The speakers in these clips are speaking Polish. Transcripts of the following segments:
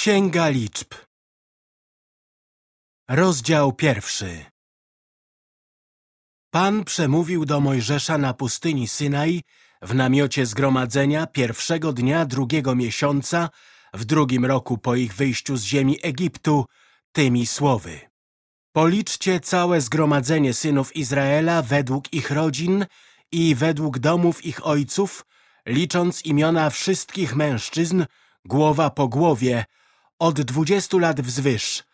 Księga Liczb Rozdział pierwszy Pan przemówił do Mojżesza na pustyni Synaj w namiocie zgromadzenia pierwszego dnia drugiego miesiąca w drugim roku po ich wyjściu z ziemi Egiptu tymi słowy. Policzcie całe zgromadzenie synów Izraela według ich rodzin i według domów ich ojców, licząc imiona wszystkich mężczyzn, głowa po głowie, od dwudziestu lat wzwyż,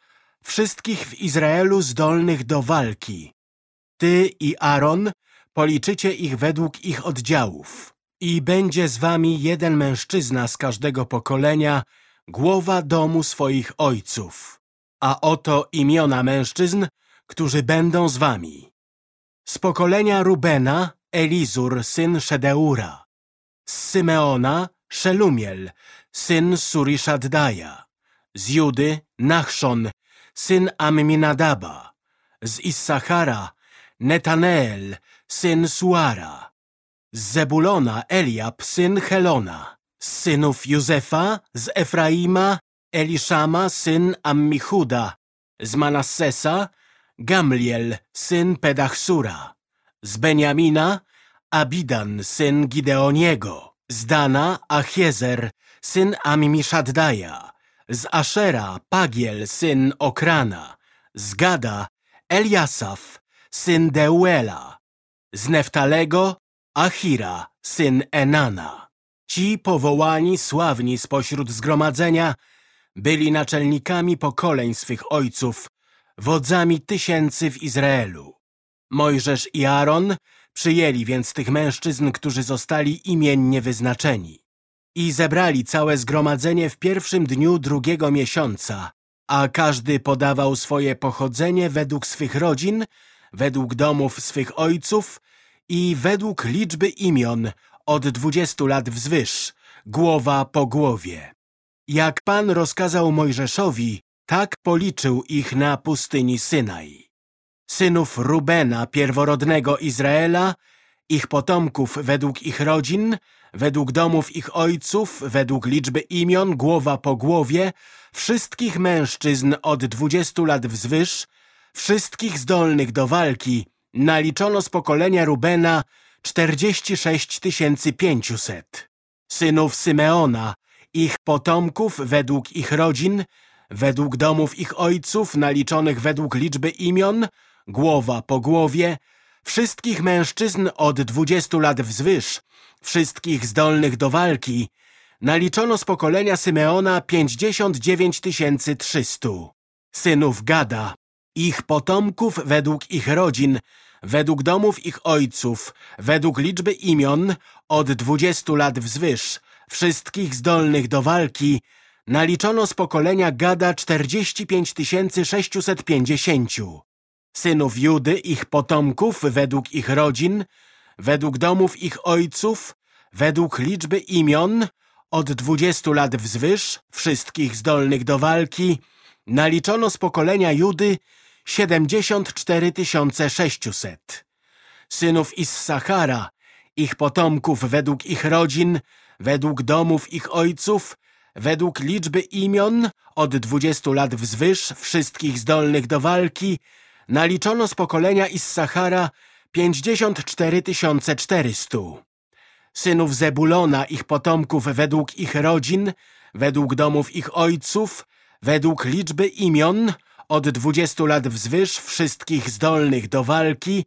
wszystkich w Izraelu zdolnych do walki. Ty i Aaron policzycie ich według ich oddziałów. I będzie z wami jeden mężczyzna z każdego pokolenia, głowa domu swoich ojców. A oto imiona mężczyzn, którzy będą z wami. Z pokolenia Rubena Elizur, syn Szedeura. Z Symeona Szelumiel, syn Surishaddaja. Z Judy Nachszon, syn Amminadaba. Z Issachara Netaneel, syn Suara. Z Zebulona Eliab, syn Helona. Z synów Józefa, z Efraima Eliszama, syn Ammichuda. Z Manassesa Gamliel, syn Pedachsura. Z Beniamina Abidan, syn Gideoniego. Z Dana Achiezer, syn Ammiszaddaja. Z Ashera Pagiel, syn Okrana. Z Gada Eliasaf, syn Deuela. Z Neftalego Achira, syn Enana. Ci powołani, sławni spośród zgromadzenia, byli naczelnikami pokoleń swych ojców, wodzami tysięcy w Izraelu. Mojżesz i Aaron przyjęli więc tych mężczyzn, którzy zostali imiennie wyznaczeni. I zebrali całe zgromadzenie w pierwszym dniu drugiego miesiąca, a każdy podawał swoje pochodzenie według swych rodzin, według domów swych ojców i według liczby imion od dwudziestu lat wzwyż, głowa po głowie. Jak Pan rozkazał Mojżeszowi, tak policzył ich na pustyni Synaj. Synów Rubena, pierworodnego Izraela, ich potomków według ich rodzin, według domów ich ojców, według liczby imion, głowa po głowie, wszystkich mężczyzn od dwudziestu lat wzwyż, wszystkich zdolnych do walki, naliczono z pokolenia Rubena czterdzieści sześć tysięcy pięciuset. Synów Symeona, ich potomków według ich rodzin, według domów ich ojców, naliczonych według liczby imion, głowa po głowie, wszystkich mężczyzn od dwudziestu lat wzwyż, wszystkich zdolnych do walki, naliczono z pokolenia Symeona pięćdziesiąt dziewięć tysięcy trzystu. Synów Gada, ich potomków według ich rodzin, według domów ich ojców, według liczby imion, od dwudziestu lat wzwyż, wszystkich zdolnych do walki, naliczono z pokolenia Gada czterdzieści pięć tysięcy sześciuset pięćdziesięciu. Synów Judy, ich potomków, według ich rodzin, według domów ich ojców, według liczby imion, od dwudziestu lat wzwyż, wszystkich zdolnych do walki, naliczono z pokolenia Judy siedemdziesiąt cztery tysiące sześciuset. Synów Issachara, ich potomków według ich rodzin, według domów ich ojców, według liczby imion, od dwudziestu lat wzwyż, wszystkich zdolnych do walki, naliczono z pokolenia Issachara pięćdziesiąt cztery tysiące czterystu. Synów Zebulona, ich potomków według ich rodzin, według domów ich ojców, według liczby imion, od dwudziestu lat wzwyż, wszystkich zdolnych do walki,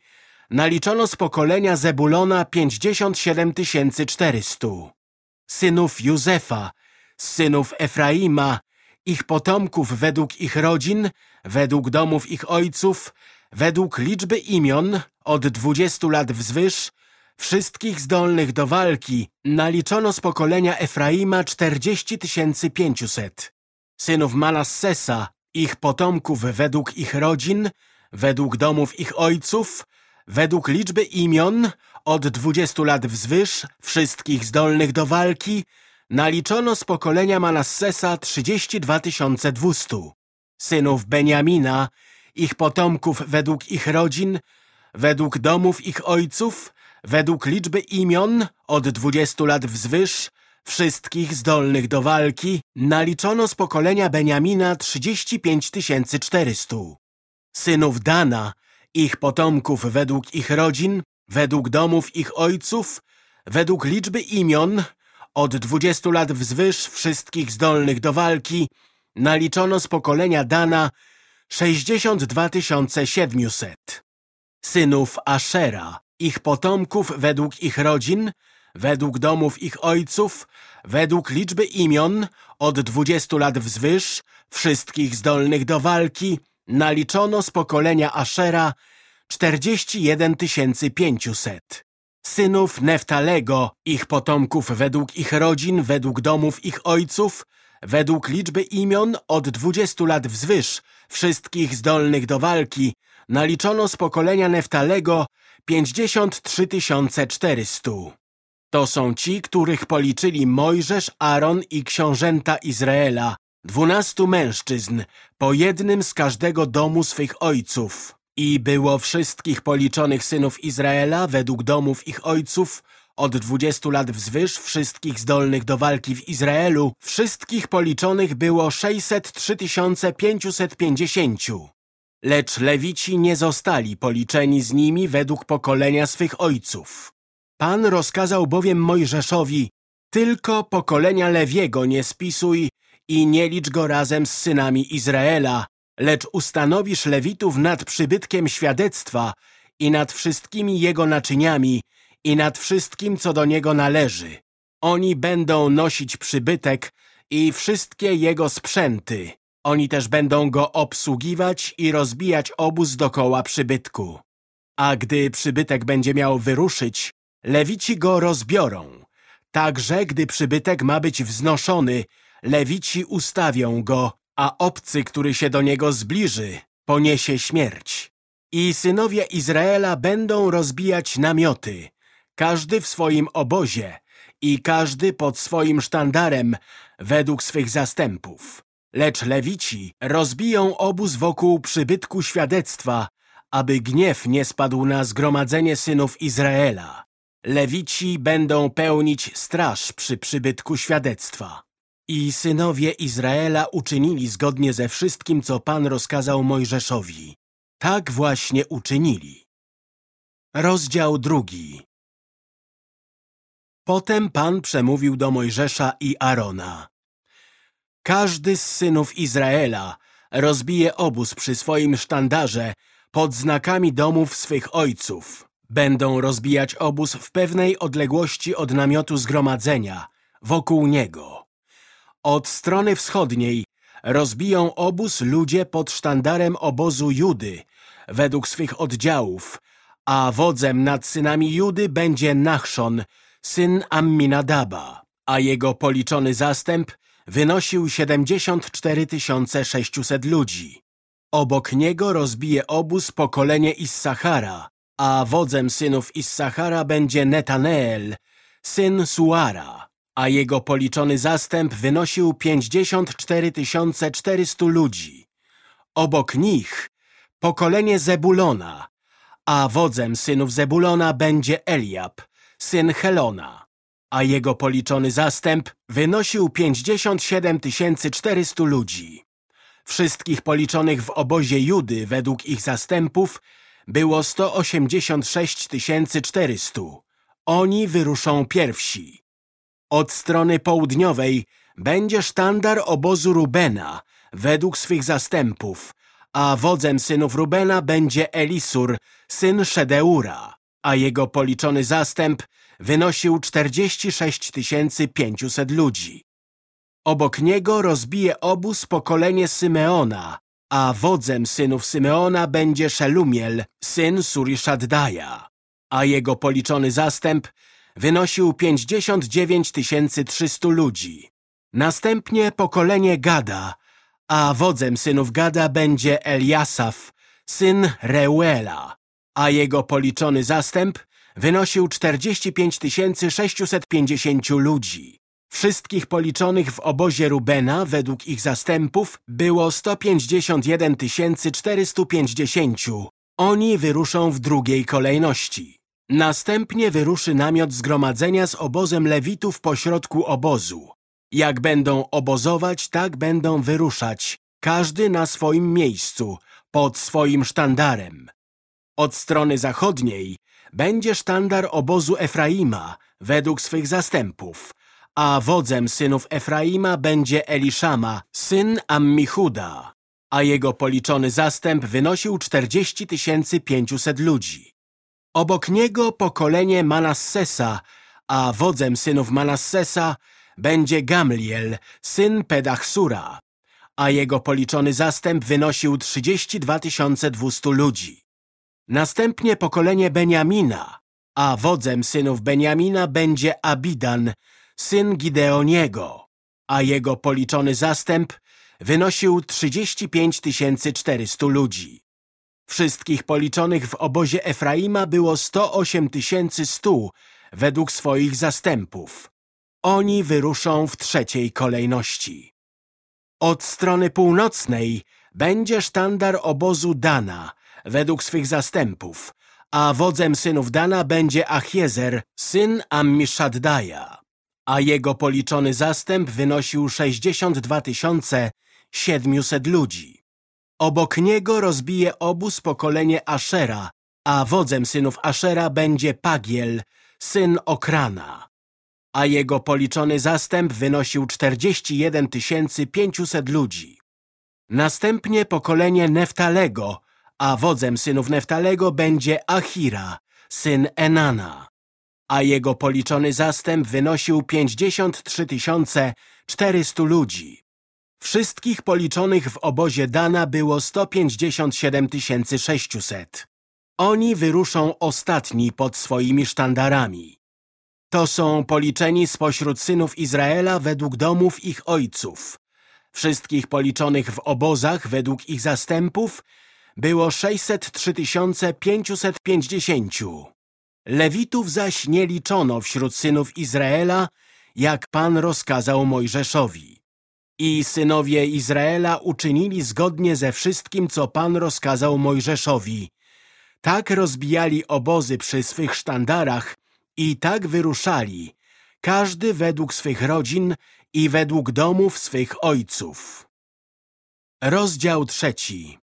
naliczono z pokolenia Zebulona pięćdziesiąt siedem tysięcy czterystu. Synów Józefa, synów Efraima, ich potomków według ich rodzin, według domów ich ojców, według liczby imion, od dwudziestu lat wzwyż, wszystkich zdolnych do walki, naliczono z pokolenia Efraima czterdzieści tysięcy pięciuset. Synów Manassesa, ich potomków według ich rodzin, według domów ich ojców, według liczby imion, od dwudziestu lat wzwyż, wszystkich zdolnych do walki, naliczono z pokolenia Manassesa trzydzieści dwa tysiące dwustu. Synów Beniamina, ich potomków według ich rodzin, według domów ich ojców, według liczby imion, od dwudziestu lat wzwyż, Wszystkich zdolnych do walki naliczono z pokolenia Beniamina 35 400. Synów Dana, ich potomków według ich rodzin, według domów ich ojców, według liczby imion, od 20 lat wzwyż wszystkich zdolnych do walki, naliczono z pokolenia Dana 62 700. Synów Ashera, ich potomków według ich rodzin, według domów ich ojców, według liczby imion, od 20 lat wzwyż, wszystkich zdolnych do walki, naliczono z pokolenia Ashera 41 500. Synów Neftalego, ich potomków według ich rodzin, według domów ich ojców, według liczby imion od 20 lat wzwyż, wszystkich zdolnych do walki, naliczono z pokolenia Neftalego 53 400. To są ci, których policzyli Mojżesz, Aaron i książęta Izraela, dwunastu mężczyzn, po jednym z każdego domu swych ojców. I było wszystkich policzonych synów Izraela według domów ich ojców, od dwudziestu lat wzwyż wszystkich zdolnych do walki w Izraelu, wszystkich policzonych było 603 550. Lecz Lewici nie zostali policzeni z nimi według pokolenia swych ojców. Pan rozkazał bowiem Mojżeszowi, tylko pokolenia Lewiego nie spisuj i nie licz go razem z synami Izraela, lecz ustanowisz Lewitów nad przybytkiem świadectwa i nad wszystkimi jego naczyniami i nad wszystkim, co do niego należy. Oni będą nosić przybytek i wszystkie jego sprzęty. Oni też będą go obsługiwać i rozbijać obóz dokoła przybytku. A gdy przybytek będzie miał wyruszyć, Lewici go rozbiorą. Także, gdy przybytek ma być wznoszony, Lewici ustawią go, a obcy, który się do niego zbliży, poniesie śmierć. I synowie Izraela będą rozbijać namioty, każdy w swoim obozie i każdy pod swoim sztandarem według swych zastępów. Lecz Lewici rozbiją obóz wokół przybytku świadectwa, aby gniew nie spadł na zgromadzenie synów Izraela. Lewici będą pełnić straż przy przybytku świadectwa. I synowie Izraela uczynili zgodnie ze wszystkim, co Pan rozkazał Mojżeszowi. Tak właśnie uczynili. Rozdział drugi Potem Pan przemówił do Mojżesza i Arona. Każdy z synów Izraela rozbije obóz przy swoim sztandarze pod znakami domów swych ojców. Będą rozbijać obóz w pewnej odległości od namiotu zgromadzenia, wokół niego. Od strony wschodniej rozbiją obóz ludzie pod sztandarem obozu Judy, według swych oddziałów, a wodzem nad synami Judy będzie Nachszon, syn Amminadaba, a jego policzony zastęp wynosił 74 600 ludzi. Obok niego rozbije obóz pokolenie Issachara, a wodzem synów Issachara będzie Netaneel, syn Suara, a jego policzony zastęp wynosił 54 400 ludzi. Obok nich pokolenie Zebulona, a wodzem synów Zebulona będzie Eliab, syn Helona, a jego policzony zastęp wynosił 57 400 ludzi. Wszystkich policzonych w obozie Judy według ich zastępów było 186 400. Oni wyruszą pierwsi. Od strony południowej będzie sztandar obozu Rubena według swych zastępów, a wodzem synów Rubena będzie Elisur, syn Szedeura, a jego policzony zastęp wynosił 46 500 ludzi. Obok niego rozbije obóz pokolenie Symeona, a wodzem synów Symeona będzie Szelumiel, syn Surishaddaja, a jego policzony zastęp wynosił 59 300 ludzi. Następnie pokolenie Gada, a wodzem synów Gada będzie Eliasaf, syn Reuela, a jego policzony zastęp wynosił 45 650 ludzi. Wszystkich policzonych w obozie Rubena według ich zastępów było 151 450. Oni wyruszą w drugiej kolejności. Następnie wyruszy namiot zgromadzenia z obozem Lewitów pośrodku obozu. Jak będą obozować, tak będą wyruszać, każdy na swoim miejscu, pod swoim sztandarem. Od strony zachodniej będzie sztandar obozu Efraima według swych zastępów, a wodzem synów Efraima będzie Eliszama, syn Ammichuda, a jego policzony zastęp wynosił 40 500 ludzi. Obok niego pokolenie Manassesa, a wodzem synów Manassesa będzie Gamliel, syn Pedachsura, a jego policzony zastęp wynosił 32 200 ludzi. Następnie pokolenie Beniamina, a wodzem synów Beniamina będzie Abidan, syn Gideoniego, a jego policzony zastęp wynosił 35 400 ludzi. Wszystkich policzonych w obozie Efraima było 108 100 według swoich zastępów. Oni wyruszą w trzeciej kolejności. Od strony północnej będzie sztandar obozu Dana według swych zastępów, a wodzem synów Dana będzie Achiezer, syn Ammiszaddaja, a jego policzony zastęp wynosił 62 700 ludzi. Obok niego rozbije obóz pokolenie Ashera, a wodzem synów Ashera będzie Pagiel, syn Okrana. A jego policzony zastęp wynosił 41 500 ludzi. Następnie pokolenie Neftalego, a wodzem synów Neftalego będzie Achira, syn Enana. A jego policzony zastęp wynosił 53 400 ludzi. Wszystkich policzonych w obozie Dana było 157 600. Oni wyruszą ostatni pod swoimi sztandarami. To są policzeni spośród synów Izraela według domów ich ojców. Wszystkich policzonych w obozach według ich zastępów było 603 550. Lewitów zaś nie liczono wśród synów Izraela, jak Pan rozkazał Mojżeszowi. I synowie Izraela uczynili zgodnie ze wszystkim, co Pan rozkazał Mojżeszowi. Tak rozbijali obozy przy swych sztandarach i tak wyruszali, każdy według swych rodzin i według domów swych ojców. Rozdział trzeci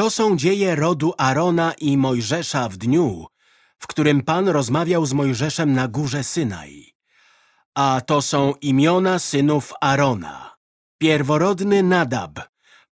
To są dzieje rodu Arona i Mojżesza w dniu, w którym Pan rozmawiał z Mojżeszem na górze Synaj. A to są imiona synów Arona. Pierworodny Nadab,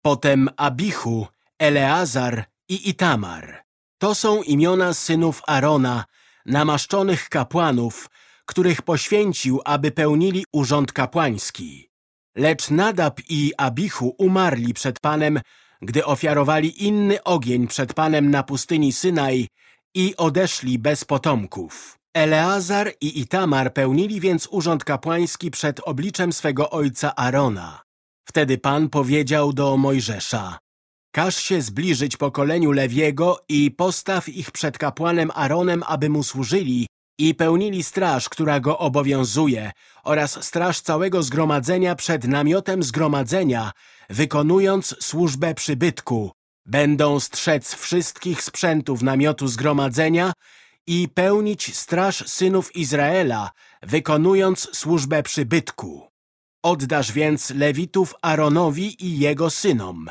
potem Abichu, Eleazar i Itamar. To są imiona synów Arona, namaszczonych kapłanów, których poświęcił, aby pełnili urząd kapłański. Lecz Nadab i Abichu umarli przed Panem, gdy ofiarowali inny ogień przed Panem na pustyni Synaj i odeszli bez potomków. Eleazar i Itamar pełnili więc urząd kapłański przed obliczem swego ojca Arona. Wtedy Pan powiedział do Mojżesza Każ się zbliżyć pokoleniu Lewiego i postaw ich przed kapłanem Aaronem, aby mu służyli i pełnili straż, która go obowiązuje oraz straż całego zgromadzenia przed namiotem zgromadzenia, wykonując służbę przybytku. Będą strzec wszystkich sprzętów namiotu zgromadzenia i pełnić straż synów Izraela, wykonując służbę przybytku. Oddasz więc Lewitów Aaronowi i jego synom.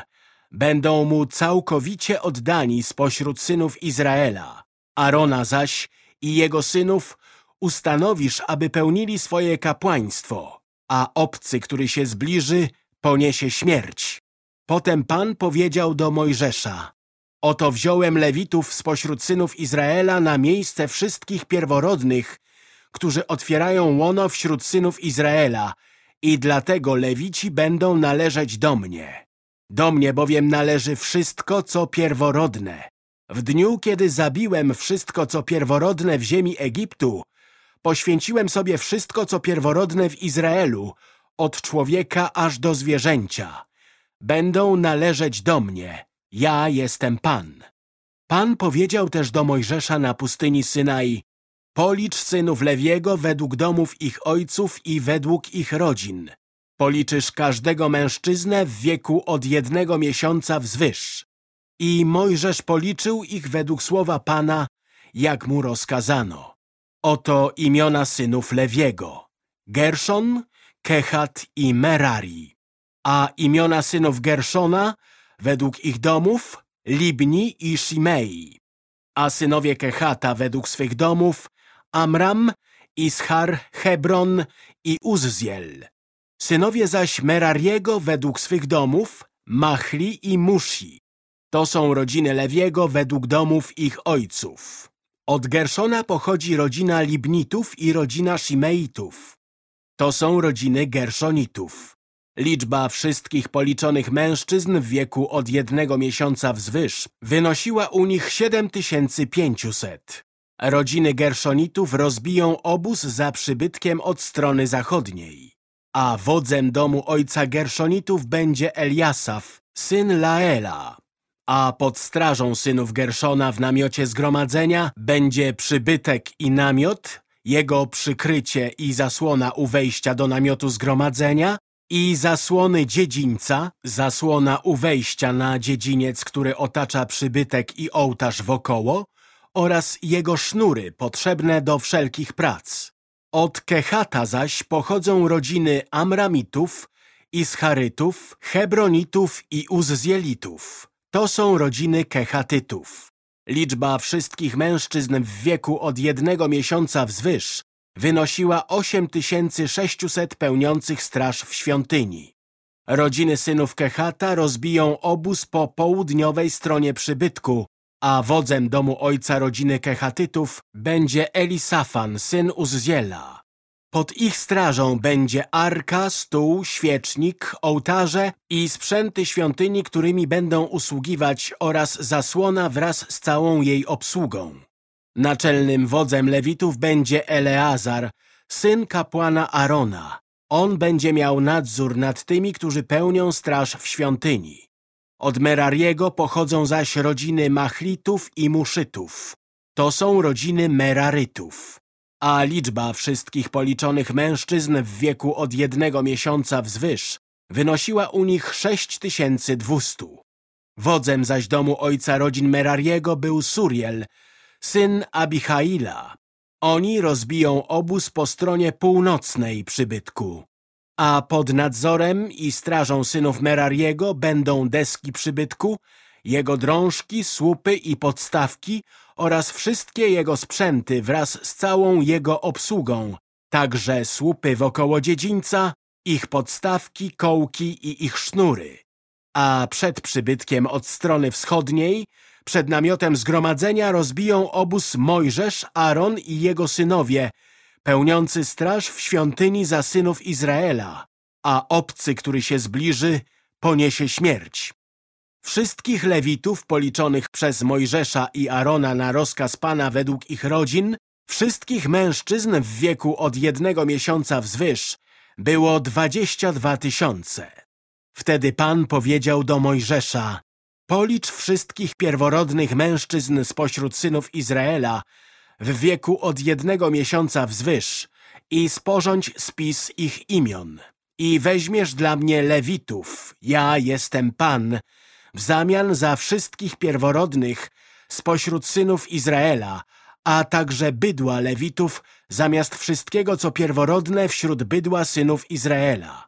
Będą mu całkowicie oddani spośród synów Izraela. Arona zaś i jego synów ustanowisz, aby pełnili swoje kapłaństwo, a obcy, który się zbliży, poniesie śmierć. Potem Pan powiedział do Mojżesza, Oto wziąłem Lewitów spośród synów Izraela na miejsce wszystkich pierworodnych, którzy otwierają łono wśród synów Izraela i dlatego Lewici będą należeć do mnie. Do mnie bowiem należy wszystko, co pierworodne. W dniu, kiedy zabiłem wszystko, co pierworodne w ziemi Egiptu, poświęciłem sobie wszystko, co pierworodne w Izraelu, od człowieka aż do zwierzęcia. Będą należeć do mnie. Ja jestem Pan. Pan powiedział też do Mojżesza na pustyni Synai, policz synów Lewiego według domów ich ojców i według ich rodzin. Policzysz każdego mężczyznę w wieku od jednego miesiąca wzwyż. I Mojżesz policzył ich według słowa Pana, jak mu rozkazano. Oto imiona synów Lewiego. Gerszon, Kehat i Merari. A imiona synów Gerszona, według ich domów, Libni i Shimei. A synowie Kehata według swych domów, Amram, Ischar, Hebron i Uzziel. Synowie zaś Merariego według swych domów, Machli i Mushi. To są rodziny Lewiego według domów ich ojców. Od Gerszona pochodzi rodzina Libnitów i rodzina Shimeitów. To są rodziny Gerszonitów. Liczba wszystkich policzonych mężczyzn w wieku od jednego miesiąca wzwyż wynosiła u nich 7500. Rodziny Gerszonitów rozbiją obóz za przybytkiem od strony zachodniej. A wodzem domu ojca Gerszonitów będzie Eliasaf, syn Laela. A pod strażą synów Gerszona w namiocie zgromadzenia będzie przybytek i namiot, jego przykrycie i zasłona u wejścia do namiotu zgromadzenia i zasłony dziedzińca, zasłona u wejścia na dziedziniec, który otacza przybytek i ołtarz wokoło oraz jego sznury potrzebne do wszelkich prac. Od Kehata zaś pochodzą rodziny Amramitów, Ischarytów, Hebronitów i Uzzielitów. To są rodziny Kehatytów. Liczba wszystkich mężczyzn w wieku od jednego miesiąca wzwyż wynosiła 8600 pełniących straż w świątyni. Rodziny synów Kehata rozbiją obóz po południowej stronie przybytku, a wodzem domu ojca rodziny Kehatytów będzie Elisafan, syn Uzziela. Pod ich strażą będzie arka, stół, świecznik, ołtarze i sprzęty świątyni, którymi będą usługiwać oraz zasłona wraz z całą jej obsługą. Naczelnym wodzem Lewitów będzie Eleazar, syn kapłana Arona. On będzie miał nadzór nad tymi, którzy pełnią straż w świątyni. Od Merariego pochodzą zaś rodziny Machlitów i Muszytów. To są rodziny Merarytów. A liczba wszystkich policzonych mężczyzn w wieku od jednego miesiąca wzwyż wynosiła u nich 6200. Wodzem zaś domu ojca rodzin Merariego był Suriel, syn Abichaila. Oni rozbiją obóz po stronie północnej przybytku. A pod nadzorem i strażą synów Merariego będą deski przybytku, jego drążki, słupy i podstawki oraz wszystkie jego sprzęty wraz z całą jego obsługą, także słupy wokoło dziedzińca, ich podstawki, kołki i ich sznury. A przed przybytkiem od strony wschodniej przed namiotem zgromadzenia rozbiją obóz Mojżesz, Aaron i jego synowie, pełniący straż w świątyni za synów Izraela, a obcy, który się zbliży, poniesie śmierć. Wszystkich Lewitów policzonych przez Mojżesza i Arona na rozkaz Pana według ich rodzin, wszystkich mężczyzn w wieku od jednego miesiąca wzwyż, było dwadzieścia dwa tysiące. Wtedy Pan powiedział do Mojżesza, Policz wszystkich pierworodnych mężczyzn spośród synów Izraela w wieku od jednego miesiąca wzwyż i sporządź spis ich imion. I weźmiesz dla mnie Lewitów, ja jestem Pan, w zamian za wszystkich pierworodnych spośród synów Izraela, a także bydła Lewitów zamiast wszystkiego, co pierworodne wśród bydła synów Izraela.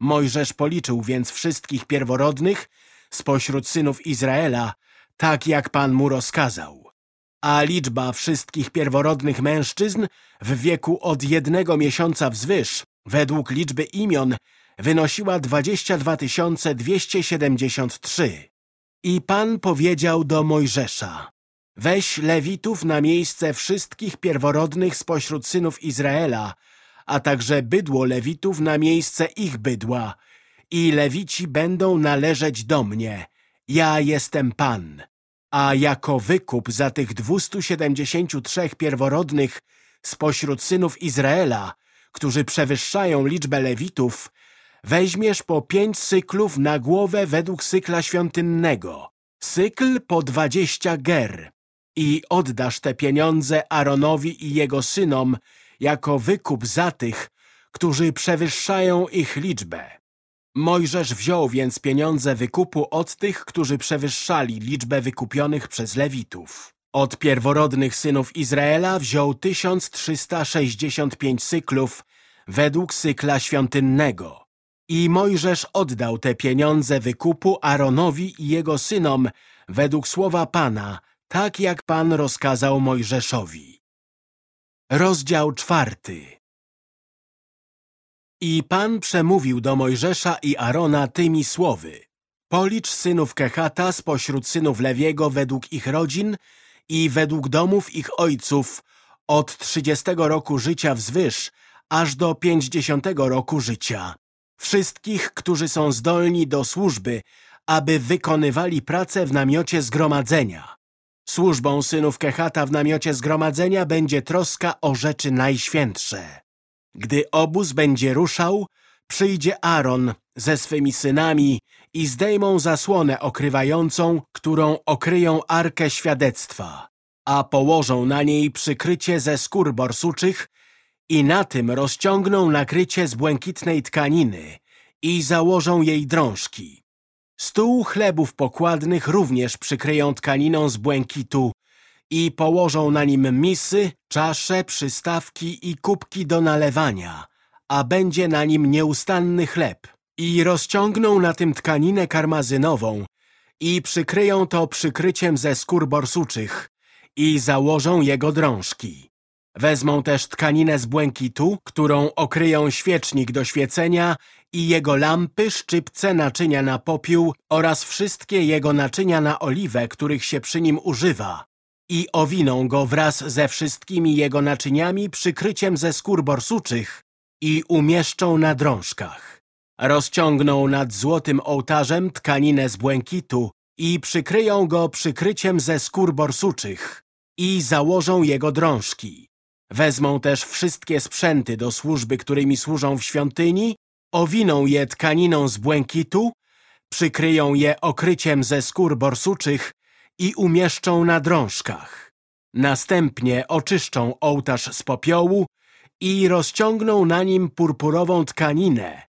Mojżesz policzył więc wszystkich pierworodnych spośród synów Izraela, tak jak Pan mu rozkazał. A liczba wszystkich pierworodnych mężczyzn w wieku od jednego miesiąca wzwyż, według liczby imion, wynosiła 22 273. I Pan powiedział do Mojżesza, weź Lewitów na miejsce wszystkich pierworodnych spośród synów Izraela, a także bydło Lewitów na miejsce ich bydła, i Lewici będą należeć do mnie. Ja jestem Pan. A jako wykup za tych 273 pierworodnych spośród synów Izraela, którzy przewyższają liczbę Lewitów, weźmiesz po pięć cyklów na głowę według cykla świątynnego, cykl po dwadzieścia ger i oddasz te pieniądze Aaronowi i jego synom jako wykup za tych, którzy przewyższają ich liczbę. Mojżesz wziął więc pieniądze wykupu od tych, którzy przewyższali liczbę wykupionych przez Lewitów. Od pierworodnych synów Izraela wziął 1365 cyklów według cykla świątynnego. I Mojżesz oddał te pieniądze wykupu Aaronowi i jego synom według słowa Pana, tak jak Pan rozkazał Mojżeszowi. Rozdział czwarty I Pan przemówił do Mojżesza i Arona tymi słowy. Policz synów Kehata spośród synów Lewiego według ich rodzin i według domów ich ojców od trzydziestego roku życia wzwyż aż do pięćdziesiątego roku życia. Wszystkich, którzy są zdolni do służby, aby wykonywali pracę w namiocie zgromadzenia. Służbą synów Kehata w namiocie zgromadzenia będzie troska o rzeczy najświętsze. Gdy obóz będzie ruszał, przyjdzie Aaron ze swymi synami i zdejmą zasłonę okrywającą, którą okryją Arkę Świadectwa, a położą na niej przykrycie ze skór borsuczych i na tym rozciągną nakrycie z błękitnej tkaniny i założą jej drążki. Stół chlebów pokładnych również przykryją tkaniną z błękitu i położą na nim misy, czasze, przystawki i kubki do nalewania, a będzie na nim nieustanny chleb. I rozciągną na tym tkaninę karmazynową i przykryją to przykryciem ze skór borsuczych i założą jego drążki. Wezmą też tkaninę z błękitu, którą okryją świecznik do świecenia i jego lampy, szczypce, naczynia na popiół oraz wszystkie jego naczynia na oliwę, których się przy nim używa. I owiną go wraz ze wszystkimi jego naczyniami przykryciem ze skór borsuczych i umieszczą na drążkach. Rozciągną nad złotym ołtarzem tkaninę z błękitu i przykryją go przykryciem ze skór borsuczych i założą jego drążki. Wezmą też wszystkie sprzęty do służby, którymi służą w świątyni, owiną je tkaniną z błękitu, przykryją je okryciem ze skór borsuczych i umieszczą na drążkach. Następnie oczyszczą ołtarz z popiołu i rozciągną na nim purpurową tkaninę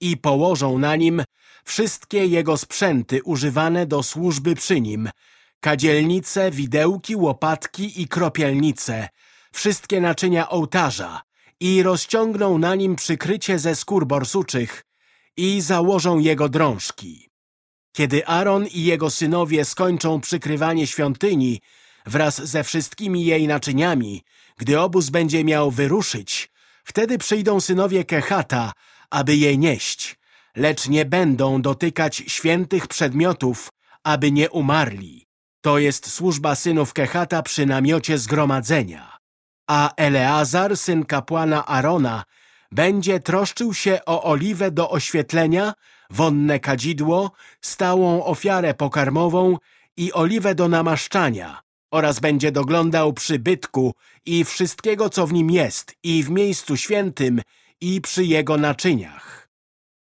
i położą na nim wszystkie jego sprzęty używane do służby przy nim, kadzielnice, widełki, łopatki i kropielnice, wszystkie naczynia ołtarza i rozciągną na nim przykrycie ze skór borsuczych i założą jego drążki. Kiedy Aaron i jego synowie skończą przykrywanie świątyni wraz ze wszystkimi jej naczyniami, gdy obóz będzie miał wyruszyć, wtedy przyjdą synowie Kehata, aby je nieść, lecz nie będą dotykać świętych przedmiotów, aby nie umarli. To jest służba synów Kehata przy namiocie zgromadzenia. A Eleazar, syn kapłana Arona, będzie troszczył się o oliwę do oświetlenia, wonne kadzidło, stałą ofiarę pokarmową i oliwę do namaszczania oraz będzie doglądał przybytku i wszystkiego, co w nim jest i w miejscu świętym i przy jego naczyniach.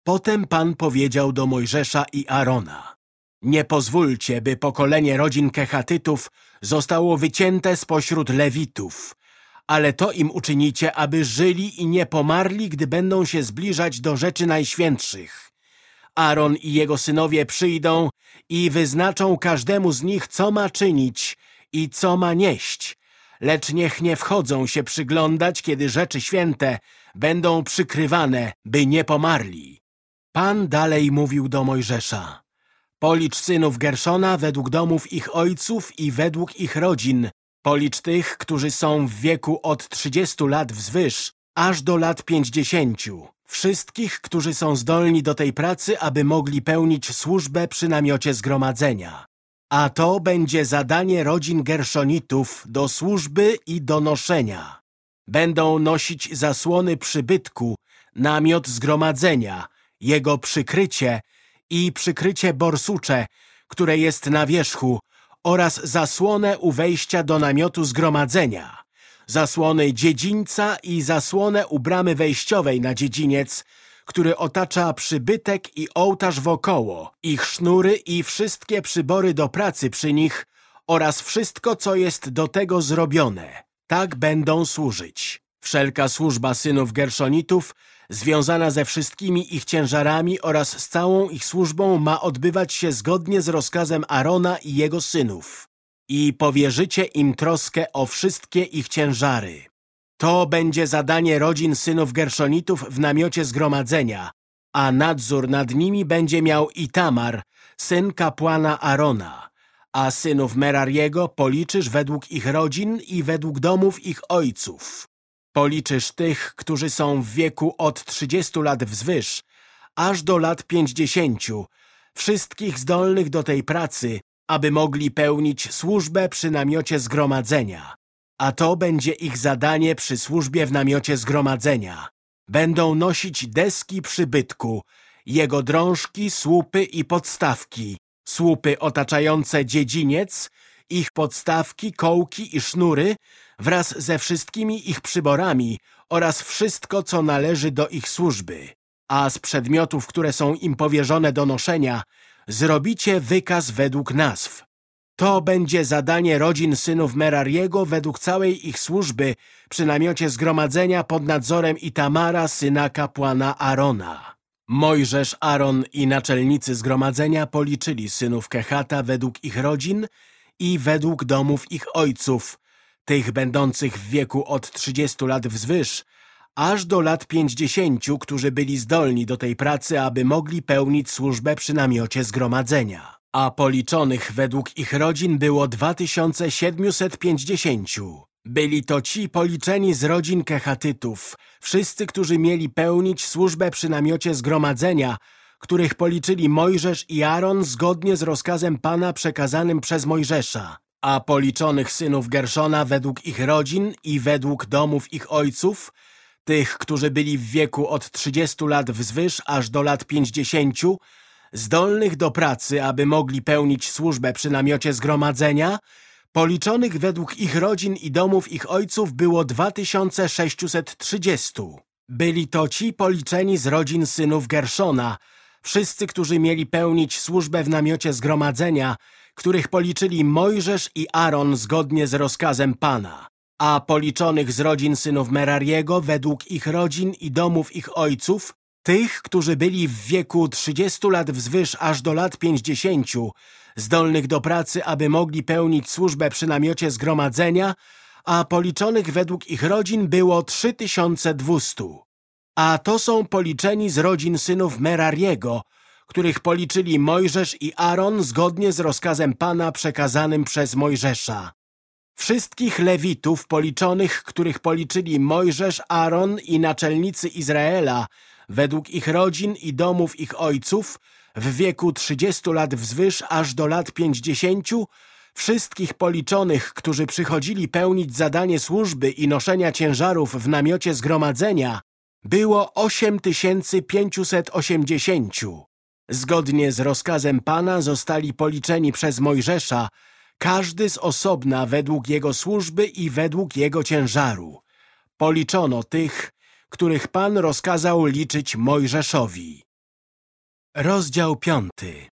Potem Pan powiedział do Mojżesza i Arona Nie pozwólcie, by pokolenie rodzin Kechatytów zostało wycięte spośród Lewitów, ale to im uczynicie, aby żyli i nie pomarli, gdy będą się zbliżać do rzeczy najświętszych. Aaron i jego synowie przyjdą i wyznaczą każdemu z nich, co ma czynić i co ma nieść, lecz niech nie wchodzą się przyglądać, kiedy rzeczy święte będą przykrywane, by nie pomarli. Pan dalej mówił do Mojżesza. Policz synów Gerszona według domów ich ojców i według ich rodzin, Policz tych, którzy są w wieku od 30 lat wzwyż, aż do lat 50. Wszystkich, którzy są zdolni do tej pracy, aby mogli pełnić służbę przy namiocie zgromadzenia. A to będzie zadanie rodzin Gerszonitów do służby i do noszenia. Będą nosić zasłony przybytku, namiot zgromadzenia, jego przykrycie i przykrycie borsucze, które jest na wierzchu, oraz zasłonę u wejścia do namiotu zgromadzenia, zasłony dziedzińca i zasłonę u bramy wejściowej na dziedziniec, który otacza przybytek i ołtarz wokoło, ich sznury i wszystkie przybory do pracy przy nich oraz wszystko, co jest do tego zrobione. Tak będą służyć. Wszelka służba synów Gerszonitów związana ze wszystkimi ich ciężarami oraz z całą ich służbą ma odbywać się zgodnie z rozkazem Arona i jego synów. i powierzycie im troskę o wszystkie ich ciężary. To będzie zadanie rodzin synów Gerszonitów w namiocie zgromadzenia, a nadzór nad nimi będzie miał Itamar, syn kapłana Arona, a synów Merariego policzysz według ich rodzin i według domów ich ojców. Policzysz tych, którzy są w wieku od 30 lat wzwyż, aż do lat 50, wszystkich zdolnych do tej pracy, aby mogli pełnić służbę przy namiocie zgromadzenia. A to będzie ich zadanie przy służbie w namiocie zgromadzenia. Będą nosić deski przybytku, jego drążki, słupy i podstawki, słupy otaczające dziedziniec, ich podstawki, kołki i sznury wraz ze wszystkimi ich przyborami oraz wszystko, co należy do ich służby. A z przedmiotów, które są im powierzone do noszenia, zrobicie wykaz według nazw. To będzie zadanie rodzin synów Merariego według całej ich służby przy namiocie zgromadzenia pod nadzorem Itamara, syna kapłana Arona. Mojżesz, Aaron i naczelnicy zgromadzenia policzyli synów Kehata według ich rodzin i według domów ich ojców, tych będących w wieku od 30 lat wzwyż, aż do lat 50, którzy byli zdolni do tej pracy, aby mogli pełnić służbę przy namiocie zgromadzenia. A policzonych według ich rodzin było 2750. Byli to ci policzeni z rodzin Kehatytów, wszyscy, którzy mieli pełnić służbę przy namiocie zgromadzenia, których policzyli Mojżesz i Aaron zgodnie z rozkazem Pana przekazanym przez Mojżesza, a policzonych synów Gerszona według ich rodzin i według domów ich ojców, tych, którzy byli w wieku od 30 lat wzwyż aż do lat 50, zdolnych do pracy, aby mogli pełnić służbę przy namiocie zgromadzenia, Policzonych według ich rodzin i domów ich ojców było 2630. Byli to ci policzeni z rodzin synów Gerszona, wszyscy, którzy mieli pełnić służbę w namiocie zgromadzenia, których policzyli Mojżesz i Aaron zgodnie z rozkazem Pana, a policzonych z rodzin synów Merariego według ich rodzin i domów ich ojców, tych, którzy byli w wieku 30 lat wzwyż aż do lat 50, zdolnych do pracy, aby mogli pełnić służbę przy namiocie zgromadzenia, a policzonych według ich rodzin było 3200. A to są policzeni z rodzin synów Merariego, których policzyli Mojżesz i Aaron zgodnie z rozkazem Pana przekazanym przez Mojżesza. Wszystkich Lewitów policzonych, których policzyli Mojżesz, Aaron i naczelnicy Izraela, według ich rodzin i domów ich ojców, w wieku 30 lat wzwyż aż do lat 50, wszystkich policzonych, którzy przychodzili pełnić zadanie służby i noszenia ciężarów w namiocie zgromadzenia, było 8580. Zgodnie z rozkazem Pana zostali policzeni przez Mojżesza, każdy z osobna według jego służby i według jego ciężaru. Policzono tych, których Pan rozkazał liczyć Mojżeszowi. Rozdział piąty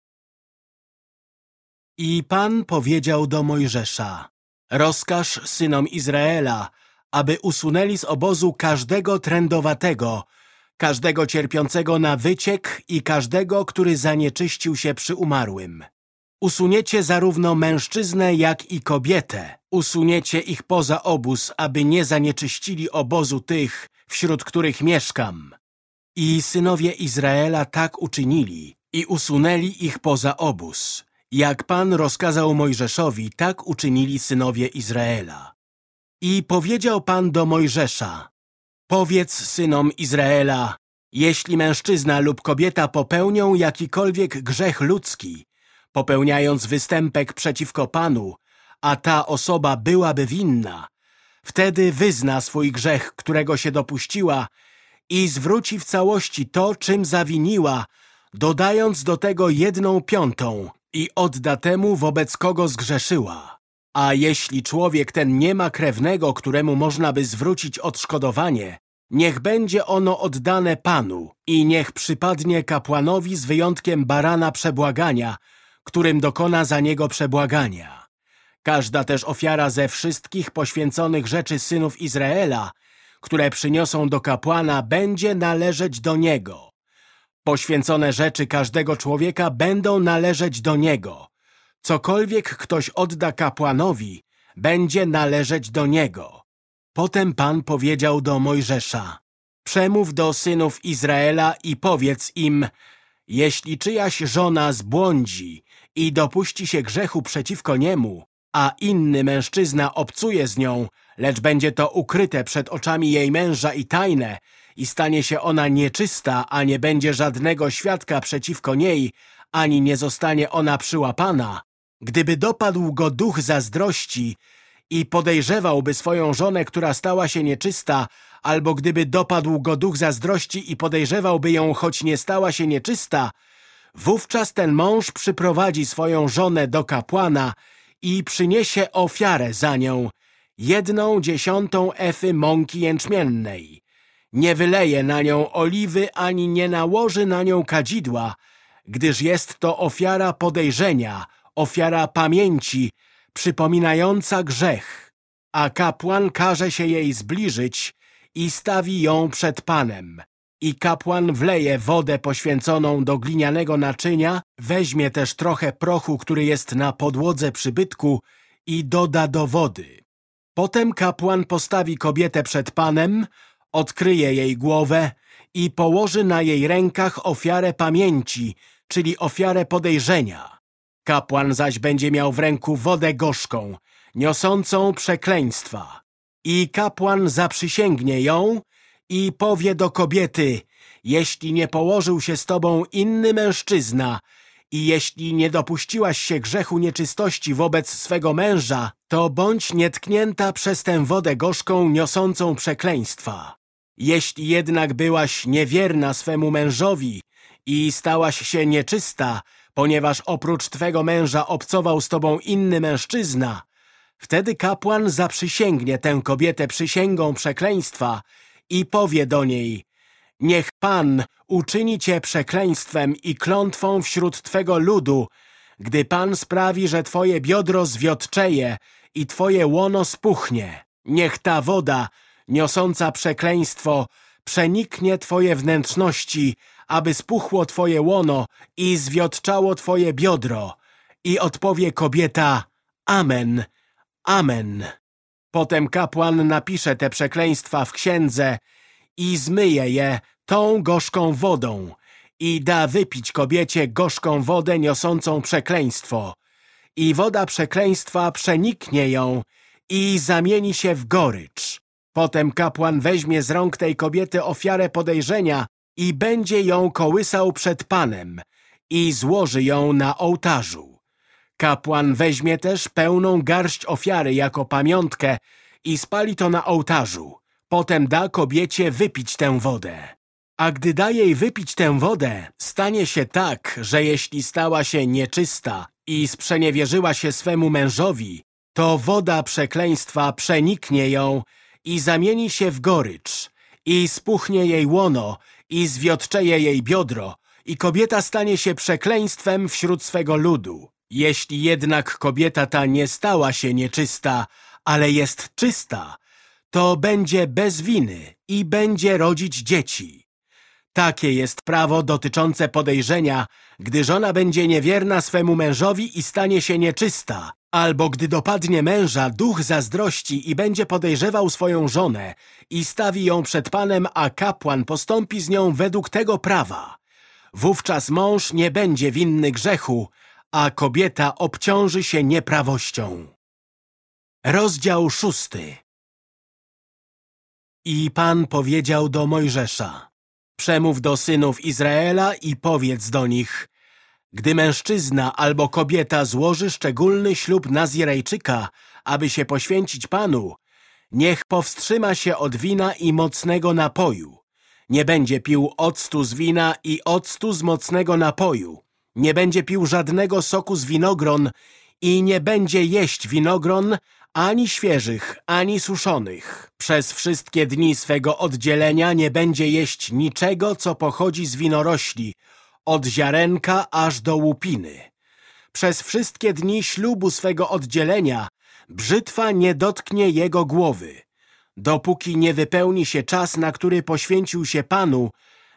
I Pan powiedział do Mojżesza, rozkaż synom Izraela, aby usunęli z obozu każdego trędowatego, każdego cierpiącego na wyciek i każdego, który zanieczyścił się przy umarłym. Usuniecie zarówno mężczyznę, jak i kobietę. Usuniecie ich poza obóz, aby nie zanieczyścili obozu tych, wśród których mieszkam. I synowie Izraela tak uczynili i usunęli ich poza obóz. Jak Pan rozkazał Mojżeszowi, tak uczynili synowie Izraela. I powiedział Pan do Mojżesza, powiedz synom Izraela, jeśli mężczyzna lub kobieta popełnią jakikolwiek grzech ludzki, popełniając występek przeciwko Panu, a ta osoba byłaby winna, wtedy wyzna swój grzech, którego się dopuściła i zwróci w całości to, czym zawiniła, dodając do tego jedną piątą i odda temu, wobec kogo zgrzeszyła. A jeśli człowiek ten nie ma krewnego, któremu można by zwrócić odszkodowanie, niech będzie ono oddane Panu i niech przypadnie kapłanowi z wyjątkiem barana przebłagania, którym dokona za niego przebłagania. Każda też ofiara ze wszystkich poświęconych rzeczy synów Izraela które przyniosą do kapłana, będzie należeć do niego. Poświęcone rzeczy każdego człowieka będą należeć do niego. Cokolwiek ktoś odda kapłanowi, będzie należeć do niego. Potem Pan powiedział do Mojżesza, przemów do synów Izraela i powiedz im, jeśli czyjaś żona zbłądzi i dopuści się grzechu przeciwko niemu, a inny mężczyzna obcuje z nią, lecz będzie to ukryte przed oczami jej męża i tajne i stanie się ona nieczysta, a nie będzie żadnego świadka przeciwko niej, ani nie zostanie ona przyłapana, gdyby dopadł go duch zazdrości i podejrzewałby swoją żonę, która stała się nieczysta, albo gdyby dopadł go duch zazdrości i podejrzewałby ją, choć nie stała się nieczysta, wówczas ten mąż przyprowadzi swoją żonę do kapłana i przyniesie ofiarę za nią, jedną dziesiątą efy mąki jęczmiennej. Nie wyleje na nią oliwy ani nie nałoży na nią kadzidła, gdyż jest to ofiara podejrzenia, ofiara pamięci, przypominająca grzech, a kapłan każe się jej zbliżyć i stawi ją przed Panem. I kapłan wleje wodę poświęconą do glinianego naczynia, weźmie też trochę prochu, który jest na podłodze przybytku i doda do wody. Potem kapłan postawi kobietę przed Panem, odkryje jej głowę i położy na jej rękach ofiarę pamięci, czyli ofiarę podejrzenia. Kapłan zaś będzie miał w ręku wodę gorzką, niosącą przekleństwa. I kapłan zaprzysięgnie ją i powie do kobiety, jeśli nie położył się z tobą inny mężczyzna i jeśli nie dopuściłaś się grzechu nieczystości wobec swego męża, to bądź nietknięta przez tę wodę gorzką niosącą przekleństwa. Jeśli jednak byłaś niewierna swemu mężowi i stałaś się nieczysta, ponieważ oprócz twego męża obcował z tobą inny mężczyzna, wtedy kapłan zaprzysięgnie tę kobietę przysięgą przekleństwa i powie do niej Niech Pan uczyni cię przekleństwem i klątwą wśród twego ludu, gdy Pan sprawi, że twoje biodro zwiotczeje i twoje łono spuchnie. Niech ta woda, niosąca przekleństwo, przeniknie twoje wnętrzności, aby spuchło twoje łono i zwiotczało twoje biodro. I odpowie kobieta, Amen, Amen. Potem kapłan napisze te przekleństwa w księdze i zmyje je tą gorzką wodą i da wypić kobiecie gorzką wodę niosącą przekleństwo. I woda przekleństwa przeniknie ją i zamieni się w gorycz. Potem kapłan weźmie z rąk tej kobiety ofiarę podejrzenia i będzie ją kołysał przed Panem i złoży ją na ołtarzu. Kapłan weźmie też pełną garść ofiary jako pamiątkę i spali to na ołtarzu. Potem da kobiecie wypić tę wodę. A gdy da jej wypić tę wodę, stanie się tak, że jeśli stała się nieczysta i sprzeniewierzyła się swemu mężowi, to woda przekleństwa przeniknie ją i zamieni się w gorycz i spuchnie jej łono i zwiotczeje jej biodro i kobieta stanie się przekleństwem wśród swego ludu. Jeśli jednak kobieta ta nie stała się nieczysta, ale jest czysta, to będzie bez winy i będzie rodzić dzieci. Takie jest prawo dotyczące podejrzenia, gdy żona będzie niewierna swemu mężowi i stanie się nieczysta, albo gdy dopadnie męża duch zazdrości i będzie podejrzewał swoją żonę i stawi ją przed Panem, a kapłan postąpi z nią według tego prawa. Wówczas mąż nie będzie winny grzechu, a kobieta obciąży się nieprawością. Rozdział szósty I Pan powiedział do Mojżesza Przemów do synów Izraela i powiedz do nich Gdy mężczyzna albo kobieta złoży szczególny ślub Nazirejczyka, aby się poświęcić Panu, niech powstrzyma się od wina i mocnego napoju. Nie będzie pił octu z wina i octu z mocnego napoju. Nie będzie pił żadnego soku z winogron i nie będzie jeść winogron ani świeżych, ani suszonych. Przez wszystkie dni swego oddzielenia nie będzie jeść niczego, co pochodzi z winorośli, od ziarenka aż do łupiny. Przez wszystkie dni ślubu swego oddzielenia brzytwa nie dotknie jego głowy. Dopóki nie wypełni się czas, na który poświęcił się Panu,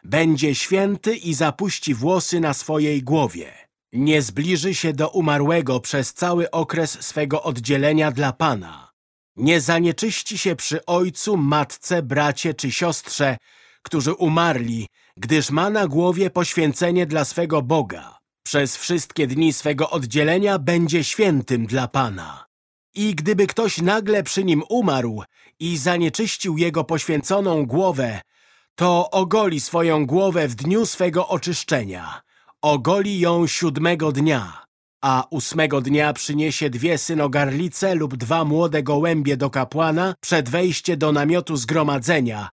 będzie święty i zapuści włosy na swojej głowie. Nie zbliży się do umarłego przez cały okres swego oddzielenia dla Pana. Nie zanieczyści się przy ojcu, matce, bracie czy siostrze, którzy umarli, gdyż ma na głowie poświęcenie dla swego Boga. Przez wszystkie dni swego oddzielenia będzie świętym dla Pana. I gdyby ktoś nagle przy nim umarł i zanieczyścił jego poświęconą głowę, to ogoli swoją głowę w dniu swego oczyszczenia. Ogoli ją siódmego dnia, a ósmego dnia przyniesie dwie synogarlice lub dwa młode gołębie do kapłana przed wejście do namiotu zgromadzenia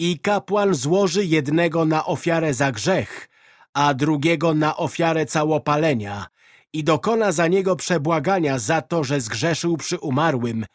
i kapłan złoży jednego na ofiarę za grzech, a drugiego na ofiarę całopalenia i dokona za niego przebłagania za to, że zgrzeszył przy umarłym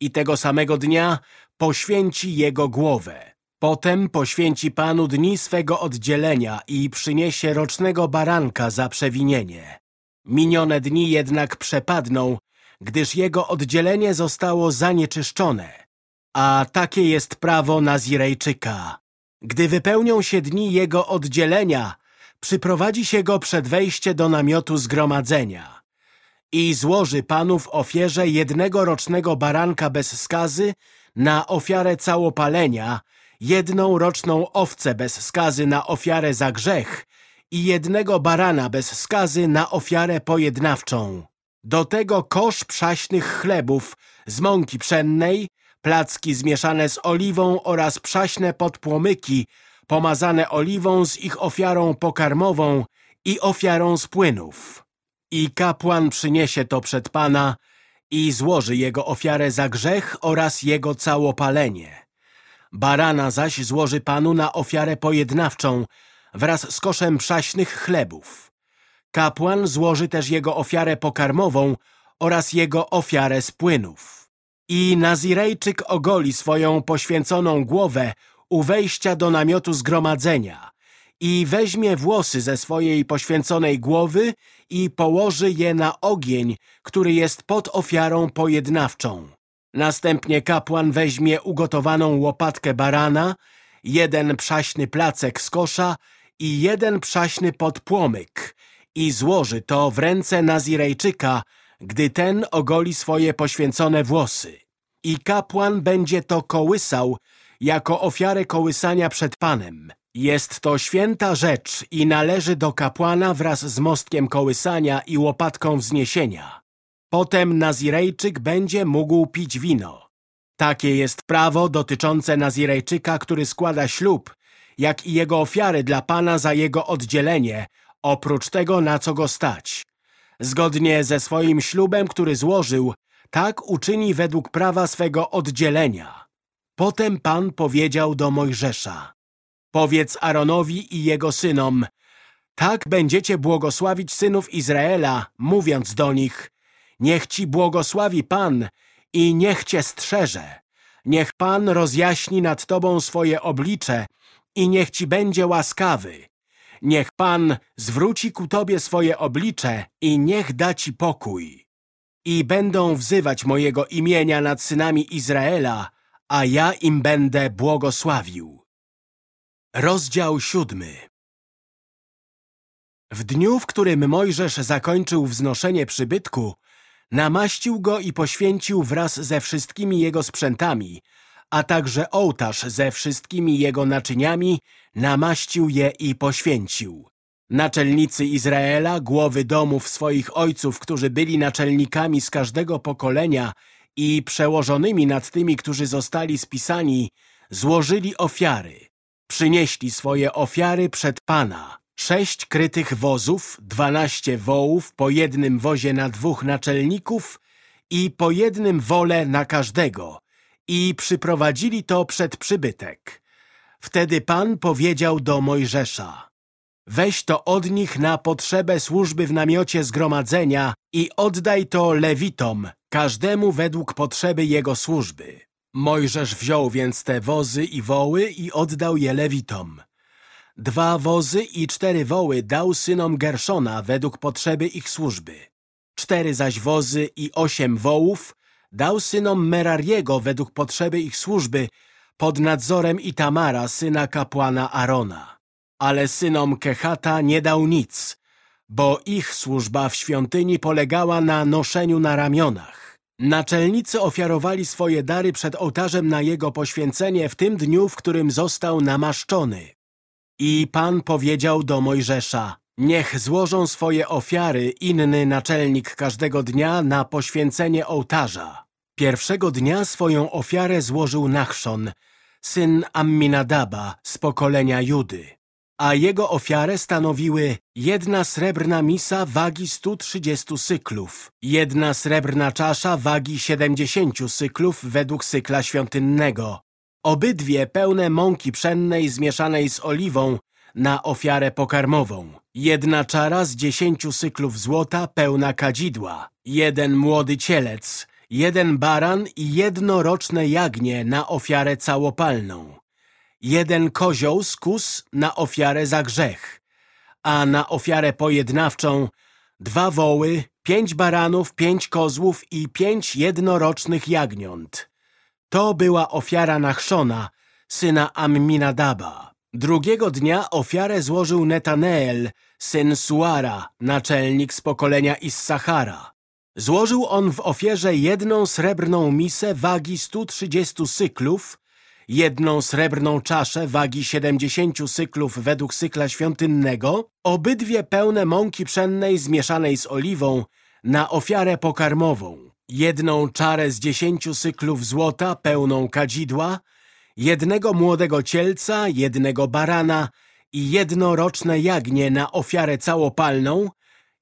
i tego samego dnia poświęci jego głowę. Potem poświęci Panu dni swego oddzielenia i przyniesie rocznego baranka za przewinienie. Minione dni jednak przepadną, gdyż jego oddzielenie zostało zanieczyszczone. A takie jest prawo Nazirejczyka. Gdy wypełnią się dni jego oddzielenia, przyprowadzi się go przed wejście do namiotu zgromadzenia i złoży Panu w ofierze jednego rocznego baranka bez skazy na ofiarę całopalenia, jedną roczną owcę bez skazy na ofiarę za grzech i jednego barana bez skazy na ofiarę pojednawczą. Do tego kosz przaśnych chlebów z mąki pszennej, placki zmieszane z oliwą oraz przaśne podpłomyki, pomazane oliwą z ich ofiarą pokarmową i ofiarą z płynów. I kapłan przyniesie to przed Pana i złoży jego ofiarę za grzech oraz jego całopalenie. Barana zaś złoży Panu na ofiarę pojednawczą wraz z koszem przaśnych chlebów. Kapłan złoży też jego ofiarę pokarmową oraz jego ofiarę z płynów. I Nazirejczyk ogoli swoją poświęconą głowę u wejścia do namiotu zgromadzenia i weźmie włosy ze swojej poświęconej głowy i położy je na ogień, który jest pod ofiarą pojednawczą. Następnie kapłan weźmie ugotowaną łopatkę barana, jeden przaśny placek z kosza i jeden przaśny podpłomyk i złoży to w ręce Nazirejczyka, gdy ten ogoli swoje poświęcone włosy. I kapłan będzie to kołysał jako ofiarę kołysania przed Panem. Jest to święta rzecz i należy do kapłana wraz z mostkiem kołysania i łopatką wzniesienia. Potem Nazirejczyk będzie mógł pić wino. Takie jest prawo dotyczące Nazirejczyka, który składa ślub, jak i jego ofiary dla Pana za jego oddzielenie, oprócz tego, na co go stać. Zgodnie ze swoim ślubem, który złożył, tak uczyni według prawa swego oddzielenia. Potem Pan powiedział do Mojżesza, powiedz Aaronowi i jego synom, tak będziecie błogosławić synów Izraela, mówiąc do nich, niech ci błogosławi Pan i niech cię strzeże. Niech Pan rozjaśni nad tobą swoje oblicze i niech ci będzie łaskawy. Niech Pan zwróci ku tobie swoje oblicze i niech da ci pokój. I będą wzywać mojego imienia nad synami Izraela, a ja im będę błogosławił. Rozdział siódmy W dniu, w którym Mojżesz zakończył wznoszenie przybytku, namaścił go i poświęcił wraz ze wszystkimi jego sprzętami, a także ołtarz ze wszystkimi jego naczyniami, namaścił je i poświęcił. Naczelnicy Izraela, głowy domów swoich ojców, którzy byli naczelnikami z każdego pokolenia i przełożonymi nad tymi, którzy zostali spisani, złożyli ofiary. Przynieśli swoje ofiary przed Pana. Sześć krytych wozów, dwanaście wołów, po jednym wozie na dwóch naczelników i po jednym wole na każdego i przyprowadzili to przed przybytek. Wtedy Pan powiedział do Mojżesza Weź to od nich na potrzebę służby w namiocie zgromadzenia i oddaj to lewitom, każdemu według potrzeby jego służby. Mojżesz wziął więc te wozy i woły i oddał je lewitom. Dwa wozy i cztery woły dał synom Gerszona według potrzeby ich służby. Cztery zaś wozy i osiem wołów dał synom Merariego według potrzeby ich służby pod nadzorem Itamara, syna kapłana Arona. Ale synom Kehata nie dał nic, bo ich służba w świątyni polegała na noszeniu na ramionach. Naczelnicy ofiarowali swoje dary przed ołtarzem na jego poświęcenie w tym dniu, w którym został namaszczony. I Pan powiedział do Mojżesza, niech złożą swoje ofiary inny naczelnik każdego dnia na poświęcenie ołtarza. Pierwszego dnia swoją ofiarę złożył Nachszon, syn Amminadaba z pokolenia Judy, a jego ofiarę stanowiły jedna srebrna misa wagi 130 syklów, jedna srebrna czasza wagi 70 syklów według cykla świątynnego, obydwie pełne mąki pszennej zmieszanej z oliwą na ofiarę pokarmową, jedna czara z dziesięciu syklów złota pełna kadzidła, jeden młody cielec, jeden baran i jednoroczne jagnię na ofiarę całopalną, jeden kozioł z kus na ofiarę za grzech, a na ofiarę pojednawczą dwa woły, pięć baranów, pięć kozłów i pięć jednorocznych jagniąt. To była ofiara Nachszona, syna Amminadaba. Drugiego dnia ofiarę złożył Netaneel, syn Suara, naczelnik z pokolenia Issachara. Złożył on w ofierze jedną srebrną misę wagi 130 syklów, jedną srebrną czaszę wagi 70 syklów według cykla świątynnego, obydwie pełne mąki pszennej zmieszanej z oliwą na ofiarę pokarmową, jedną czarę z 10 syklów złota pełną kadzidła, jednego młodego cielca, jednego barana i jednoroczne jagnię na ofiarę całopalną,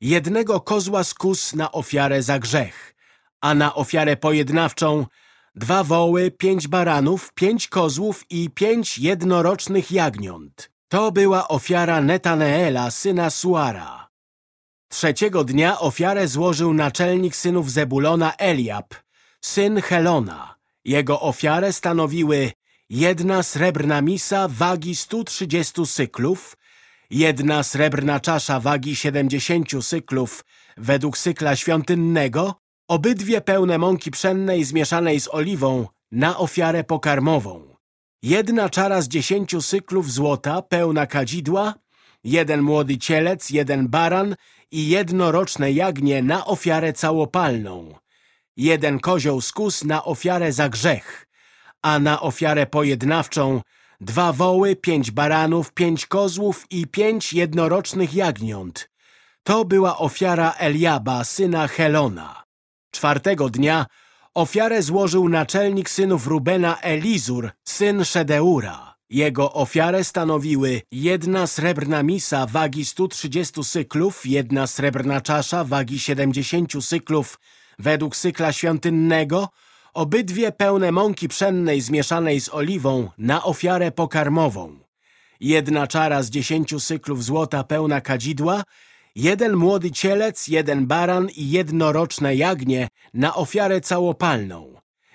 jednego kozła z na ofiarę za grzech, a na ofiarę pojednawczą dwa woły, pięć baranów, pięć kozłów i pięć jednorocznych jagniąt. To była ofiara Netaneela, syna Suara. Trzeciego dnia ofiarę złożył naczelnik synów Zebulona Eliab, syn Helona. Jego ofiarę stanowiły jedna srebrna misa wagi 130 syklów, jedna srebrna czasza wagi 70 syklów według cykla świątynnego, obydwie pełne mąki pszennej zmieszanej z oliwą na ofiarę pokarmową, jedna czara z dziesięciu syklów złota pełna kadzidła, jeden młody cielec, jeden baran i jednoroczne jagnię na ofiarę całopalną, jeden kozioł skus na ofiarę za grzech, a na ofiarę pojednawczą dwa woły, pięć baranów, pięć kozłów i pięć jednorocznych jagniąt. To była ofiara Eliaba, syna Helona. Czwartego dnia ofiarę złożył naczelnik synów Rubena Elizur, syn Szedeura. Jego ofiarę stanowiły jedna srebrna misa wagi 130 syklów, jedna srebrna czasza wagi 70 syklów według cykla świątynnego, obydwie pełne mąki pszennej zmieszanej z oliwą na ofiarę pokarmową, jedna czara z dziesięciu syklów złota pełna kadzidła, jeden młody cielec, jeden baran i jednoroczne jagnię na ofiarę całopalną,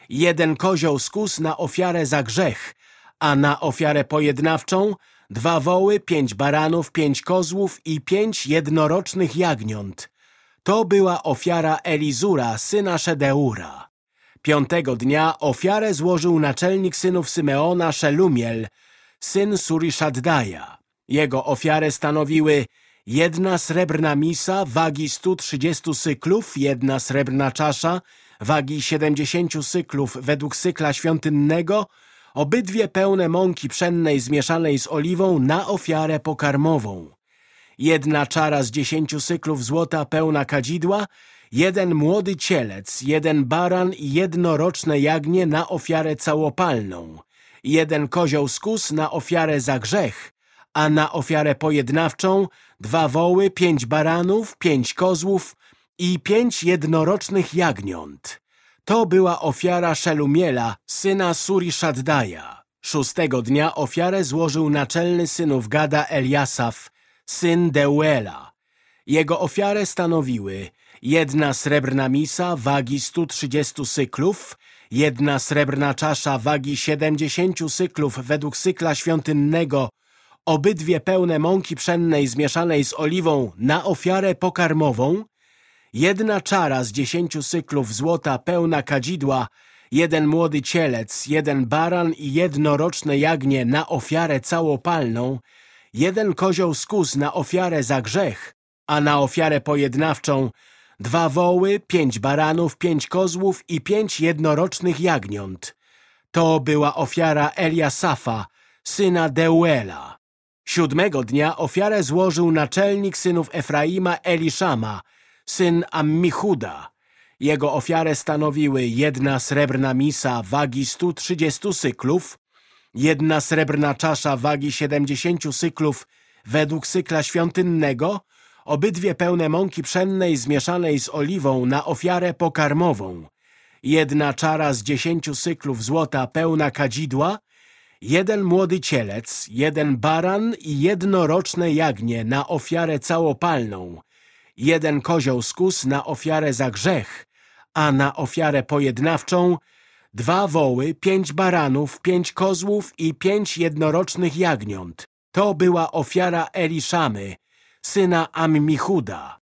jeden kozioł skus na ofiarę za grzech, a na ofiarę pojednawczą dwa woły, pięć baranów, pięć kozłów i pięć jednorocznych jagniąt. To była ofiara Elizura, syna Szedeura. Piątego dnia ofiarę złożył naczelnik synów Symeona Szelumiel, syn Surishaddaja. Jego ofiarę stanowiły jedna srebrna misa wagi 130 syklów, jedna srebrna czasza wagi 70 syklów według cykla świątynnego, obydwie pełne mąki pszennej zmieszanej z oliwą na ofiarę pokarmową. Jedna czara z dziesięciu syklów złota pełna kadzidła, jeden młody cielec, jeden baran i jednoroczne jagnię na ofiarę całopalną, jeden kozioł skus na ofiarę za grzech, a na ofiarę pojednawczą dwa woły, pięć baranów, pięć kozłów i pięć jednorocznych jagniąt. To była ofiara Szelumiela, syna Suri Szaddaja. Szóstego dnia ofiarę złożył naczelny synów Gada Eliasaf, syn Deuela. Jego ofiarę stanowiły jedna srebrna misa wagi 130 syklów, jedna srebrna czasza wagi 70 syklów według cykla świątynnego, obydwie pełne mąki pszennej zmieszanej z oliwą na ofiarę pokarmową, jedna czara z dziesięciu syklów złota pełna kadzidła, jeden młody cielec, jeden baran i jednoroczne jagnię na ofiarę całopalną, jeden kozioł skóz na ofiarę za grzech, a na ofiarę pojednawczą dwa woły, pięć baranów, pięć kozłów i pięć jednorocznych jagniąt. To była ofiara Eliasafa, syna Deuela. Siódmego dnia ofiarę złożył naczelnik synów Efraima Eliszama, syn Ammichuda. Jego ofiarę stanowiły jedna srebrna misa wagi 130 syklów, jedna srebrna czasza wagi 70 syklów według cykla świątynnego, obydwie pełne mąki pszennej zmieszanej z oliwą na ofiarę pokarmową, jedna czara z dziesięciu syklów złota pełna kadzidła, jeden młody cielec, jeden baran i jednoroczne jagnię na ofiarę całopalną, jeden kozioł skus na ofiarę za grzech, a na ofiarę pojednawczą dwa woły, pięć baranów, pięć kozłów i pięć jednorocznych jagniąt. To była ofiara Eliszamy, syna Ammichuda.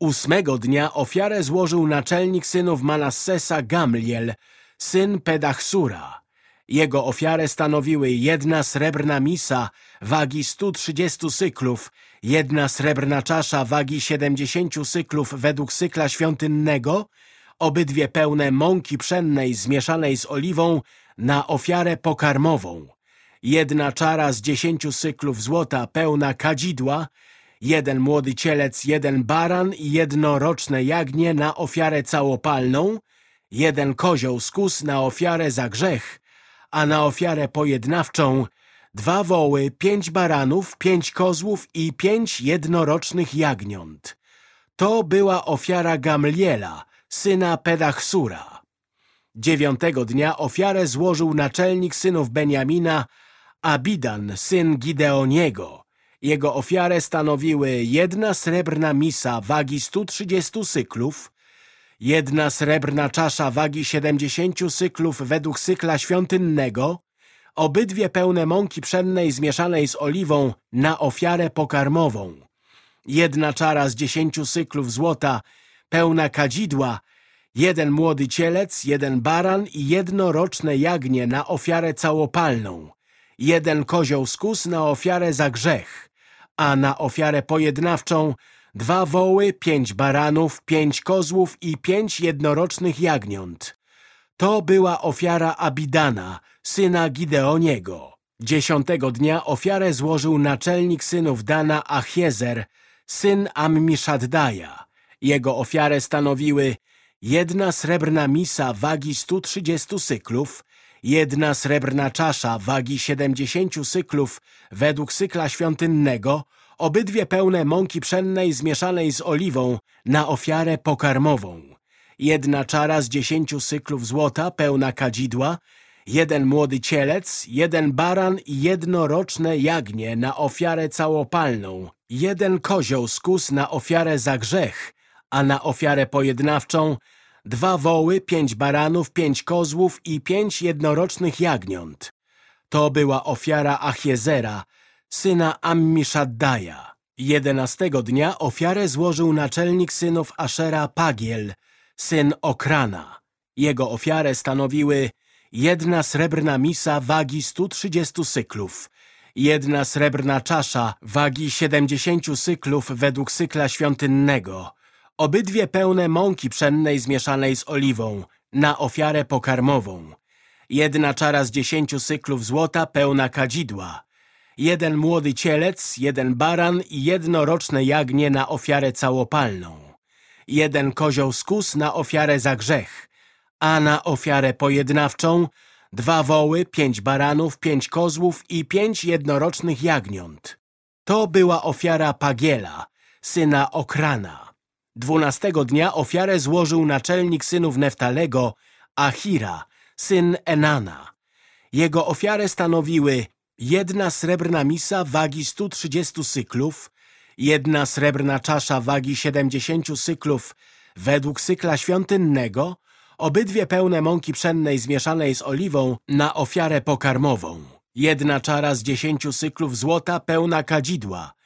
Ósmego dnia ofiarę złożył naczelnik synów Manassesa Gamliel, syn Pedachsura. Jego ofiarę stanowiły jedna srebrna misa wagi 130 syklów, jedna srebrna czasza wagi 70 syklów według cykla świątynnego, obydwie pełne mąki pszennej zmieszanej z oliwą na ofiarę pokarmową, jedna czara z dziesięciu syklów złota pełna kadzidła, jeden młody cielec, jeden baran i jednoroczne jagnię na ofiarę całopalną, jeden kozioł skus na ofiarę za grzech, a na ofiarę pojednawczą dwa woły, pięć baranów, pięć kozłów i pięć jednorocznych jagniąt. To była ofiara Gamliela, syna Pedachsura. Dziewiątego dnia ofiarę złożył naczelnik synów Beniamina, Abidan, syn Gideoniego. Jego ofiarę stanowiły jedna srebrna misa wagi 130 syklów, jedna srebrna czasza wagi 70 syklów według cykla świątynnego, obydwie pełne mąki pszennej zmieszanej z oliwą na ofiarę pokarmową, jedna czara z dziesięciu syklów złota pełna kadzidła, jeden młody cielec, jeden baran i jednoroczne jagnię na ofiarę całopalną, jeden kozioł skus na ofiarę za grzech, a na ofiarę pojednawczą dwa woły, pięć baranów, pięć kozłów i pięć jednorocznych jagniąt. To była ofiara Abidana, syna Gideoniego. Dziesiątego dnia ofiarę złożył naczelnik synów Dana Achiezer, syn Ammiszaddaja. Jego ofiarę stanowiły jedna srebrna misa wagi 130 syklów, jedna srebrna czasza wagi 70 syklów według cykla świątynnego, obydwie pełne mąki pszennej zmieszanej z oliwą na ofiarę pokarmową, jedna czara z dziesięciu syklów złota pełna kadzidła, jeden młody cielec, jeden baran i jednoroczne jagnię na ofiarę całopalną, jeden kozioł skus na ofiarę za grzech, a na ofiarę pojednawczą dwa woły, pięć baranów, pięć kozłów i pięć jednorocznych jagniąt. To była ofiara Achiezera, syna Ammiszaddaja. Jedenastego dnia ofiarę złożył naczelnik synów Ashera Pagiel, syn Okrana. Jego ofiarę stanowiły jedna srebrna misa wagi 130 syklów, jedna srebrna czasza wagi 70 syklów według cykla świątynnego, obydwie pełne mąki pszennej zmieszanej z oliwą, na ofiarę pokarmową, jedna czara z dziesięciu syklów złota pełna kadzidła, jeden młody cielec, jeden baran i jednoroczne jagnię na ofiarę całopalną, jeden kozioł skus na ofiarę za grzech, a na ofiarę pojednawczą dwa woły, pięć baranów, pięć kozłów i pięć jednorocznych jagniąt. To była ofiara Pagiela, syna Okrana. Dwunastego dnia ofiarę złożył naczelnik synów Neftalego, Achira, syn Enana. Jego ofiarę stanowiły jedna srebrna misa wagi 130 syklów, jedna srebrna czasza wagi 70 syklów według cykla świątynnego, obydwie pełne mąki pszennej zmieszanej z oliwą na ofiarę pokarmową, jedna czara z dziesięciu syklów złota pełna kadzidła,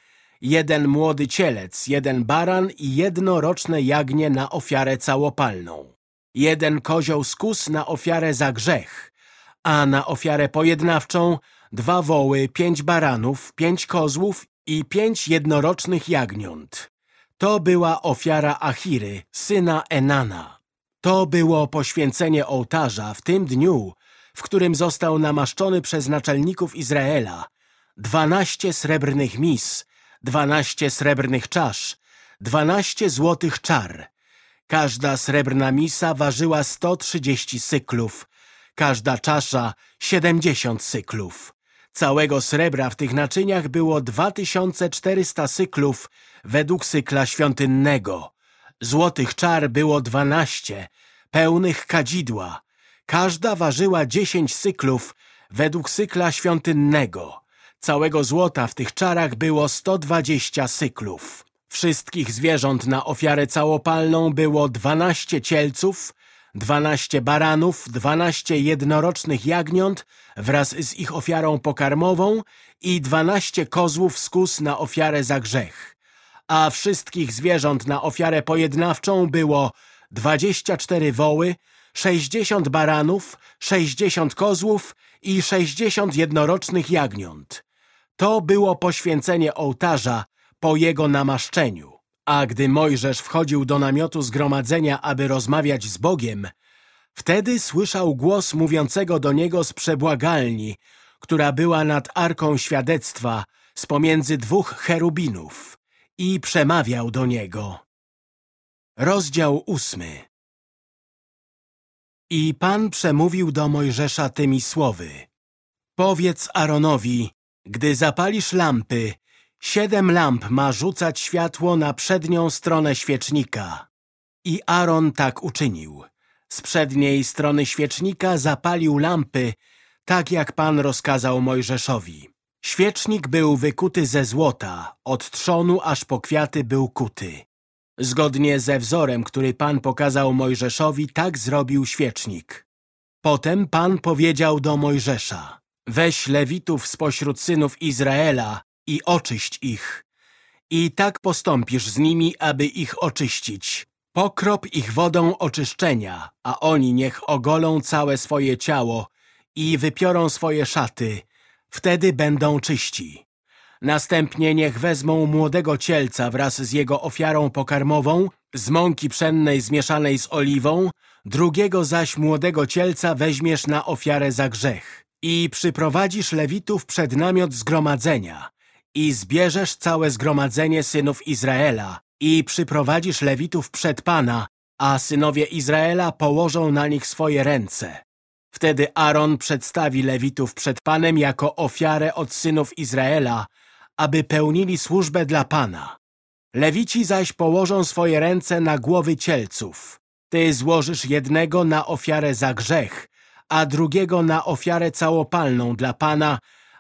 jeden młody cielec, jeden baran i jednoroczne jagnię na ofiarę całopalną, jeden kozioł skus na ofiarę za grzech, a na ofiarę pojednawczą dwa woły, pięć baranów, pięć kozłów i pięć jednorocznych jagniąt. To była ofiara Achiry, syna Enana. To było poświęcenie ołtarza w tym dniu, w którym został namaszczony przez naczelników Izraela dwanaście srebrnych mis, dwanaście srebrnych czasz, dwanaście złotych czar. Każda srebrna misa ważyła sto trzydzieści syklów, każda czasza siedemdziesiąt syklów. Całego srebra w tych naczyniach było dwa tysiące czterysta syklów według sykla świątynnego. Złotych czar było dwanaście, pełnych kadzidła. Każda ważyła dziesięć syklów według sykla świątynnego. Całego złota w tych czarach było sto dwadzieścia syklów. Wszystkich zwierząt na ofiarę całopalną było dwanaście cielców, dwanaście baranów, dwanaście jednorocznych jagniąt wraz z ich ofiarą pokarmową i dwanaście kozłów z kus na ofiarę za grzech. A wszystkich zwierząt na ofiarę pojednawczą było dwadzieścia cztery woły, sześćdziesiąt baranów, sześćdziesiąt kozłów i sześćdziesiąt jednorocznych jagniąt. To było poświęcenie ołtarza po jego namaszczeniu. A gdy Mojżesz wchodził do namiotu zgromadzenia, aby rozmawiać z Bogiem, wtedy słyszał głos mówiącego do niego z przebłagalni, która była nad Arką Świadectwa z pomiędzy dwóch cherubinów i przemawiał do niego. Rozdział ósmy I Pan przemówił do Mojżesza tymi słowy. Powiedz Aaronowi, gdy zapalisz lampy, siedem lamp ma rzucać światło na przednią stronę świecznika. I Aaron tak uczynił. Z przedniej strony świecznika zapalił lampy, tak jak Pan rozkazał Mojżeszowi. Świecznik był wykuty ze złota, od trzonu aż po kwiaty był kuty. Zgodnie ze wzorem, który Pan pokazał Mojżeszowi, tak zrobił świecznik. Potem Pan powiedział do Mojżesza, weź lewitów spośród synów Izraela i oczyść ich. I tak postąpisz z nimi, aby ich oczyścić. Pokrop ich wodą oczyszczenia, a oni niech ogolą całe swoje ciało i wypiorą swoje szaty, wtedy będą czyści. Następnie niech wezmą młodego cielca wraz z jego ofiarą pokarmową, z mąki pszennej zmieszanej z oliwą, drugiego zaś młodego cielca weźmiesz na ofiarę za grzech. I przyprowadzisz lewitów przed namiot zgromadzenia i zbierzesz całe zgromadzenie synów Izraela i przyprowadzisz lewitów przed Pana, a synowie Izraela położą na nich swoje ręce. Wtedy Aaron przedstawi lewitów przed Panem jako ofiarę od synów Izraela, aby pełnili służbę dla Pana. Lewici zaś położą swoje ręce na głowy cielców. Ty złożysz jednego na ofiarę za grzech, a drugiego na ofiarę całopalną dla Pana,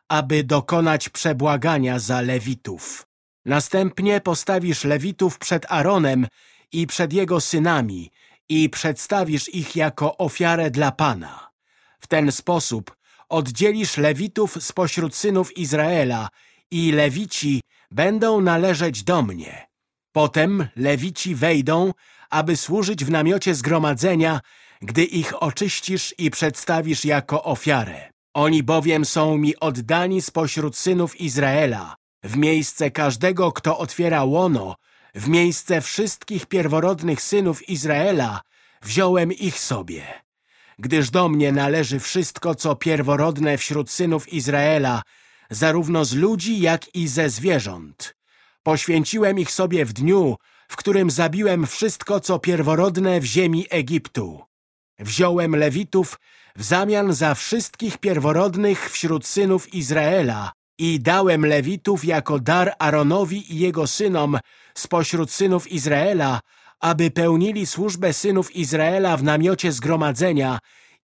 aby dokonać przebłagania za Lewitów. Następnie postawisz Lewitów przed Aaronem i przed jego synami i przedstawisz ich jako ofiarę dla Pana. W ten sposób oddzielisz Lewitów spośród synów Izraela i Lewici będą należeć do mnie. Potem Lewici wejdą, aby służyć w namiocie zgromadzenia, gdy ich oczyścisz i przedstawisz jako ofiarę. Oni bowiem są mi oddani spośród synów Izraela, w miejsce każdego, kto otwiera łono, w miejsce wszystkich pierworodnych synów Izraela, wziąłem ich sobie. Gdyż do mnie należy wszystko, co pierworodne wśród synów Izraela, zarówno z ludzi, jak i ze zwierząt. Poświęciłem ich sobie w dniu, w którym zabiłem wszystko, co pierworodne w ziemi Egiptu. Wziąłem Lewitów w zamian za wszystkich pierworodnych wśród synów Izraela i dałem Lewitów jako dar Aaronowi i jego synom spośród synów Izraela, aby pełnili służbę synów Izraela w namiocie zgromadzenia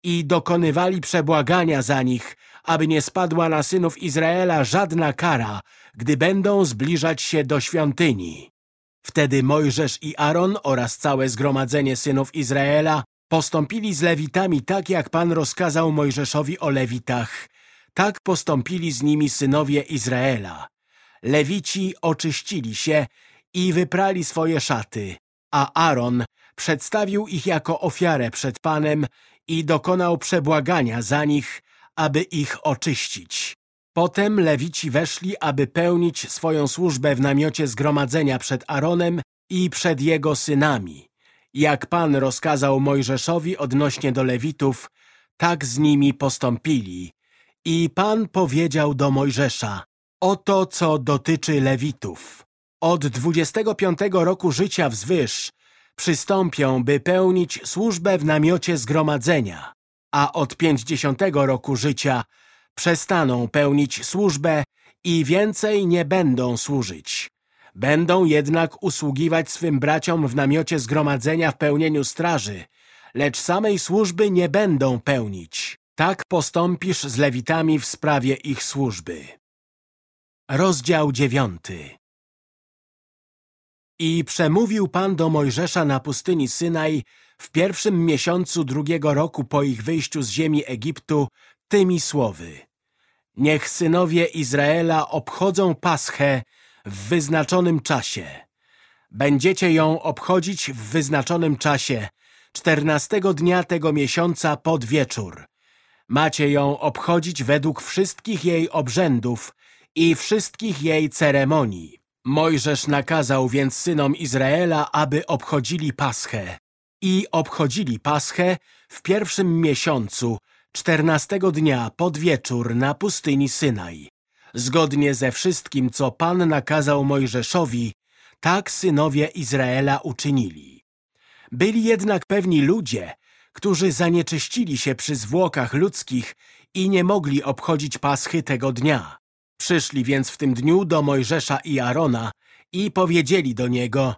i dokonywali przebłagania za nich, aby nie spadła na synów Izraela żadna kara, gdy będą zbliżać się do świątyni. Wtedy Mojżesz i Aaron oraz całe zgromadzenie synów Izraela Postąpili z Lewitami tak, jak Pan rozkazał Mojżeszowi o Lewitach. Tak postąpili z nimi synowie Izraela. Lewici oczyścili się i wyprali swoje szaty, a Aaron przedstawił ich jako ofiarę przed Panem i dokonał przebłagania za nich, aby ich oczyścić. Potem Lewici weszli, aby pełnić swoją służbę w namiocie zgromadzenia przed Aaronem i przed jego synami. Jak Pan rozkazał Mojżeszowi odnośnie do Lewitów, tak z nimi postąpili. I Pan powiedział do Mojżesza, oto co dotyczy Lewitów. Od 25 roku życia wzwyż przystąpią, by pełnić służbę w namiocie zgromadzenia, a od 50 roku życia przestaną pełnić służbę i więcej nie będą służyć. Będą jednak usługiwać swym braciom w namiocie zgromadzenia w pełnieniu straży, lecz samej służby nie będą pełnić. Tak postąpisz z Lewitami w sprawie ich służby. Rozdział dziewiąty I przemówił Pan do Mojżesza na pustyni Synaj w pierwszym miesiącu drugiego roku po ich wyjściu z ziemi Egiptu tymi słowy. Niech synowie Izraela obchodzą Paschę w wyznaczonym czasie. Będziecie ją obchodzić w wyznaczonym czasie, czternastego dnia tego miesiąca pod wieczór. Macie ją obchodzić według wszystkich jej obrzędów i wszystkich jej ceremonii. Mojżesz nakazał więc synom Izraela, aby obchodzili Paschę. I obchodzili Paschę w pierwszym miesiącu, czternastego dnia pod wieczór na pustyni Synaj. Zgodnie ze wszystkim, co Pan nakazał Mojżeszowi, tak synowie Izraela uczynili. Byli jednak pewni ludzie, którzy zanieczyścili się przy zwłokach ludzkich i nie mogli obchodzić paschy tego dnia. Przyszli więc w tym dniu do Mojżesza i Arona i powiedzieli do niego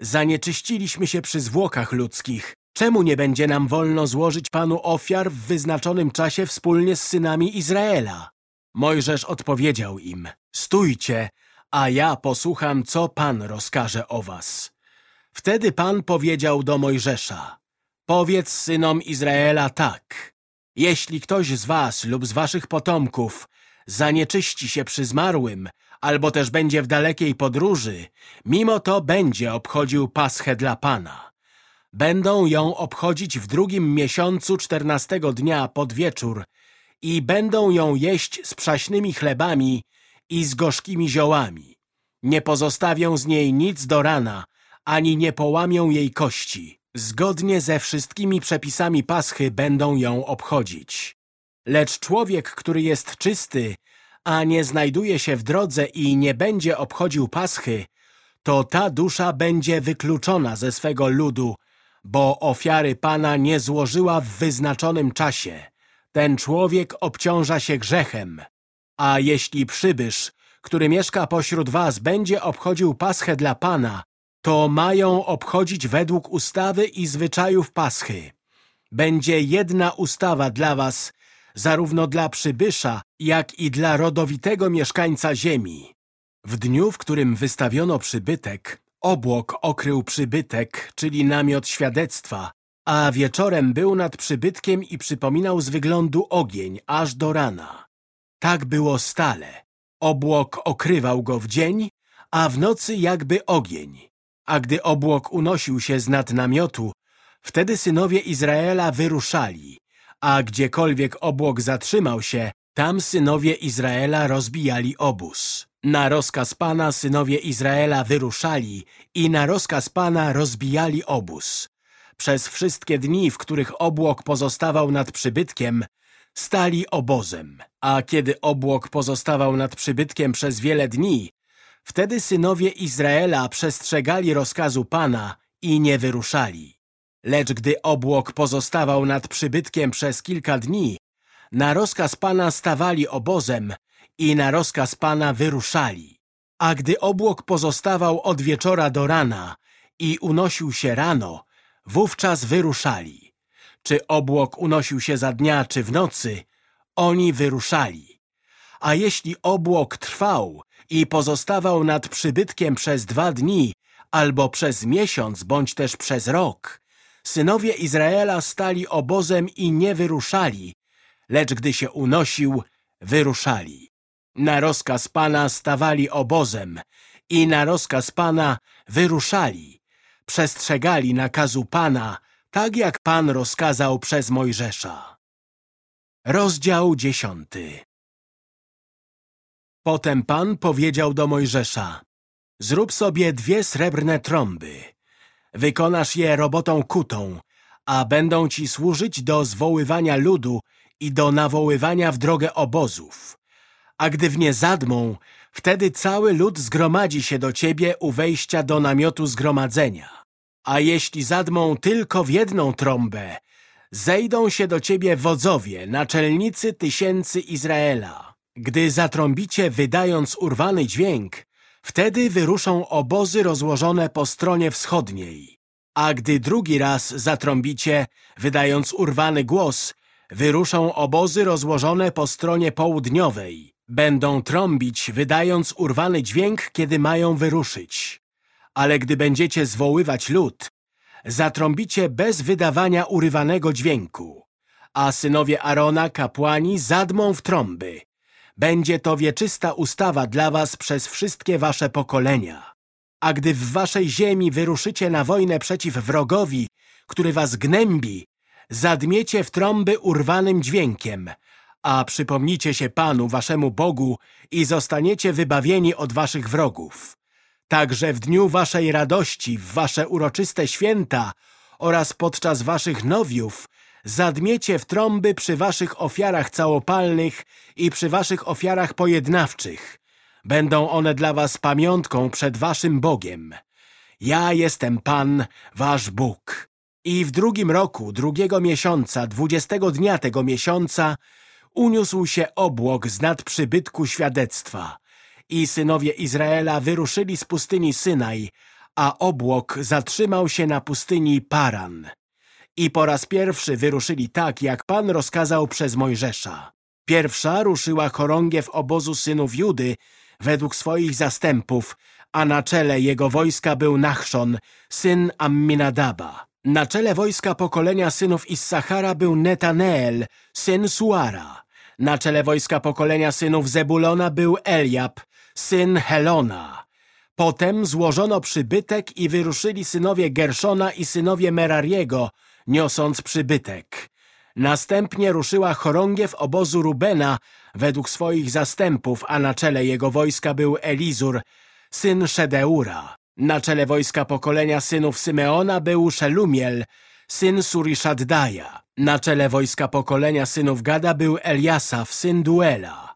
Zanieczyściliśmy się przy zwłokach ludzkich. Czemu nie będzie nam wolno złożyć Panu ofiar w wyznaczonym czasie wspólnie z synami Izraela? Mojżesz odpowiedział im, stójcie, a ja posłucham, co Pan rozkaże o was. Wtedy Pan powiedział do Mojżesza, powiedz synom Izraela tak, jeśli ktoś z was lub z waszych potomków zanieczyści się przy zmarłym, albo też będzie w dalekiej podróży, mimo to będzie obchodził paschę dla Pana. Będą ją obchodzić w drugim miesiącu czternastego dnia pod wieczór i będą ją jeść z przaśnymi chlebami i z gorzkimi ziołami. Nie pozostawią z niej nic do rana, ani nie połamią jej kości. Zgodnie ze wszystkimi przepisami paschy będą ją obchodzić. Lecz człowiek, który jest czysty, a nie znajduje się w drodze i nie będzie obchodził paschy, to ta dusza będzie wykluczona ze swego ludu, bo ofiary Pana nie złożyła w wyznaczonym czasie. Ten człowiek obciąża się grzechem. A jeśli przybysz, który mieszka pośród was, będzie obchodził paschę dla Pana, to mają obchodzić według ustawy i zwyczajów paschy. Będzie jedna ustawa dla was, zarówno dla przybysza, jak i dla rodowitego mieszkańca ziemi. W dniu, w którym wystawiono przybytek, obłok okrył przybytek, czyli namiot świadectwa, a wieczorem był nad przybytkiem i przypominał z wyglądu ogień aż do rana. Tak było stale. Obłok okrywał go w dzień, a w nocy jakby ogień. A gdy obłok unosił się z nad namiotu, wtedy synowie Izraela wyruszali, a gdziekolwiek obłok zatrzymał się, tam synowie Izraela rozbijali obóz. Na rozkaz Pana synowie Izraela wyruszali i na rozkaz Pana rozbijali obóz. Przez wszystkie dni, w których obłok pozostawał nad przybytkiem, stali obozem, a kiedy obłok pozostawał nad przybytkiem przez wiele dni, wtedy synowie Izraela przestrzegali rozkazu Pana i nie wyruszali. Lecz gdy obłok pozostawał nad przybytkiem przez kilka dni, na rozkaz Pana stawali obozem i na rozkaz Pana wyruszali. A gdy obłok pozostawał od wieczora do rana i unosił się rano, wówczas wyruszali. Czy obłok unosił się za dnia, czy w nocy, oni wyruszali. A jeśli obłok trwał i pozostawał nad przybytkiem przez dwa dni, albo przez miesiąc, bądź też przez rok, synowie Izraela stali obozem i nie wyruszali, lecz gdy się unosił, wyruszali. Na rozkaz Pana stawali obozem i na rozkaz Pana wyruszali. Przestrzegali nakazu Pana, tak jak Pan rozkazał przez Mojżesza. Rozdział dziesiąty Potem Pan powiedział do Mojżesza Zrób sobie dwie srebrne trąby. Wykonasz je robotą kutą, a będą ci służyć do zwoływania ludu i do nawoływania w drogę obozów. A gdy w nie zadmą, wtedy cały lud zgromadzi się do ciebie u wejścia do namiotu zgromadzenia. A jeśli zadmą tylko w jedną trąbę, zejdą się do ciebie wodzowie, naczelnicy tysięcy Izraela. Gdy zatrąbicie wydając urwany dźwięk, wtedy wyruszą obozy rozłożone po stronie wschodniej. A gdy drugi raz zatrąbicie, wydając urwany głos, wyruszą obozy rozłożone po stronie południowej. Będą trąbić, wydając urwany dźwięk, kiedy mają wyruszyć. Ale gdy będziecie zwoływać lud, zatrąbicie bez wydawania urywanego dźwięku. A synowie Arona, kapłani, zadmą w trąby. Będzie to wieczysta ustawa dla was przez wszystkie wasze pokolenia. A gdy w waszej ziemi wyruszycie na wojnę przeciw wrogowi, który was gnębi, zadmiecie w trąby urwanym dźwiękiem, a przypomnicie się Panu, waszemu Bogu i zostaniecie wybawieni od waszych wrogów. Także w dniu waszej radości, w wasze uroczyste święta oraz podczas waszych nowiów zadmiecie w trąby przy waszych ofiarach całopalnych i przy waszych ofiarach pojednawczych. Będą one dla was pamiątką przed waszym Bogiem. Ja jestem Pan, wasz Bóg. I w drugim roku, drugiego miesiąca, dwudziestego dnia tego miesiąca uniósł się obłok z nad przybytku świadectwa i synowie Izraela wyruszyli z pustyni Synaj, a obłok zatrzymał się na pustyni Paran. I po raz pierwszy wyruszyli tak, jak Pan rozkazał przez Mojżesza. Pierwsza ruszyła chorągiew obozu synów Judy według swoich zastępów, a na czele jego wojska był Nachszon, syn Amminadaba. Na czele wojska pokolenia synów Issachara był Netaneel, syn Suara. Na czele wojska pokolenia synów Zebulona był Eliab, syn Helona. Potem złożono przybytek i wyruszyli synowie Gerszona i synowie Merariego, niosąc przybytek. Następnie ruszyła chorągiew obozu Rubena według swoich zastępów, a na czele jego wojska był Elizur, syn Szedeura. Na czele wojska pokolenia synów Symeona był Szelumiel, syn Surishaddaja. Na czele wojska pokolenia synów Gada był Eliasaf, syn Duela.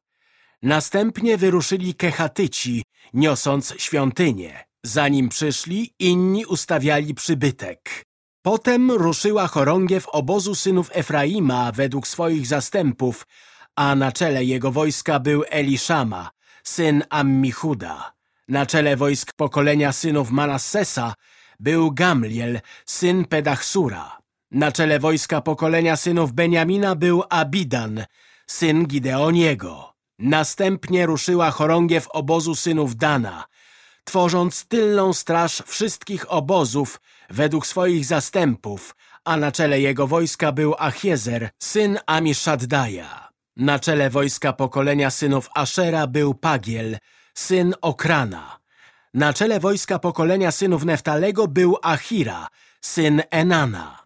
Następnie wyruszyli Kechatyci, niosąc świątynię. Zanim przyszli, inni ustawiali przybytek. Potem ruszyła chorągiew obozu synów Efraima według swoich zastępów, a na czele jego wojska był Eliszama, syn Ammichuda. Na czele wojsk pokolenia synów Manassesa był Gamliel, syn Pedachsura. Na czele wojska pokolenia synów Beniamina był Abidan, syn Gideoniego. Następnie ruszyła chorągiew obozu synów Dana, tworząc tylną straż wszystkich obozów według swoich zastępów, a na czele jego wojska był Achiezer, syn Amishaddaja. Na czele wojska pokolenia synów Ashera był Pagiel, syn Okrana. Na czele wojska pokolenia synów Neftalego był Achira, syn Enana.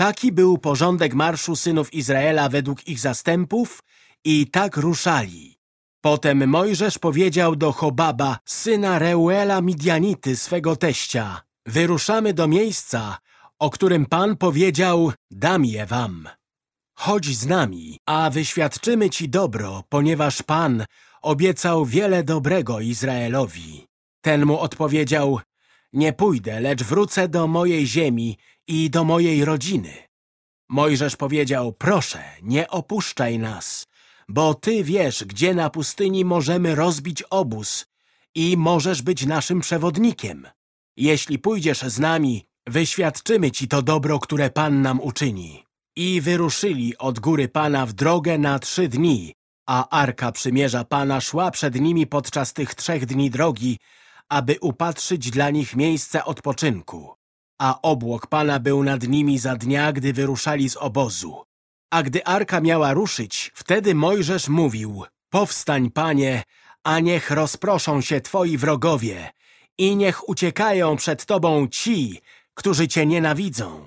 Taki był porządek marszu synów Izraela według ich zastępów i tak ruszali. Potem Mojżesz powiedział do Chobaba, syna Reuela Midianity, swego teścia, wyruszamy do miejsca, o którym Pan powiedział, dam je wam. Chodź z nami, a wyświadczymy ci dobro, ponieważ Pan obiecał wiele dobrego Izraelowi. Ten mu odpowiedział, nie pójdę, lecz wrócę do mojej ziemi i do mojej rodziny. Mojżesz powiedział, proszę, nie opuszczaj nas, bo ty wiesz, gdzie na pustyni możemy rozbić obóz i możesz być naszym przewodnikiem. Jeśli pójdziesz z nami, wyświadczymy ci to dobro, które Pan nam uczyni. I wyruszyli od góry Pana w drogę na trzy dni, a Arka Przymierza Pana szła przed nimi podczas tych trzech dni drogi, aby upatrzyć dla nich miejsce odpoczynku. A obłok Pana był nad nimi za dnia, gdy wyruszali z obozu. A gdy Arka miała ruszyć, wtedy Mojżesz mówił, powstań, Panie, a niech rozproszą się Twoi wrogowie i niech uciekają przed Tobą ci, którzy Cię nienawidzą.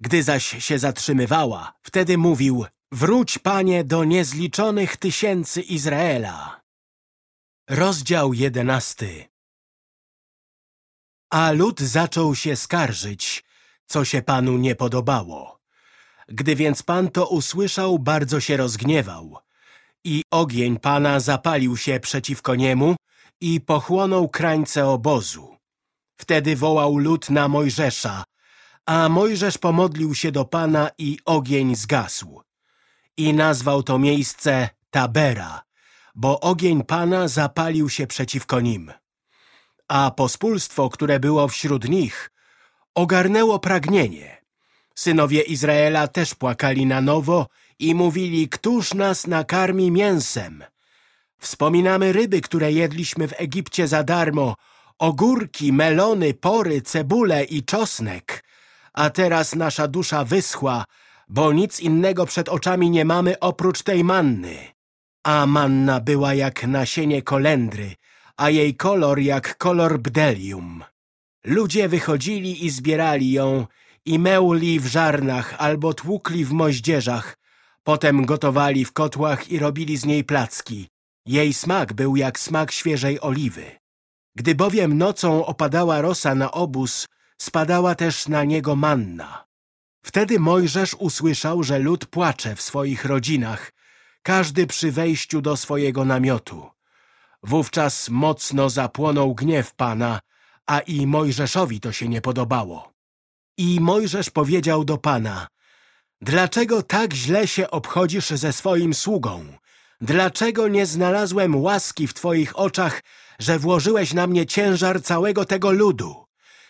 Gdy zaś się zatrzymywała, wtedy mówił, wróć, Panie, do niezliczonych tysięcy Izraela. Rozdział jedenasty A lud zaczął się skarżyć, co się panu nie podobało. Gdy więc pan to usłyszał, bardzo się rozgniewał. I ogień pana zapalił się przeciwko niemu i pochłonął krańce obozu. Wtedy wołał lud na Mojżesza, a Mojżesz pomodlił się do Pana i ogień zgasł. I nazwał to miejsce Tabera, bo ogień Pana zapalił się przeciwko nim. A pospólstwo, które było wśród nich, ogarnęło pragnienie. Synowie Izraela też płakali na nowo i mówili, któż nas nakarmi mięsem? Wspominamy ryby, które jedliśmy w Egipcie za darmo, ogórki, melony, pory, cebule i czosnek. A teraz nasza dusza wyschła, bo nic innego przed oczami nie mamy oprócz tej manny. A manna była jak nasienie kolendry, a jej kolor jak kolor bdelium. Ludzie wychodzili i zbierali ją i mełli w żarnach albo tłukli w moździerzach, potem gotowali w kotłach i robili z niej placki. Jej smak był jak smak świeżej oliwy. Gdy bowiem nocą opadała rosa na obóz, spadała też na niego manna. Wtedy Mojżesz usłyszał, że lud płacze w swoich rodzinach, każdy przy wejściu do swojego namiotu. Wówczas mocno zapłonął gniew Pana, a i Mojżeszowi to się nie podobało. I Mojżesz powiedział do Pana, Dlaczego tak źle się obchodzisz ze swoim sługą? Dlaczego nie znalazłem łaski w Twoich oczach, że włożyłeś na mnie ciężar całego tego ludu?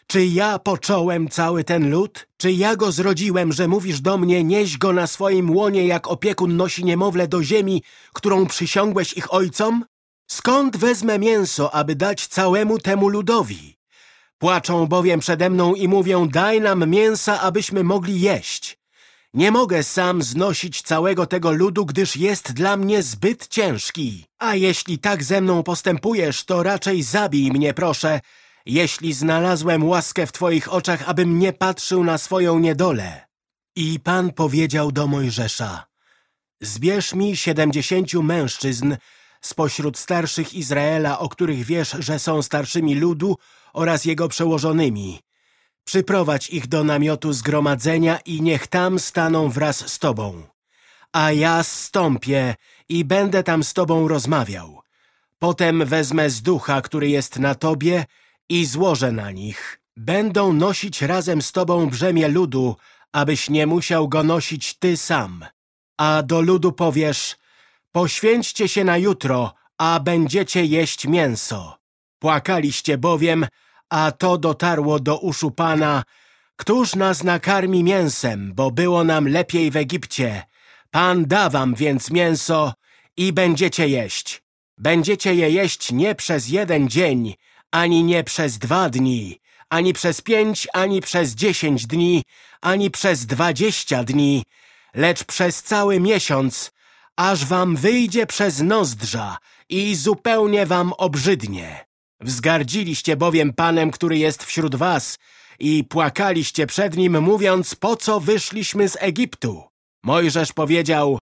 Czy ja począłem cały ten lud? Czy ja go zrodziłem, że mówisz do mnie, nieś go na swoim łonie, jak opiekun nosi niemowlę do ziemi, którą przysiągłeś ich ojcom? Skąd wezmę mięso, aby dać całemu temu ludowi? Płaczą bowiem przede mną i mówią, daj nam mięsa, abyśmy mogli jeść. Nie mogę sam znosić całego tego ludu, gdyż jest dla mnie zbyt ciężki. A jeśli tak ze mną postępujesz, to raczej zabij mnie, proszę, jeśli znalazłem łaskę w Twoich oczach, abym nie patrzył na swoją niedolę. I Pan powiedział do Mojżesza, zbierz mi siedemdziesięciu mężczyzn spośród starszych Izraela, o których wiesz, że są starszymi ludu oraz jego przełożonymi. Przyprowadź ich do namiotu zgromadzenia i niech tam staną wraz z Tobą. A ja zstąpię i będę tam z Tobą rozmawiał. Potem wezmę z ducha, który jest na Tobie i złożę na nich. Będą nosić razem z Tobą brzemię ludu, abyś nie musiał go nosić Ty sam. A do ludu powiesz, poświęćcie się na jutro, a będziecie jeść mięso. Płakaliście bowiem, a to dotarło do uszu Pana, Któż nas nakarmi mięsem, bo było nam lepiej w Egipcie? Pan da wam więc mięso i będziecie jeść. Będziecie je jeść nie przez jeden dzień, ani nie przez dwa dni, ani przez pięć, ani przez dziesięć dni, ani przez dwadzieścia dni, lecz przez cały miesiąc, aż wam wyjdzie przez nozdrza i zupełnie wam obrzydnie. Wzgardziliście bowiem Panem, który jest wśród was i płakaliście przed Nim, mówiąc, po co wyszliśmy z Egiptu. Mojżesz powiedział,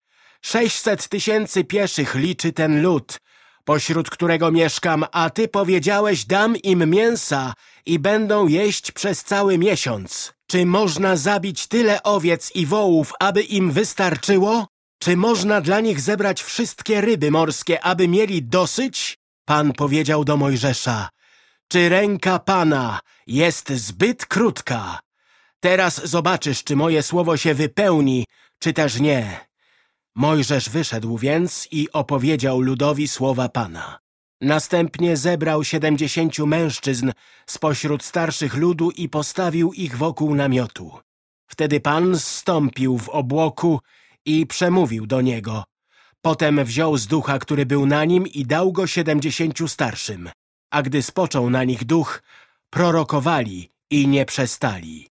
sześćset tysięcy pieszych liczy ten lud, pośród którego mieszkam, a ty powiedziałeś, dam im mięsa i będą jeść przez cały miesiąc. Czy można zabić tyle owiec i wołów, aby im wystarczyło? Czy można dla nich zebrać wszystkie ryby morskie, aby mieli dosyć? Pan powiedział do Mojżesza, czy ręka Pana jest zbyt krótka? Teraz zobaczysz, czy moje słowo się wypełni, czy też nie. Mojżesz wyszedł więc i opowiedział ludowi słowa Pana. Następnie zebrał siedemdziesięciu mężczyzn spośród starszych ludu i postawił ich wokół namiotu. Wtedy Pan zstąpił w obłoku i przemówił do niego. Potem wziął z ducha, który był na nim i dał go siedemdziesięciu starszym. A gdy spoczął na nich duch, prorokowali i nie przestali.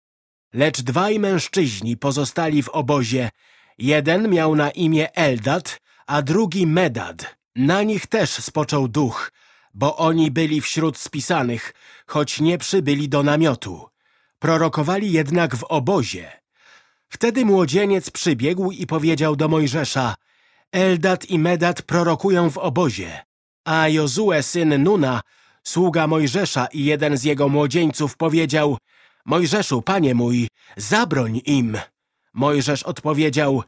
Lecz dwaj mężczyźni pozostali w obozie. Jeden miał na imię Eldad, a drugi Medad. Na nich też spoczął duch, bo oni byli wśród spisanych, choć nie przybyli do namiotu. Prorokowali jednak w obozie. Wtedy młodzieniec przybiegł i powiedział do Mojżesza – Eldad i Medad prorokują w obozie, a Jozue, syn Nuna, sługa Mojżesza i jeden z jego młodzieńców powiedział Mojżeszu, panie mój, zabroń im. Mojżesz odpowiedział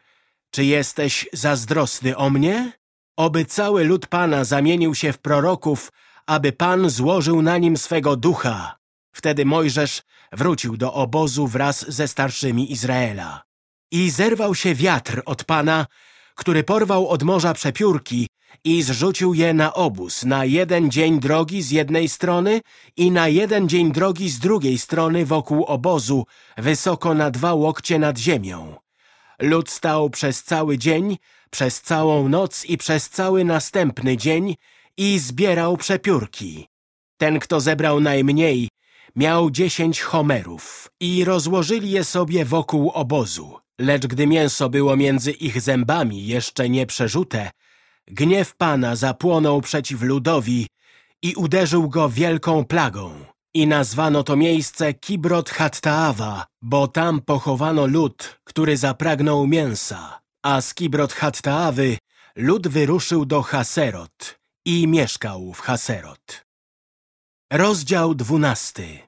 Czy jesteś zazdrosny o mnie? Oby cały lud Pana zamienił się w proroków, aby Pan złożył na nim swego ducha. Wtedy Mojżesz wrócił do obozu wraz ze starszymi Izraela. I zerwał się wiatr od Pana, który porwał od morza przepiórki i zrzucił je na obóz, na jeden dzień drogi z jednej strony i na jeden dzień drogi z drugiej strony wokół obozu, wysoko na dwa łokcie nad ziemią. Lud stał przez cały dzień, przez całą noc i przez cały następny dzień i zbierał przepiórki. Ten, kto zebrał najmniej, miał dziesięć homerów i rozłożyli je sobie wokół obozu. Lecz gdy mięso było między ich zębami jeszcze nie przerzute, gniew Pana zapłonął przeciw ludowi i uderzył go wielką plagą. I nazwano to miejsce Kibrot Hattaawa, bo tam pochowano lud, który zapragnął mięsa. A z Kibrot Hattaawy lud wyruszył do Haserot i mieszkał w Haserot. Rozdział dwunasty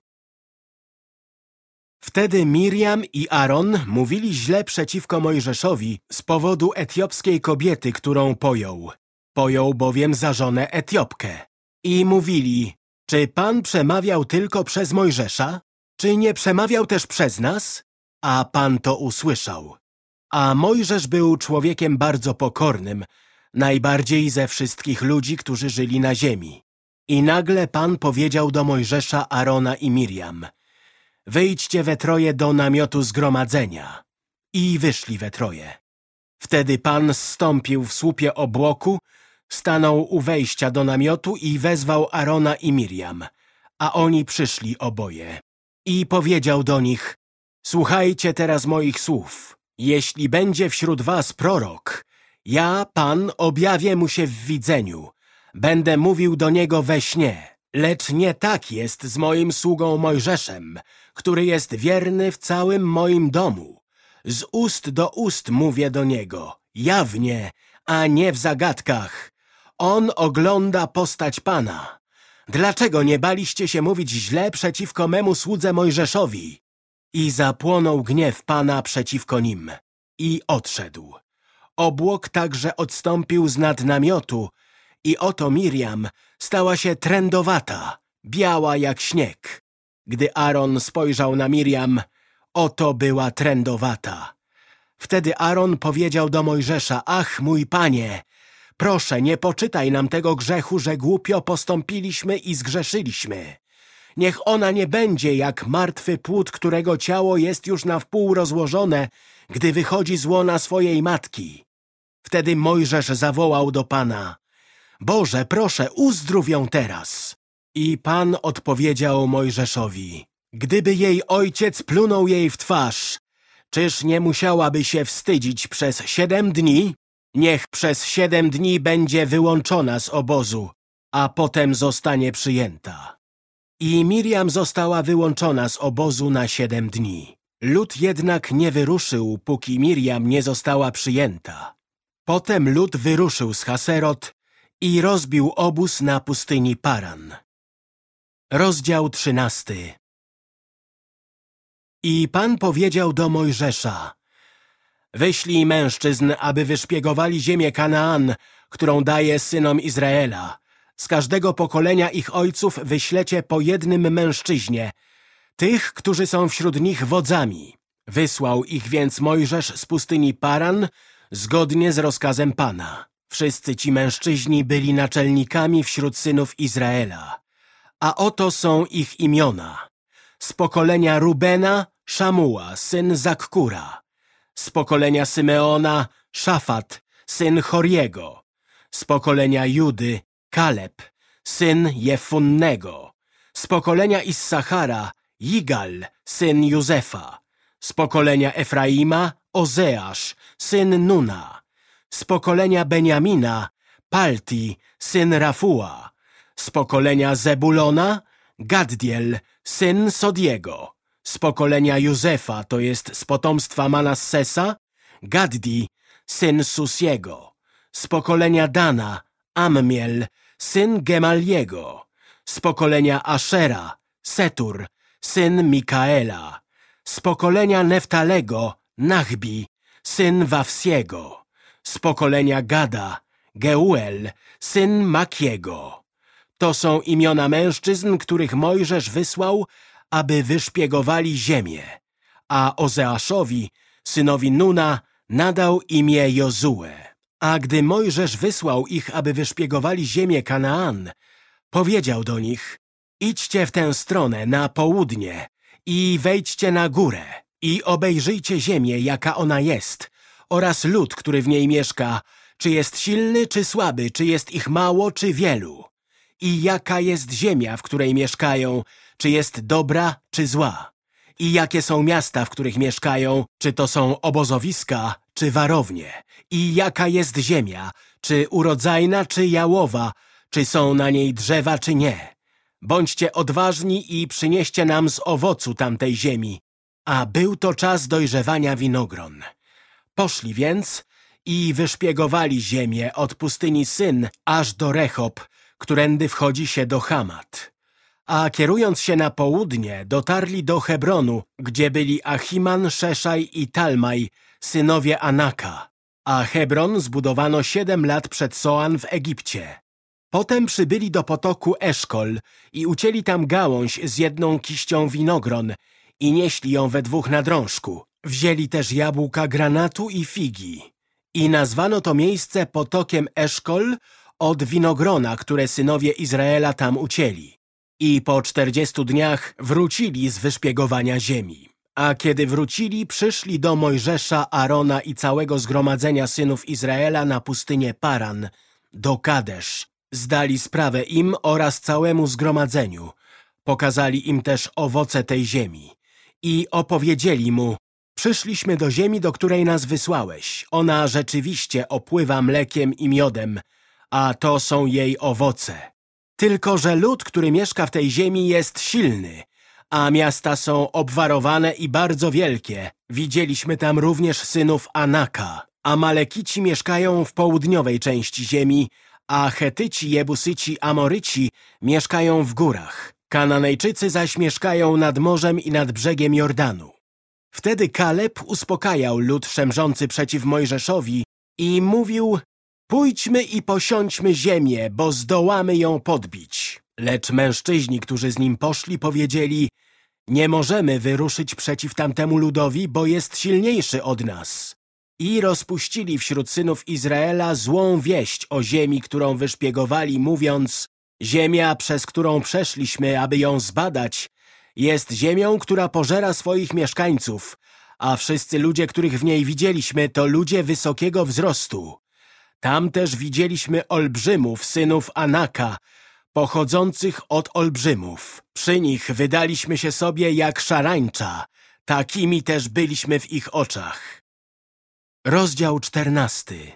Wtedy Miriam i Aaron mówili źle przeciwko Mojżeszowi z powodu etiopskiej kobiety, którą pojął. Pojął bowiem za żonę Etiopkę. I mówili, czy Pan przemawiał tylko przez Mojżesza? Czy nie przemawiał też przez nas? A Pan to usłyszał. A Mojżesz był człowiekiem bardzo pokornym, najbardziej ze wszystkich ludzi, którzy żyli na ziemi. I nagle Pan powiedział do Mojżesza, Arona i Miriam, wyjdźcie we troje do namiotu zgromadzenia. I wyszli we troje. Wtedy Pan zstąpił w słupie obłoku, stanął u wejścia do namiotu i wezwał Arona i Miriam, a oni przyszli oboje. I powiedział do nich, słuchajcie teraz moich słów. Jeśli będzie wśród was prorok, ja, Pan, objawię mu się w widzeniu. Będę mówił do niego we śnie. Lecz nie tak jest z moim sługą Mojżeszem, który jest wierny w całym moim domu. Z ust do ust mówię do niego, jawnie, a nie w zagadkach. On ogląda postać Pana. Dlaczego nie baliście się mówić źle przeciwko memu słudze Mojżeszowi? I zapłonął gniew Pana przeciwko nim. I odszedł. Obłok także odstąpił z nad namiotu i oto Miriam stała się trędowata, biała jak śnieg. Gdy Aaron spojrzał na Miriam, oto była trędowata. Wtedy Aaron powiedział do Mojżesza, ach mój panie, proszę nie poczytaj nam tego grzechu, że głupio postąpiliśmy i zgrzeszyliśmy. Niech ona nie będzie jak martwy płód, którego ciało jest już na wpół rozłożone, gdy wychodzi z łona swojej matki. Wtedy Mojżesz zawołał do Pana, Boże, proszę, uzdrów ją teraz. I Pan odpowiedział Mojżeszowi, gdyby jej ojciec plunął jej w twarz, czyż nie musiałaby się wstydzić przez siedem dni? Niech przez siedem dni będzie wyłączona z obozu, a potem zostanie przyjęta. I Miriam została wyłączona z obozu na siedem dni. Lud jednak nie wyruszył, póki Miriam nie została przyjęta. Potem lud wyruszył z Haserot i rozbił obóz na pustyni Paran. Rozdział trzynasty I Pan powiedział do Mojżesza Wyślij mężczyzn, aby wyszpiegowali ziemię Kanaan, którą daje synom Izraela. Z każdego pokolenia ich ojców wyślecie po jednym mężczyźnie, tych, którzy są wśród nich wodzami. Wysłał ich więc Mojżesz z pustyni Paran, zgodnie z rozkazem Pana. Wszyscy ci mężczyźni byli naczelnikami wśród synów Izraela. A oto są ich imiona. Z pokolenia Rubena, Szamuła, syn Zakkura. Z pokolenia Symeona, Szafat, syn Choriego. Z pokolenia Judy, Kaleb, syn Jefunnego. Z pokolenia Issachara, Jigal, syn Józefa. Z pokolenia Efraima, Ozeasz, syn Nuna z pokolenia Beniamina Palti, syn Rafua, z pokolenia Zebulona Gaddiel, syn Sodiego, z pokolenia Józefa, to jest z potomstwa Manassesa, Gaddi, syn Susiego, z pokolenia Dana Ammiel, syn Gemaliego, z pokolenia Ashera, Setur, syn Mikaela, z pokolenia Neftalego, Nachbi, syn Wawsiego, z pokolenia Gada, Geuel, syn Makiego. To są imiona mężczyzn, których Mojżesz wysłał, aby wyszpiegowali ziemię, a Ozeaszowi, synowi Nuna, nadał imię Jozue. A gdy Mojżesz wysłał ich, aby wyszpiegowali ziemię Kanaan, powiedział do nich, idźcie w tę stronę, na południe i wejdźcie na górę i obejrzyjcie ziemię, jaka ona jest oraz lud, który w niej mieszka, czy jest silny, czy słaby, czy jest ich mało, czy wielu. I jaka jest ziemia, w której mieszkają, czy jest dobra, czy zła. I jakie są miasta, w których mieszkają, czy to są obozowiska, czy warownie, i jaka jest ziemia, czy urodzajna, czy jałowa, czy są na niej drzewa, czy nie. Bądźcie odważni i przynieście nam z owocu tamtej ziemi. A był to czas dojrzewania winogron. Poszli więc i wyszpiegowali ziemię od pustyni Syn aż do Rechob, którędy wchodzi się do Hamat a kierując się na południe dotarli do Hebronu, gdzie byli Achiman, Szeszaj i Talmaj, synowie Anaka, a Hebron zbudowano siedem lat przed Soan w Egipcie. Potem przybyli do potoku Eszkol i ucięli tam gałąź z jedną kiścią winogron i nieśli ją we dwóch na drążku. Wzięli też jabłka granatu i figi. I nazwano to miejsce potokiem Eszkol od winogrona, które synowie Izraela tam ucięli i po czterdziestu dniach wrócili z wyszpiegowania ziemi. A kiedy wrócili, przyszli do Mojżesza, Arona i całego zgromadzenia synów Izraela na pustynię Paran, do Kadesz. Zdali sprawę im oraz całemu zgromadzeniu. Pokazali im też owoce tej ziemi. I opowiedzieli mu, przyszliśmy do ziemi, do której nas wysłałeś. Ona rzeczywiście opływa mlekiem i miodem, a to są jej owoce. Tylko, że lud, który mieszka w tej ziemi jest silny, a miasta są obwarowane i bardzo wielkie. Widzieliśmy tam również synów Anaka. Amalekici mieszkają w południowej części ziemi, a Chetyci, Jebusyci, Amoryci mieszkają w górach. Kananejczycy zaś mieszkają nad morzem i nad brzegiem Jordanu. Wtedy Kaleb uspokajał lud szemrzący przeciw Mojżeszowi i mówił Pójdźmy i posiądźmy ziemię, bo zdołamy ją podbić. Lecz mężczyźni, którzy z nim poszli, powiedzieli Nie możemy wyruszyć przeciw tamtemu ludowi, bo jest silniejszy od nas. I rozpuścili wśród synów Izraela złą wieść o ziemi, którą wyszpiegowali, mówiąc Ziemia, przez którą przeszliśmy, aby ją zbadać, jest ziemią, która pożera swoich mieszkańców, a wszyscy ludzie, których w niej widzieliśmy, to ludzie wysokiego wzrostu. Tam też widzieliśmy olbrzymów, synów Anaka, pochodzących od olbrzymów. Przy nich wydaliśmy się sobie jak szarańcza, takimi też byliśmy w ich oczach. Rozdział czternasty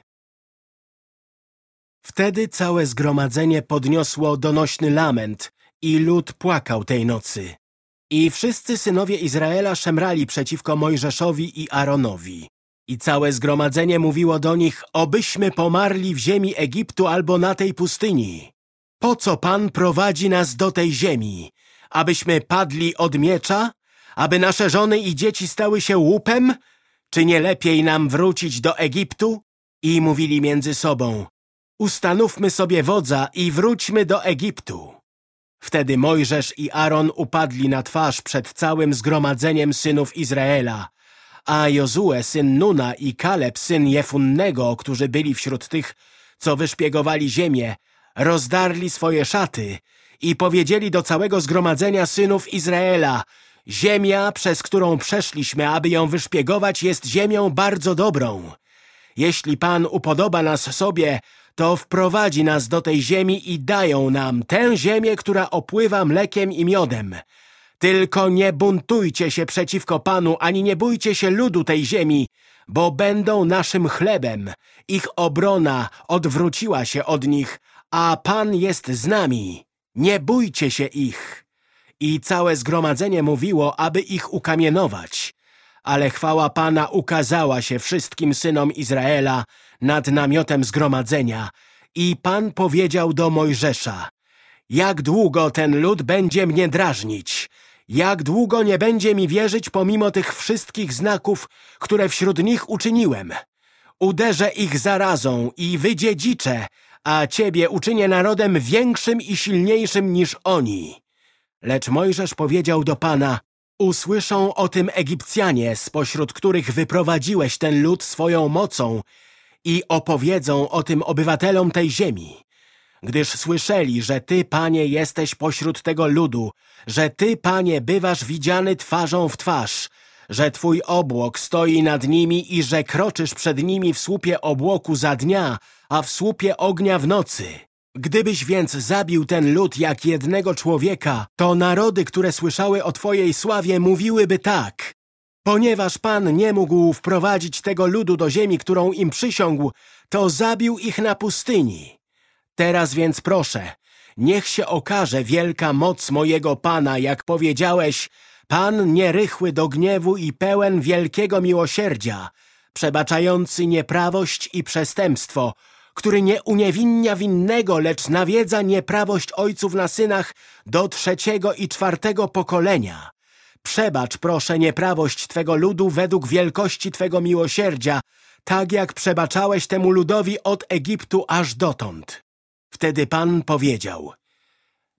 Wtedy całe zgromadzenie podniosło donośny lament i lud płakał tej nocy. I wszyscy synowie Izraela szemrali przeciwko Mojżeszowi i Aaronowi. I całe zgromadzenie mówiło do nich, obyśmy pomarli w ziemi Egiptu albo na tej pustyni. Po co Pan prowadzi nas do tej ziemi? Abyśmy padli od miecza? Aby nasze żony i dzieci stały się łupem? Czy nie lepiej nam wrócić do Egiptu? I mówili między sobą, ustanówmy sobie wodza i wróćmy do Egiptu. Wtedy Mojżesz i Aaron upadli na twarz przed całym zgromadzeniem synów Izraela, a Jozue, syn Nuna i Kaleb, syn Jefunnego, którzy byli wśród tych, co wyszpiegowali ziemię, rozdarli swoje szaty i powiedzieli do całego zgromadzenia synów Izraela Ziemia, przez którą przeszliśmy, aby ją wyszpiegować, jest ziemią bardzo dobrą. Jeśli Pan upodoba nas sobie, to wprowadzi nas do tej ziemi i dają nam tę ziemię, która opływa mlekiem i miodem. Tylko nie buntujcie się przeciwko Panu, ani nie bójcie się ludu tej ziemi, bo będą naszym chlebem. Ich obrona odwróciła się od nich, a Pan jest z nami. Nie bójcie się ich. I całe zgromadzenie mówiło, aby ich ukamienować. Ale chwała Pana ukazała się wszystkim synom Izraela nad namiotem zgromadzenia. I Pan powiedział do Mojżesza, Jak długo ten lud będzie mnie drażnić? Jak długo nie będzie mi wierzyć pomimo tych wszystkich znaków, które wśród nich uczyniłem? Uderzę ich zarazą i wydziedziczę, a ciebie uczynię narodem większym i silniejszym niż oni. Lecz Mojżesz powiedział do Pana, usłyszą o tym Egipcjanie, spośród których wyprowadziłeś ten lud swoją mocą i opowiedzą o tym obywatelom tej ziemi. Gdyż słyszeli, że Ty, Panie, jesteś pośród tego ludu, że Ty, Panie, bywasz widziany twarzą w twarz, że Twój obłok stoi nad nimi i że kroczysz przed nimi w słupie obłoku za dnia, a w słupie ognia w nocy. Gdybyś więc zabił ten lud jak jednego człowieka, to narody, które słyszały o Twojej sławie, mówiłyby tak. Ponieważ Pan nie mógł wprowadzić tego ludu do ziemi, którą im przysiągł, to zabił ich na pustyni. Teraz więc proszę, niech się okaże wielka moc mojego Pana, jak powiedziałeś, Pan nierychły do gniewu i pełen wielkiego miłosierdzia, przebaczający nieprawość i przestępstwo, który nie uniewinnia winnego, lecz nawiedza nieprawość ojców na synach do trzeciego i czwartego pokolenia. Przebacz, proszę, nieprawość Twego ludu według wielkości Twego miłosierdzia, tak jak przebaczałeś temu ludowi od Egiptu aż dotąd. Wtedy Pan powiedział,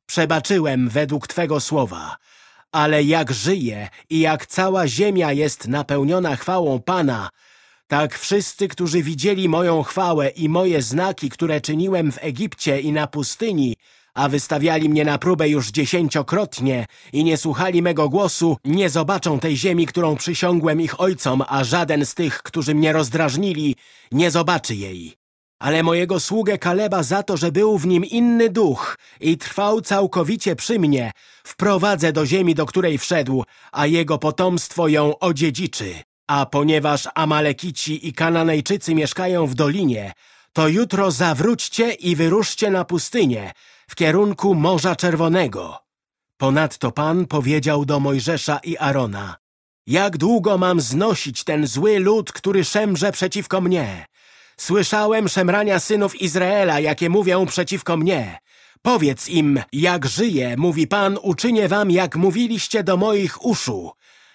przebaczyłem według Twego słowa, ale jak żyje i jak cała ziemia jest napełniona chwałą Pana, tak wszyscy, którzy widzieli moją chwałę i moje znaki, które czyniłem w Egipcie i na pustyni, a wystawiali mnie na próbę już dziesięciokrotnie i nie słuchali mego głosu, nie zobaczą tej ziemi, którą przysiągłem ich ojcom, a żaden z tych, którzy mnie rozdrażnili, nie zobaczy jej. Ale mojego sługę Kaleba za to, że był w nim inny duch i trwał całkowicie przy mnie, wprowadzę do ziemi, do której wszedł, a jego potomstwo ją odziedziczy. A ponieważ Amalekici i Kananejczycy mieszkają w dolinie, to jutro zawróćcie i wyruszcie na pustynię, w kierunku Morza Czerwonego. Ponadto Pan powiedział do Mojżesza i Arona, jak długo mam znosić ten zły lud, który szemrze przeciwko mnie? Słyszałem szemrania synów Izraela, jakie mówią przeciwko mnie. Powiedz im, jak żyje, mówi Pan, uczynię wam, jak mówiliście do moich uszu.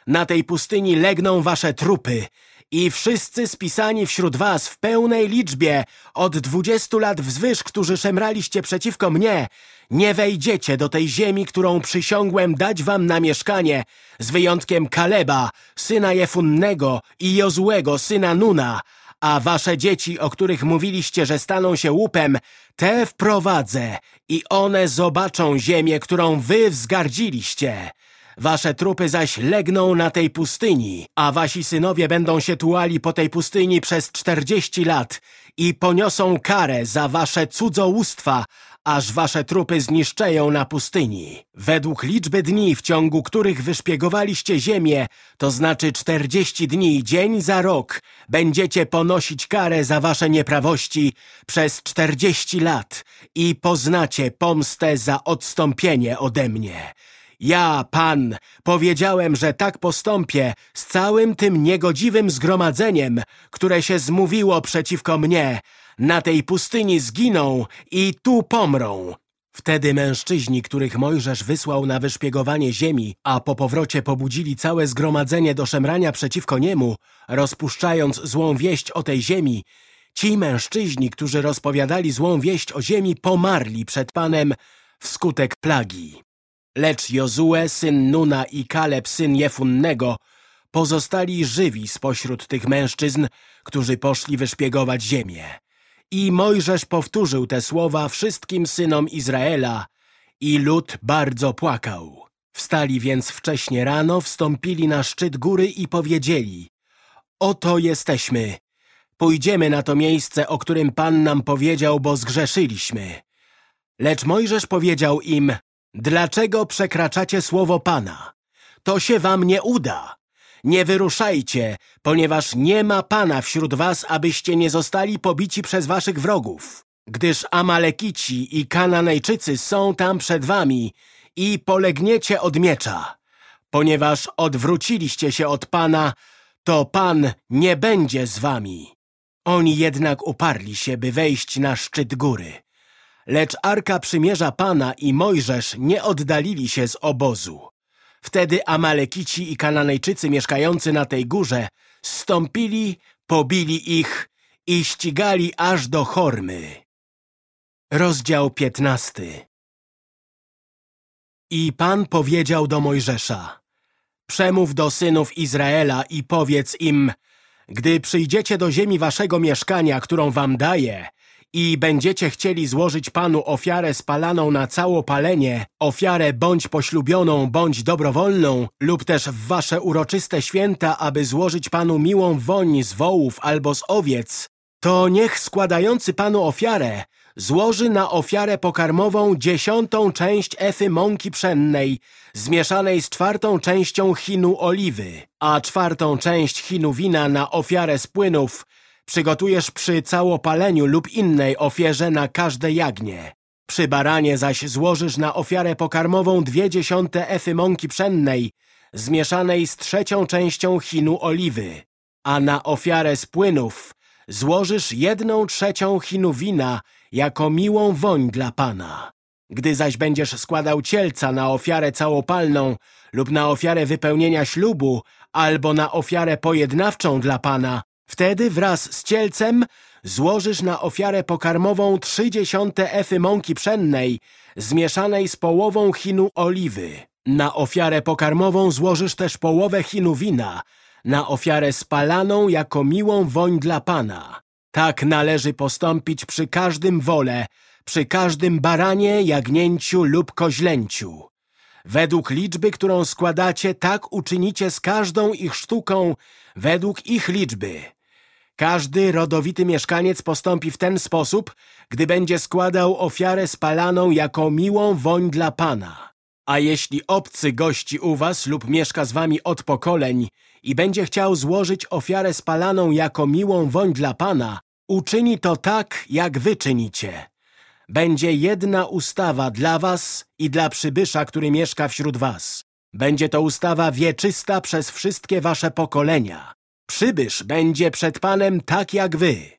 Na tej pustyni legną wasze trupy i wszyscy spisani wśród was w pełnej liczbie od dwudziestu lat wzwyż, którzy szemraliście przeciwko mnie, nie wejdziecie do tej ziemi, którą przysiągłem dać wam na mieszkanie, z wyjątkiem Kaleba, syna Jefunnego i Jozłego, syna Nuna, a wasze dzieci, o których mówiliście, że staną się łupem, te wprowadzę i one zobaczą ziemię, którą wy wzgardziliście. Wasze trupy zaś legną na tej pustyni, a wasi synowie będą się tułali po tej pustyni przez czterdzieści lat i poniosą karę za wasze cudzołóstwa, aż wasze trupy zniszczeją na pustyni. Według liczby dni, w ciągu których wyszpiegowaliście ziemię, to znaczy czterdzieści dni, dzień za rok, będziecie ponosić karę za wasze nieprawości przez czterdzieści lat i poznacie pomstę za odstąpienie ode mnie. Ja, Pan, powiedziałem, że tak postąpię z całym tym niegodziwym zgromadzeniem, które się zmówiło przeciwko mnie. Na tej pustyni zginą i tu pomrą. Wtedy mężczyźni, których Mojżesz wysłał na wyszpiegowanie ziemi, a po powrocie pobudzili całe zgromadzenie do szemrania przeciwko niemu, rozpuszczając złą wieść o tej ziemi, ci mężczyźni, którzy rozpowiadali złą wieść o ziemi, pomarli przed Panem wskutek plagi. Lecz Jozue, syn Nuna i Kaleb, syn Jefunnego, pozostali żywi spośród tych mężczyzn, którzy poszli wyszpiegować ziemię. I Mojżesz powtórzył te słowa wszystkim synom Izraela i lud bardzo płakał. Wstali więc wcześnie rano, wstąpili na szczyt góry i powiedzieli Oto jesteśmy. Pójdziemy na to miejsce, o którym Pan nam powiedział, bo zgrzeszyliśmy. Lecz Mojżesz powiedział im Dlaczego przekraczacie słowo Pana? To się wam nie uda. Nie wyruszajcie, ponieważ nie ma Pana wśród was, abyście nie zostali pobici przez waszych wrogów. Gdyż Amalekici i Kananejczycy są tam przed wami i polegniecie od miecza. Ponieważ odwróciliście się od Pana, to Pan nie będzie z wami. Oni jednak uparli się, by wejść na szczyt góry. Lecz Arka Przymierza Pana i Mojżesz nie oddalili się z obozu. Wtedy Amalekici i Kananejczycy mieszkający na tej górze stąpili, pobili ich i ścigali aż do Hormy. Rozdział piętnasty I Pan powiedział do Mojżesza Przemów do synów Izraela i powiedz im Gdy przyjdziecie do ziemi waszego mieszkania, którą wam daję i będziecie chcieli złożyć Panu ofiarę spalaną na całopalenie, ofiarę bądź poślubioną, bądź dobrowolną, lub też w wasze uroczyste święta, aby złożyć Panu miłą woń z wołów albo z owiec, to niech składający Panu ofiarę złoży na ofiarę pokarmową dziesiątą część efy mąki pszennej, zmieszanej z czwartą częścią chinu oliwy, a czwartą część chinu wina na ofiarę z płynów przygotujesz przy całopaleniu lub innej ofierze na każde jagnię. Przy baranie zaś złożysz na ofiarę pokarmową dwie dziesiąte efy mąki pszennej, zmieszanej z trzecią częścią chinu oliwy, a na ofiarę z płynów złożysz jedną trzecią chinu wina jako miłą woń dla Pana. Gdy zaś będziesz składał cielca na ofiarę całopalną lub na ofiarę wypełnienia ślubu albo na ofiarę pojednawczą dla Pana, wtedy wraz z cielcem złożysz na ofiarę pokarmową trzy efy mąki pszennej zmieszanej z połową chinu oliwy. Na ofiarę pokarmową złożysz też połowę chinu wina, na ofiarę spalaną jako miłą woń dla Pana. Tak należy postąpić przy każdym wole, przy każdym baranie, jagnięciu lub koźlęciu. Według liczby, którą składacie, tak uczynicie z każdą ich sztuką, według ich liczby. Każdy rodowity mieszkaniec postąpi w ten sposób, gdy będzie składał ofiarę spalaną jako miłą woń dla Pana. A jeśli obcy gości u was lub mieszka z wami od pokoleń i będzie chciał złożyć ofiarę spalaną jako miłą woń dla Pana, uczyni to tak, jak wy czynicie. Będzie jedna ustawa dla was i dla przybysza, który mieszka wśród was. Będzie to ustawa wieczysta przez wszystkie wasze pokolenia. Przybysz będzie przed Panem tak jak wy.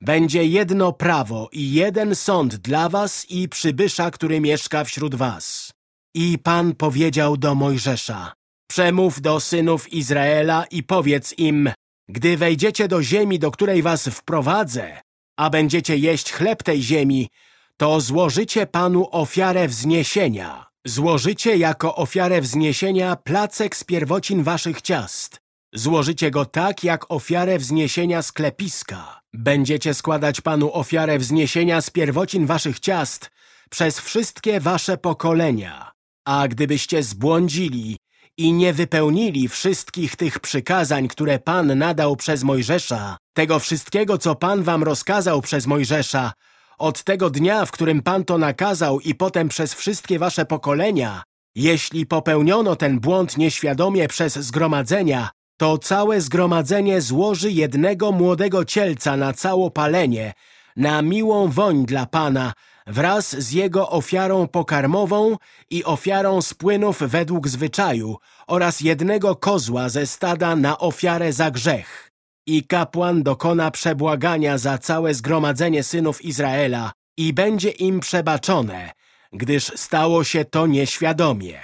Będzie jedno prawo i jeden sąd dla was i przybysza, który mieszka wśród was. I Pan powiedział do Mojżesza, przemów do synów Izraela i powiedz im, gdy wejdziecie do ziemi, do której was wprowadzę, a będziecie jeść chleb tej ziemi, to złożycie Panu ofiarę wzniesienia. Złożycie jako ofiarę wzniesienia placek z pierwocin waszych ciast. Złożycie go tak, jak ofiarę wzniesienia z klepiska. Będziecie składać Panu ofiarę wzniesienia z pierwocin waszych ciast przez wszystkie wasze pokolenia. A gdybyście zbłądzili i nie wypełnili wszystkich tych przykazań, które Pan nadał przez Mojżesza, tego wszystkiego, co Pan wam rozkazał przez Mojżesza, od tego dnia, w którym Pan to nakazał i potem przez wszystkie wasze pokolenia, jeśli popełniono ten błąd nieświadomie przez zgromadzenia, to całe zgromadzenie złoży jednego młodego cielca na całopalenie, na miłą woń dla Pana, wraz z jego ofiarą pokarmową i ofiarą z płynów według zwyczaju oraz jednego kozła ze stada na ofiarę za grzech. I kapłan dokona przebłagania za całe zgromadzenie synów Izraela i będzie im przebaczone, gdyż stało się to nieświadomie.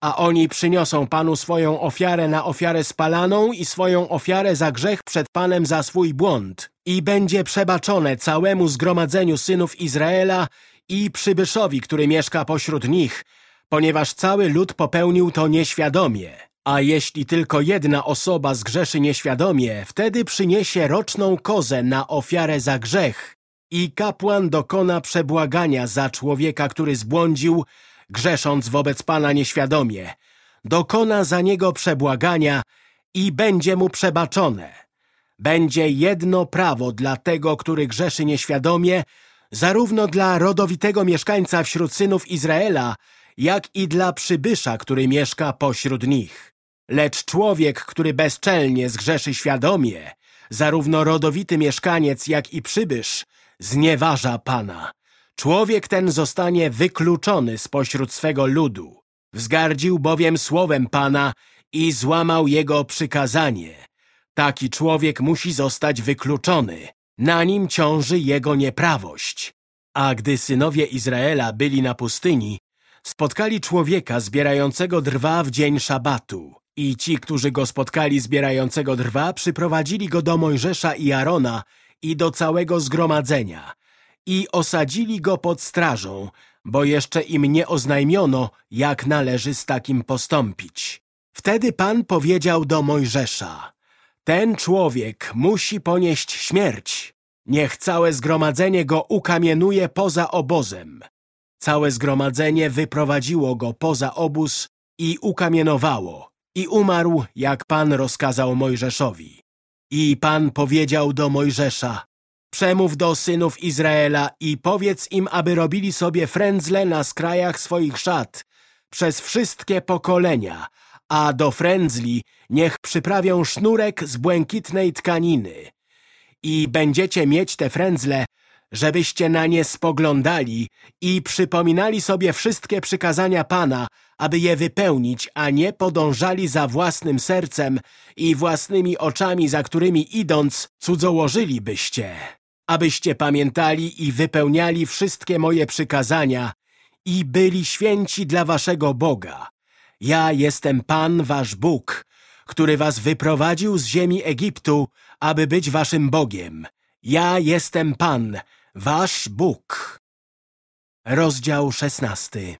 A oni przyniosą Panu swoją ofiarę na ofiarę spalaną i swoją ofiarę za grzech przed Panem za swój błąd i będzie przebaczone całemu zgromadzeniu synów Izraela i przybyszowi, który mieszka pośród nich, ponieważ cały lud popełnił to nieświadomie. A jeśli tylko jedna osoba zgrzeszy nieświadomie, wtedy przyniesie roczną kozę na ofiarę za grzech i kapłan dokona przebłagania za człowieka, który zbłądził, grzesząc wobec Pana nieświadomie. Dokona za niego przebłagania i będzie mu przebaczone. Będzie jedno prawo dla tego, który grzeszy nieświadomie, zarówno dla rodowitego mieszkańca wśród synów Izraela, jak i dla przybysza, który mieszka pośród nich. Lecz człowiek, który bezczelnie zgrzeszy świadomie, zarówno rodowity mieszkaniec, jak i przybysz, znieważa Pana. Człowiek ten zostanie wykluczony spośród swego ludu. Wzgardził bowiem słowem Pana i złamał jego przykazanie. Taki człowiek musi zostać wykluczony. Na nim ciąży jego nieprawość. A gdy synowie Izraela byli na pustyni, spotkali człowieka zbierającego drwa w dzień szabatu. I ci, którzy go spotkali zbierającego drwa, przyprowadzili go do Mojżesza i Arona i do całego zgromadzenia i osadzili go pod strażą, bo jeszcze im nie oznajmiono, jak należy z takim postąpić. Wtedy Pan powiedział do Mojżesza, ten człowiek musi ponieść śmierć. Niech całe zgromadzenie go ukamienuje poza obozem. Całe zgromadzenie wyprowadziło go poza obóz i ukamienowało i umarł, jak Pan rozkazał Mojżeszowi. I Pan powiedział do Mojżesza, Przemów do synów Izraela i powiedz im, aby robili sobie frędzle na skrajach swoich szat przez wszystkie pokolenia, a do frędzli niech przyprawią sznurek z błękitnej tkaniny. I będziecie mieć te frędzle, żebyście na nie spoglądali i przypominali sobie wszystkie przykazania Pana, aby je wypełnić, a nie podążali za własnym sercem i własnymi oczami, za którymi idąc cudzołożylibyście. Abyście pamiętali i wypełniali wszystkie moje przykazania i byli święci dla waszego Boga. Ja jestem Pan wasz Bóg, który was wyprowadził z ziemi Egiptu, aby być waszym Bogiem. Ja jestem Pan, wasz Bóg. Rozdział szesnasty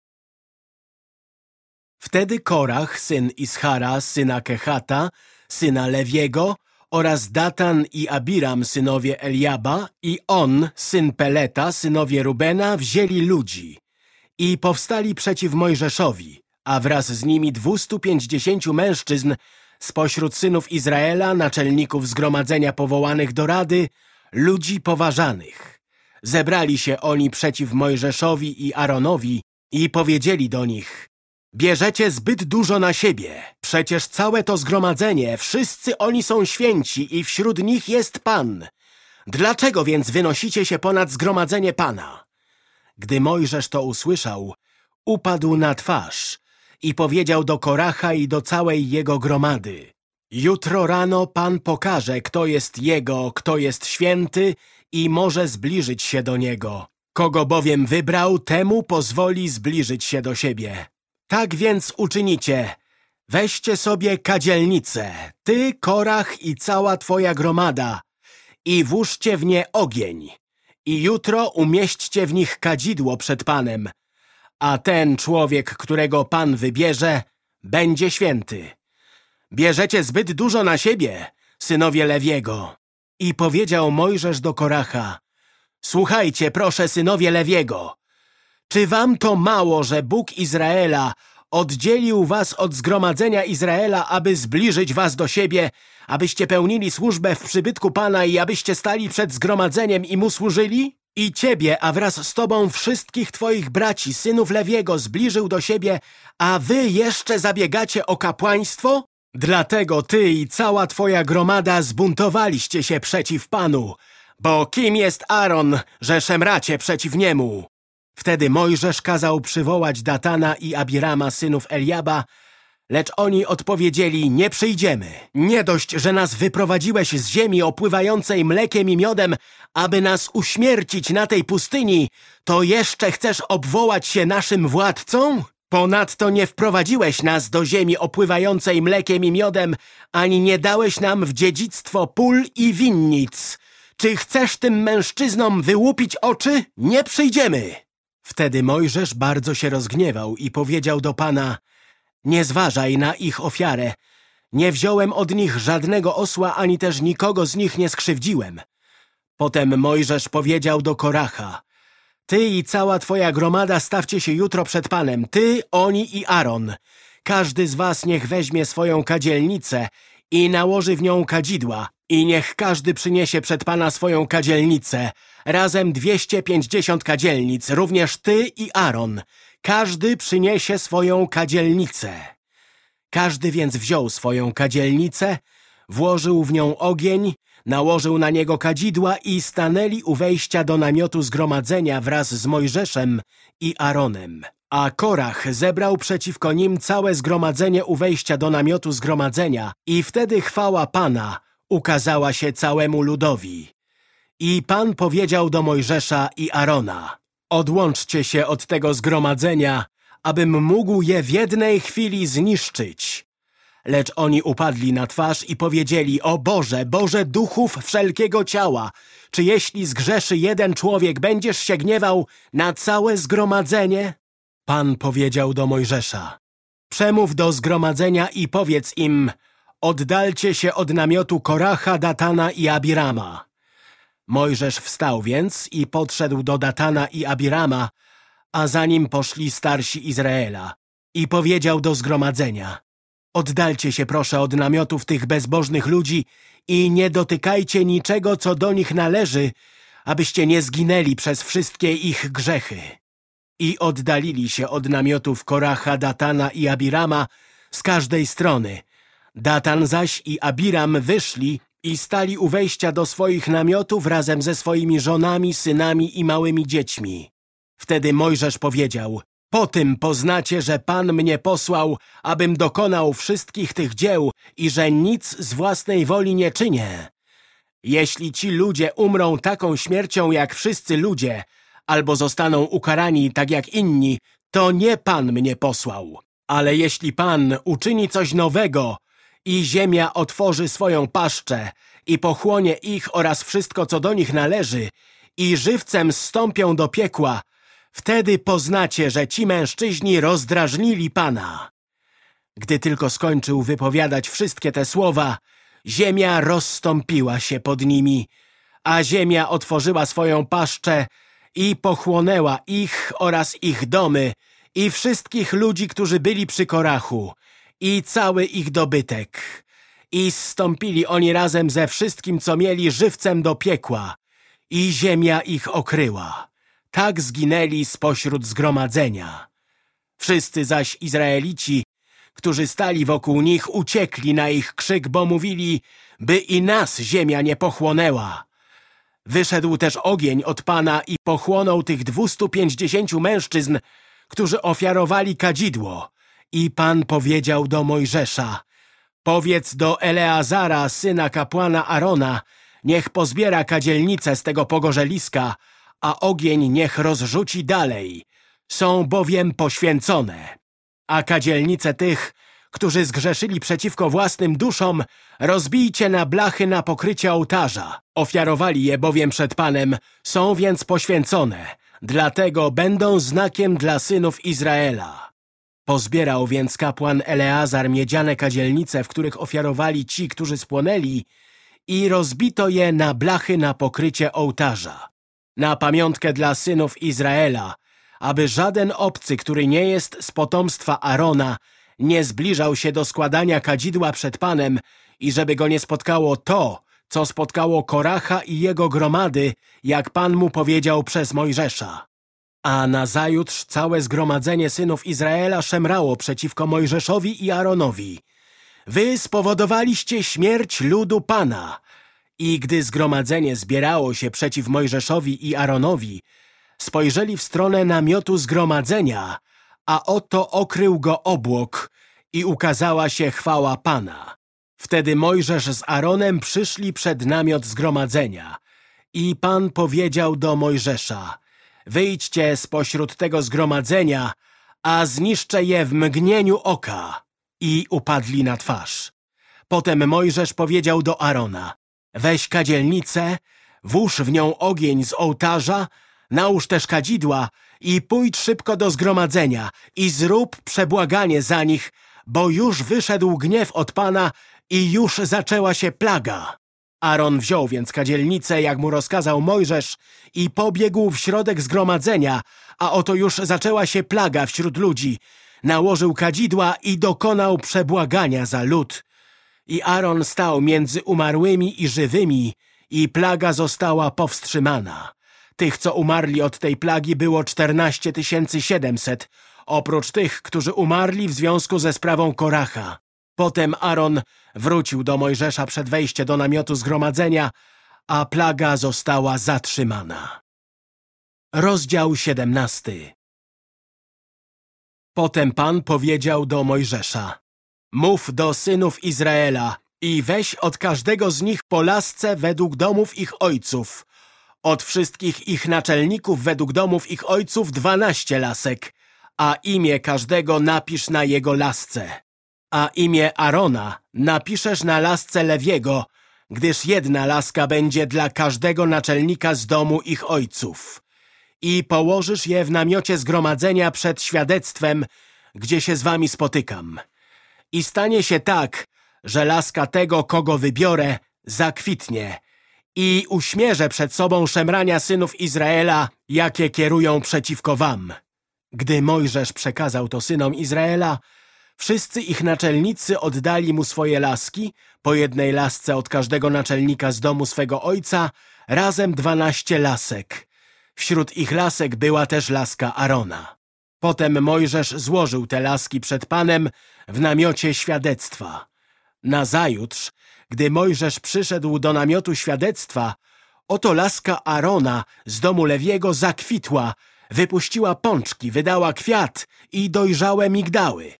Wtedy Korach, syn Ischara, syna Kehata, syna Lewiego oraz Datan i Abiram, synowie Eliaba i on, syn Peleta, synowie Rubena, wzięli ludzi i powstali przeciw Mojżeszowi, a wraz z nimi dwustu pięćdziesięciu mężczyzn spośród synów Izraela, naczelników zgromadzenia powołanych do rady, ludzi poważanych. Zebrali się oni przeciw Mojżeszowi i Aaronowi i powiedzieli do nich Bierzecie zbyt dużo na siebie. Przecież całe to zgromadzenie, wszyscy oni są święci i wśród nich jest Pan. Dlaczego więc wynosicie się ponad zgromadzenie Pana? Gdy Mojżesz to usłyszał, upadł na twarz i powiedział do Koracha i do całej jego gromady. Jutro rano Pan pokaże, kto jest Jego, kto jest święty i może zbliżyć się do Niego. Kogo bowiem wybrał, temu pozwoli zbliżyć się do siebie. Tak więc uczynicie. Weźcie sobie kadzielnicę, ty, Korach i cała twoja gromada i włóżcie w nie ogień. I jutro umieśćcie w nich kadzidło przed Panem, a ten człowiek, którego Pan wybierze, będzie święty. Bierzecie zbyt dużo na siebie, synowie Lewiego. I powiedział Mojżesz do Koracha, Słuchajcie, proszę, synowie Lewiego, czy wam to mało, że Bóg Izraela oddzielił was od zgromadzenia Izraela, aby zbliżyć was do siebie, abyście pełnili służbę w przybytku Pana i abyście stali przed zgromadzeniem i Mu służyli? I ciebie, a wraz z tobą wszystkich twoich braci, synów Lewiego, zbliżył do siebie, a wy jeszcze zabiegacie o kapłaństwo? Dlatego ty i cała twoja gromada zbuntowaliście się przeciw Panu, bo kim jest Aaron, że szemracie przeciw niemu? Wtedy Mojżesz kazał przywołać Datana i Abirama, synów Eliaba, lecz oni odpowiedzieli, nie przyjdziemy. Nie dość, że nas wyprowadziłeś z ziemi opływającej mlekiem i miodem, aby nas uśmiercić na tej pustyni, to jeszcze chcesz obwołać się naszym władcą? Ponadto nie wprowadziłeś nas do ziemi opływającej mlekiem i miodem, ani nie dałeś nam w dziedzictwo pól i winnic. Czy chcesz tym mężczyznom wyłupić oczy? Nie przyjdziemy! Wtedy Mojżesz bardzo się rozgniewał i powiedział do Pana Nie zważaj na ich ofiarę. Nie wziąłem od nich żadnego osła, ani też nikogo z nich nie skrzywdziłem. Potem Mojżesz powiedział do Koracha Ty i cała twoja gromada stawcie się jutro przed Panem, ty, oni i Aaron. Każdy z was niech weźmie swoją kadzielnicę i nałoży w nią kadzidła i niech każdy przyniesie przed Pana swoją kadzielnicę, razem dwieście pięćdziesiąt kadzielnic, również ty i Aaron. Każdy przyniesie swoją kadzielnicę. Każdy więc wziął swoją kadzielnicę, włożył w nią ogień, nałożył na niego kadzidła i stanęli u wejścia do namiotu zgromadzenia wraz z Mojżeszem i Aaronem. A Korach zebrał przeciwko nim całe zgromadzenie u wejścia do namiotu zgromadzenia i wtedy chwała Pana ukazała się całemu ludowi. I Pan powiedział do Mojżesza i Arona, Odłączcie się od tego zgromadzenia, abym mógł je w jednej chwili zniszczyć. Lecz oni upadli na twarz i powiedzieli, o Boże, Boże duchów wszelkiego ciała, czy jeśli zgrzeszy jeden człowiek, będziesz się gniewał na całe zgromadzenie? Pan powiedział do Mojżesza, przemów do zgromadzenia i powiedz im, oddalcie się od namiotu Koracha, Datana i Abirama. Mojżesz wstał więc i podszedł do Datana i Abirama, a za nim poszli starsi Izraela. I powiedział do zgromadzenia, oddalcie się proszę od namiotów tych bezbożnych ludzi i nie dotykajcie niczego, co do nich należy, abyście nie zginęli przez wszystkie ich grzechy. I oddalili się od namiotów Koracha, Datana i Abirama z każdej strony. Datan zaś i Abiram wyszli i stali u wejścia do swoich namiotów razem ze swoimi żonami, synami i małymi dziećmi. Wtedy Mojżesz powiedział, po tym poznacie, że Pan mnie posłał, abym dokonał wszystkich tych dzieł i że nic z własnej woli nie czynię. Jeśli ci ludzie umrą taką śmiercią jak wszyscy ludzie, albo zostaną ukarani tak jak inni, to nie Pan mnie posłał. Ale jeśli Pan uczyni coś nowego i ziemia otworzy swoją paszczę i pochłonie ich oraz wszystko, co do nich należy i żywcem zstąpią do piekła, Wtedy poznacie, że ci mężczyźni rozdrażnili Pana. Gdy tylko skończył wypowiadać wszystkie te słowa, ziemia rozstąpiła się pod nimi, a ziemia otworzyła swoją paszczę i pochłonęła ich oraz ich domy i wszystkich ludzi, którzy byli przy Korachu i cały ich dobytek. I zstąpili oni razem ze wszystkim, co mieli żywcem do piekła i ziemia ich okryła tak zginęli spośród zgromadzenia. Wszyscy zaś Izraelici, którzy stali wokół nich, uciekli na ich krzyk, bo mówili, by i nas ziemia nie pochłonęła. Wyszedł też ogień od Pana i pochłonął tych dwustu pięćdziesięciu mężczyzn, którzy ofiarowali kadzidło. I Pan powiedział do Mojżesza, powiedz do Eleazara, syna kapłana Arona, niech pozbiera kadzielnicę z tego pogorzeliska, a ogień niech rozrzuci dalej. Są bowiem poświęcone. A kadzielnice tych, którzy zgrzeszyli przeciwko własnym duszom, rozbijcie na blachy na pokrycie ołtarza. Ofiarowali je bowiem przed Panem, są więc poświęcone, dlatego będą znakiem dla synów Izraela. Pozbierał więc kapłan Eleazar miedziane kadzielnice, w których ofiarowali ci, którzy spłonęli i rozbito je na blachy na pokrycie ołtarza na pamiątkę dla synów Izraela, aby żaden obcy, który nie jest z potomstwa Arona, nie zbliżał się do składania kadzidła przed Panem i żeby go nie spotkało to, co spotkało Koracha i jego gromady, jak Pan mu powiedział przez Mojżesza. A nazajutrz całe zgromadzenie synów Izraela szemrało przeciwko Mojżeszowi i Aaronowi. Wy spowodowaliście śmierć ludu Pana, i gdy zgromadzenie zbierało się przeciw Mojżeszowi i Aaronowi, spojrzeli w stronę namiotu zgromadzenia, a oto okrył go obłok i ukazała się chwała Pana. Wtedy Mojżesz z Aaronem przyszli przed namiot zgromadzenia i Pan powiedział do Mojżesza Wyjdźcie spośród tego zgromadzenia, a zniszczę je w mgnieniu oka. I upadli na twarz. Potem Mojżesz powiedział do Arona Weź kadzielnicę, włóż w nią ogień z ołtarza, nałóż też kadzidła i pójdź szybko do zgromadzenia i zrób przebłaganie za nich, bo już wyszedł gniew od Pana i już zaczęła się plaga. Aaron wziął więc kadzielnicę, jak mu rozkazał Mojżesz i pobiegł w środek zgromadzenia, a oto już zaczęła się plaga wśród ludzi. Nałożył kadzidła i dokonał przebłagania za lud. I Aaron stał między umarłymi i żywymi i plaga została powstrzymana. Tych, co umarli od tej plagi było 14 700, oprócz tych, którzy umarli w związku ze sprawą Koracha. Potem Aaron wrócił do Mojżesza przed wejściem do namiotu zgromadzenia, a plaga została zatrzymana. Rozdział 17 Potem Pan powiedział do Mojżesza Mów do synów Izraela i weź od każdego z nich po lasce według domów ich ojców, Od wszystkich ich naczelników według domów ich ojców dwanaście lasek, a imię każdego napisz na jego lasce. A imię Arona napiszesz na lasce Lewiego, gdyż jedna laska będzie dla każdego naczelnika z domu ich ojców. I położysz je w namiocie zgromadzenia przed świadectwem, gdzie się z wami spotykam. I stanie się tak, że laska tego, kogo wybiorę, zakwitnie i uśmierzę przed sobą szemrania synów Izraela, jakie kierują przeciwko wam. Gdy Mojżesz przekazał to synom Izraela, wszyscy ich naczelnicy oddali mu swoje laski, po jednej lasce od każdego naczelnika z domu swego ojca, razem dwanaście lasek. Wśród ich lasek była też laska Arona. Potem Mojżesz złożył te laski przed Panem w namiocie świadectwa. Nazajutrz, gdy Mojżesz przyszedł do namiotu świadectwa, oto laska Arona z domu Lewiego zakwitła, wypuściła pączki, wydała kwiat i dojrzałe migdały.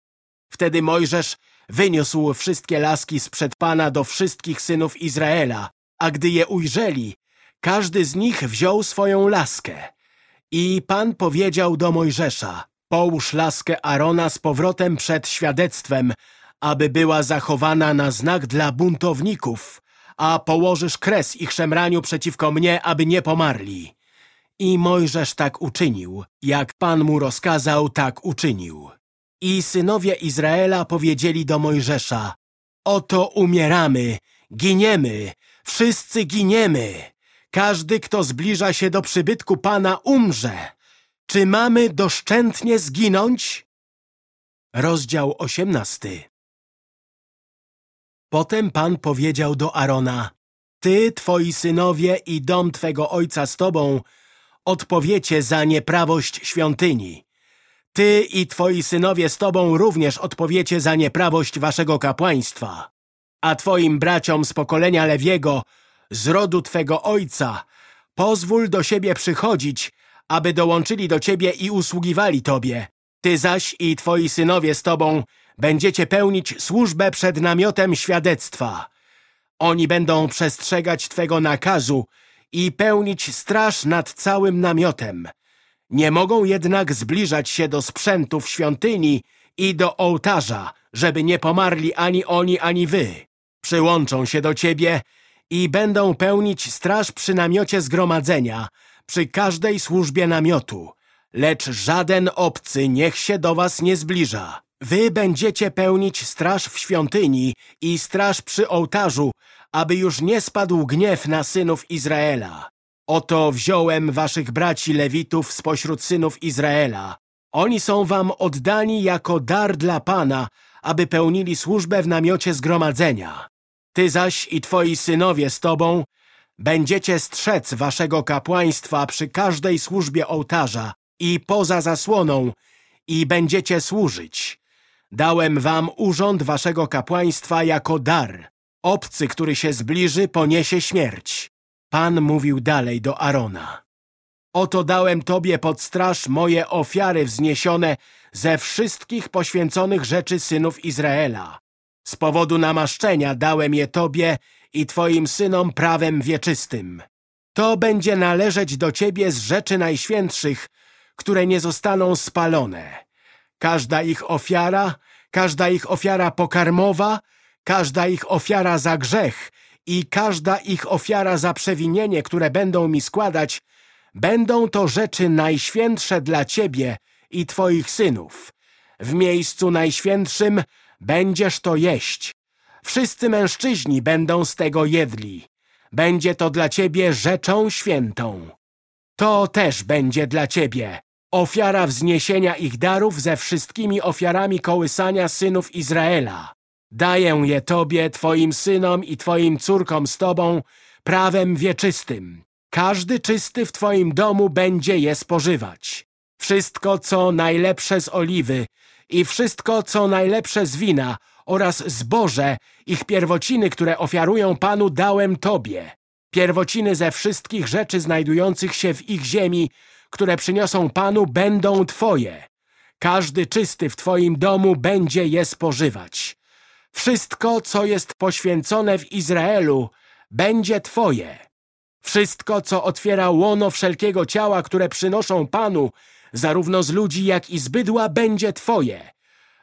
Wtedy Mojżesz wyniósł wszystkie laski sprzed Pana do wszystkich synów Izraela, a gdy je ujrzeli, każdy z nich wziął swoją laskę. I Pan powiedział do Mojżesza, połóż laskę Arona z powrotem przed świadectwem, aby była zachowana na znak dla buntowników, a położysz kres ich szemraniu przeciwko mnie, aby nie pomarli. I Mojżesz tak uczynił, jak Pan mu rozkazał, tak uczynił. I synowie Izraela powiedzieli do Mojżesza, oto umieramy, giniemy, wszyscy giniemy. Każdy, kto zbliża się do przybytku Pana, umrze. Czy mamy doszczętnie zginąć? Rozdział osiemnasty Potem Pan powiedział do Arona, Ty, twoi synowie i dom twego ojca z tobą odpowiecie za nieprawość świątyni. Ty i twoi synowie z tobą również odpowiecie za nieprawość waszego kapłaństwa. A twoim braciom z pokolenia Lewiego, z rodu twego ojca, pozwól do siebie przychodzić, aby dołączyli do ciebie i usługiwali tobie. Ty zaś i twoi synowie z tobą będziecie pełnić służbę przed namiotem świadectwa. Oni będą przestrzegać twego nakazu i pełnić straż nad całym namiotem. Nie mogą jednak zbliżać się do sprzętów świątyni i do ołtarza, żeby nie pomarli ani oni, ani wy. Przyłączą się do ciebie i będą pełnić straż przy namiocie zgromadzenia, przy każdej służbie namiotu. Lecz żaden obcy niech się do was nie zbliża. Wy będziecie pełnić straż w świątyni i straż przy ołtarzu, aby już nie spadł gniew na synów Izraela. Oto wziąłem waszych braci Lewitów spośród synów Izraela. Oni są wam oddani jako dar dla Pana, aby pełnili służbę w namiocie zgromadzenia. Ty zaś i twoi synowie z tobą będziecie strzec waszego kapłaństwa przy każdej służbie ołtarza i poza zasłoną i będziecie służyć. Dałem wam urząd waszego kapłaństwa jako dar. Obcy, który się zbliży, poniesie śmierć. Pan mówił dalej do Arona. Oto dałem tobie pod straż moje ofiary wzniesione ze wszystkich poświęconych rzeczy synów Izraela. Z powodu namaszczenia dałem je tobie i twoim synom prawem wieczystym. To będzie należeć do ciebie z rzeczy najświętszych, które nie zostaną spalone. Każda ich ofiara, każda ich ofiara pokarmowa, każda ich ofiara za grzech i każda ich ofiara za przewinienie, które będą mi składać, będą to rzeczy najświętsze dla Ciebie i Twoich synów. W miejscu najświętszym będziesz to jeść. Wszyscy mężczyźni będą z tego jedli. Będzie to dla Ciebie rzeczą świętą. To też będzie dla Ciebie ofiara wzniesienia ich darów ze wszystkimi ofiarami kołysania synów Izraela. Daję je Tobie, Twoim synom i Twoim córkom z Tobą prawem wieczystym. Każdy czysty w Twoim domu będzie je spożywać. Wszystko, co najlepsze z oliwy i wszystko, co najlepsze z wina oraz zboże, ich pierwociny, które ofiarują Panu, dałem Tobie. Pierwociny ze wszystkich rzeczy znajdujących się w ich ziemi, które przyniosą Panu, będą Twoje. Każdy czysty w Twoim domu będzie je spożywać. Wszystko, co jest poświęcone w Izraelu, będzie Twoje. Wszystko, co otwiera łono wszelkiego ciała, które przynoszą Panu, zarówno z ludzi, jak i z bydła, będzie Twoje.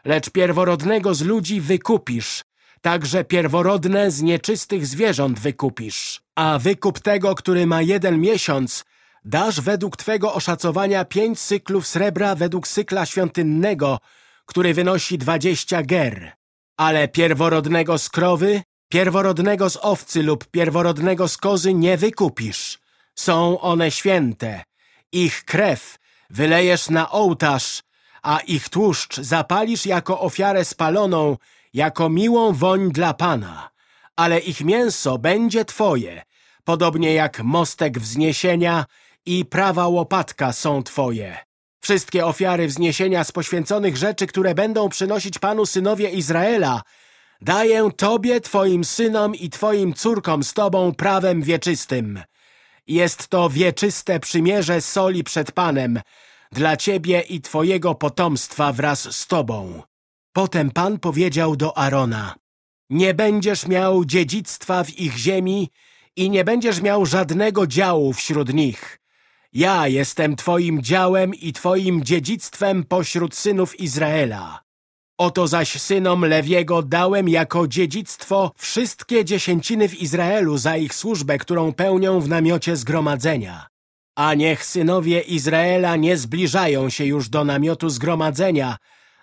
Lecz pierworodnego z ludzi wykupisz, także pierworodne z nieczystych zwierząt wykupisz. A wykup tego, który ma jeden miesiąc, dasz według Twego oszacowania pięć cyklów srebra według cykla świątynnego, który wynosi dwadzieścia ger. Ale pierworodnego z krowy, pierworodnego z owcy lub pierworodnego z kozy nie wykupisz. Są one święte. Ich krew wylejesz na ołtarz, a ich tłuszcz zapalisz jako ofiarę spaloną, jako miłą woń dla Pana. Ale ich mięso będzie Twoje, podobnie jak mostek wzniesienia i prawa łopatka są Twoje. Wszystkie ofiary wzniesienia z poświęconych rzeczy, które będą przynosić Panu synowie Izraela, daję Tobie, Twoim synom i Twoim córkom z Tobą prawem wieczystym. Jest to wieczyste przymierze soli przed Panem, dla Ciebie i Twojego potomstwa wraz z Tobą. Potem Pan powiedział do Arona, nie będziesz miał dziedzictwa w ich ziemi i nie będziesz miał żadnego działu wśród nich. Ja jestem Twoim działem i Twoim dziedzictwem pośród synów Izraela. Oto zaś synom Lewiego dałem jako dziedzictwo wszystkie dziesięciny w Izraelu za ich służbę, którą pełnią w namiocie zgromadzenia. A niech synowie Izraela nie zbliżają się już do namiotu zgromadzenia,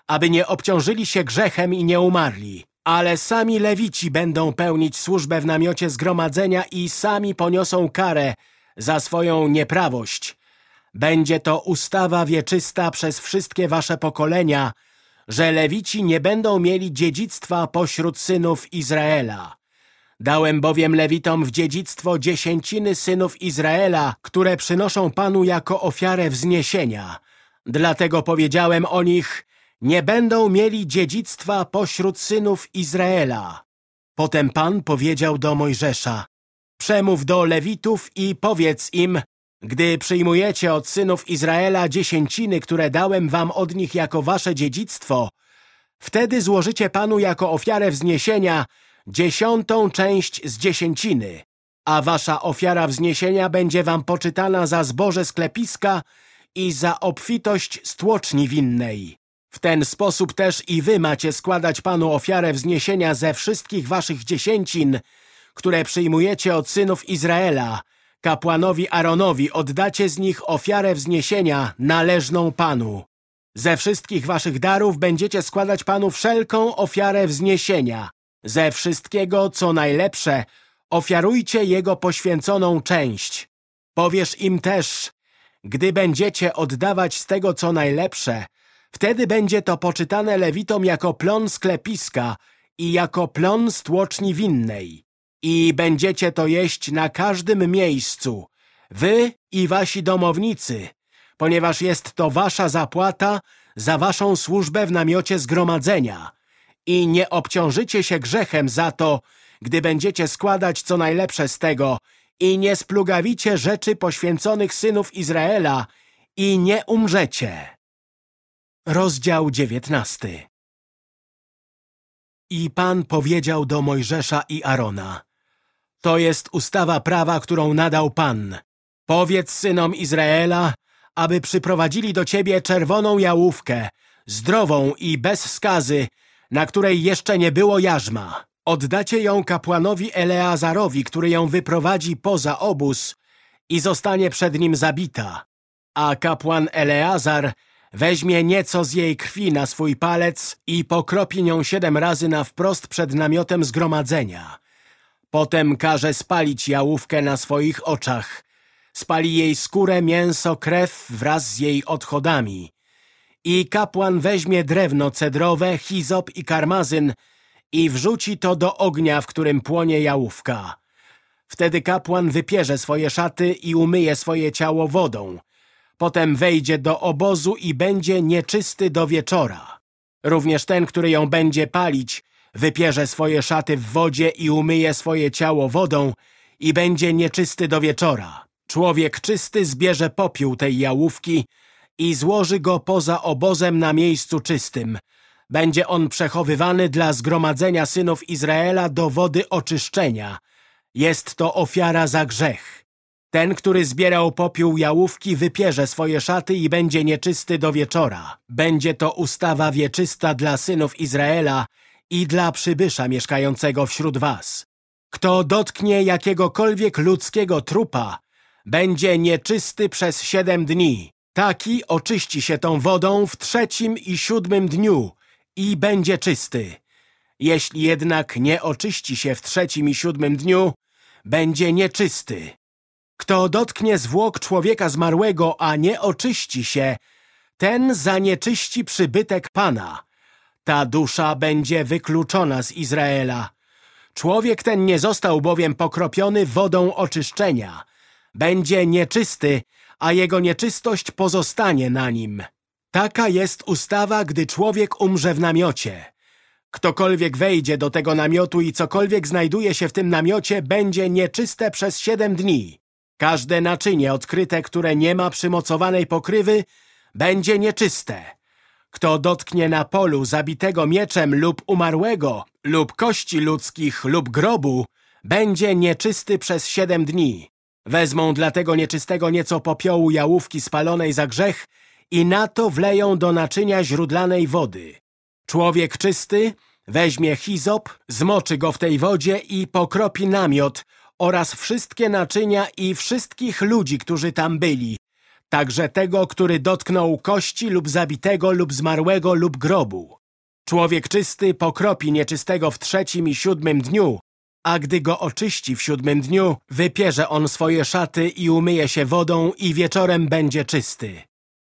aby nie obciążyli się grzechem i nie umarli. Ale sami Lewici będą pełnić służbę w namiocie zgromadzenia i sami poniosą karę za swoją nieprawość. Będzie to ustawa wieczysta przez wszystkie wasze pokolenia, że Lewici nie będą mieli dziedzictwa pośród synów Izraela. Dałem bowiem Lewitom w dziedzictwo dziesięciny synów Izraela, które przynoszą Panu jako ofiarę wzniesienia. Dlatego powiedziałem o nich, nie będą mieli dziedzictwa pośród synów Izraela. Potem Pan powiedział do Mojżesza, przemów do Lewitów i powiedz im, gdy przyjmujecie od synów Izraela dziesięciny, które dałem wam od nich jako wasze dziedzictwo, wtedy złożycie Panu jako ofiarę wzniesienia dziesiątą część z dziesięciny, a wasza ofiara wzniesienia będzie wam poczytana za zboże sklepiska i za obfitość stłoczni winnej. W ten sposób też i wy macie składać Panu ofiarę wzniesienia ze wszystkich waszych dziesięcin, które przyjmujecie od synów Izraela. Kapłanowi Aaronowi oddacie z nich ofiarę wzniesienia należną Panu. Ze wszystkich waszych darów będziecie składać Panu wszelką ofiarę wzniesienia. Ze wszystkiego, co najlepsze, ofiarujcie Jego poświęconą część. Powiesz im też, gdy będziecie oddawać z tego, co najlepsze, wtedy będzie to poczytane Lewitom jako plon sklepiska i jako plon stłoczni winnej. I będziecie to jeść na każdym miejscu, wy i wasi domownicy, ponieważ jest to wasza zapłata za waszą służbę w namiocie zgromadzenia – i nie obciążycie się grzechem za to, gdy będziecie składać co najlepsze z tego i nie splugawicie rzeczy poświęconych synów Izraela i nie umrzecie. Rozdział dziewiętnasty I Pan powiedział do Mojżesza i Arona To jest ustawa prawa, którą nadał Pan. Powiedz synom Izraela, aby przyprowadzili do ciebie czerwoną jałówkę, zdrową i bez skazy, na której jeszcze nie było jarzma. Oddacie ją kapłanowi Eleazarowi, który ją wyprowadzi poza obóz i zostanie przed nim zabita. A kapłan Eleazar weźmie nieco z jej krwi na swój palec i pokropi nią siedem razy na wprost przed namiotem zgromadzenia. Potem każe spalić jałówkę na swoich oczach. Spali jej skórę, mięso, krew wraz z jej odchodami. I kapłan weźmie drewno cedrowe, hizop i karmazyn i wrzuci to do ognia, w którym płonie jałówka. Wtedy kapłan wypierze swoje szaty i umyje swoje ciało wodą. Potem wejdzie do obozu i będzie nieczysty do wieczora. Również ten, który ją będzie palić, wypierze swoje szaty w wodzie i umyje swoje ciało wodą i będzie nieczysty do wieczora. Człowiek czysty zbierze popiół tej jałówki i złoży go poza obozem na miejscu czystym. Będzie on przechowywany dla zgromadzenia synów Izraela do wody oczyszczenia. Jest to ofiara za grzech. Ten, który zbierał popiół jałówki, wypierze swoje szaty i będzie nieczysty do wieczora. Będzie to ustawa wieczysta dla synów Izraela i dla przybysza mieszkającego wśród was. Kto dotknie jakiegokolwiek ludzkiego trupa, będzie nieczysty przez siedem dni. Taki oczyści się tą wodą w trzecim i siódmym dniu i będzie czysty. Jeśli jednak nie oczyści się w trzecim i siódmym dniu, będzie nieczysty. Kto dotknie zwłok człowieka zmarłego, a nie oczyści się, ten zanieczyści przybytek Pana. Ta dusza będzie wykluczona z Izraela. Człowiek ten nie został bowiem pokropiony wodą oczyszczenia. Będzie nieczysty, a jego nieczystość pozostanie na nim. Taka jest ustawa, gdy człowiek umrze w namiocie. Ktokolwiek wejdzie do tego namiotu i cokolwiek znajduje się w tym namiocie, będzie nieczyste przez siedem dni. Każde naczynie odkryte, które nie ma przymocowanej pokrywy, będzie nieczyste. Kto dotknie na polu zabitego mieczem lub umarłego, lub kości ludzkich, lub grobu, będzie nieczysty przez siedem dni. Wezmą dla tego nieczystego nieco popiołu jałówki spalonej za grzech i na to wleją do naczynia źródlanej wody. Człowiek czysty weźmie hizop, zmoczy go w tej wodzie i pokropi namiot oraz wszystkie naczynia i wszystkich ludzi, którzy tam byli, także tego, który dotknął kości lub zabitego lub zmarłego lub grobu. Człowiek czysty pokropi nieczystego w trzecim i siódmym dniu, a gdy go oczyści w siódmym dniu, wypierze on swoje szaty i umyje się wodą i wieczorem będzie czysty.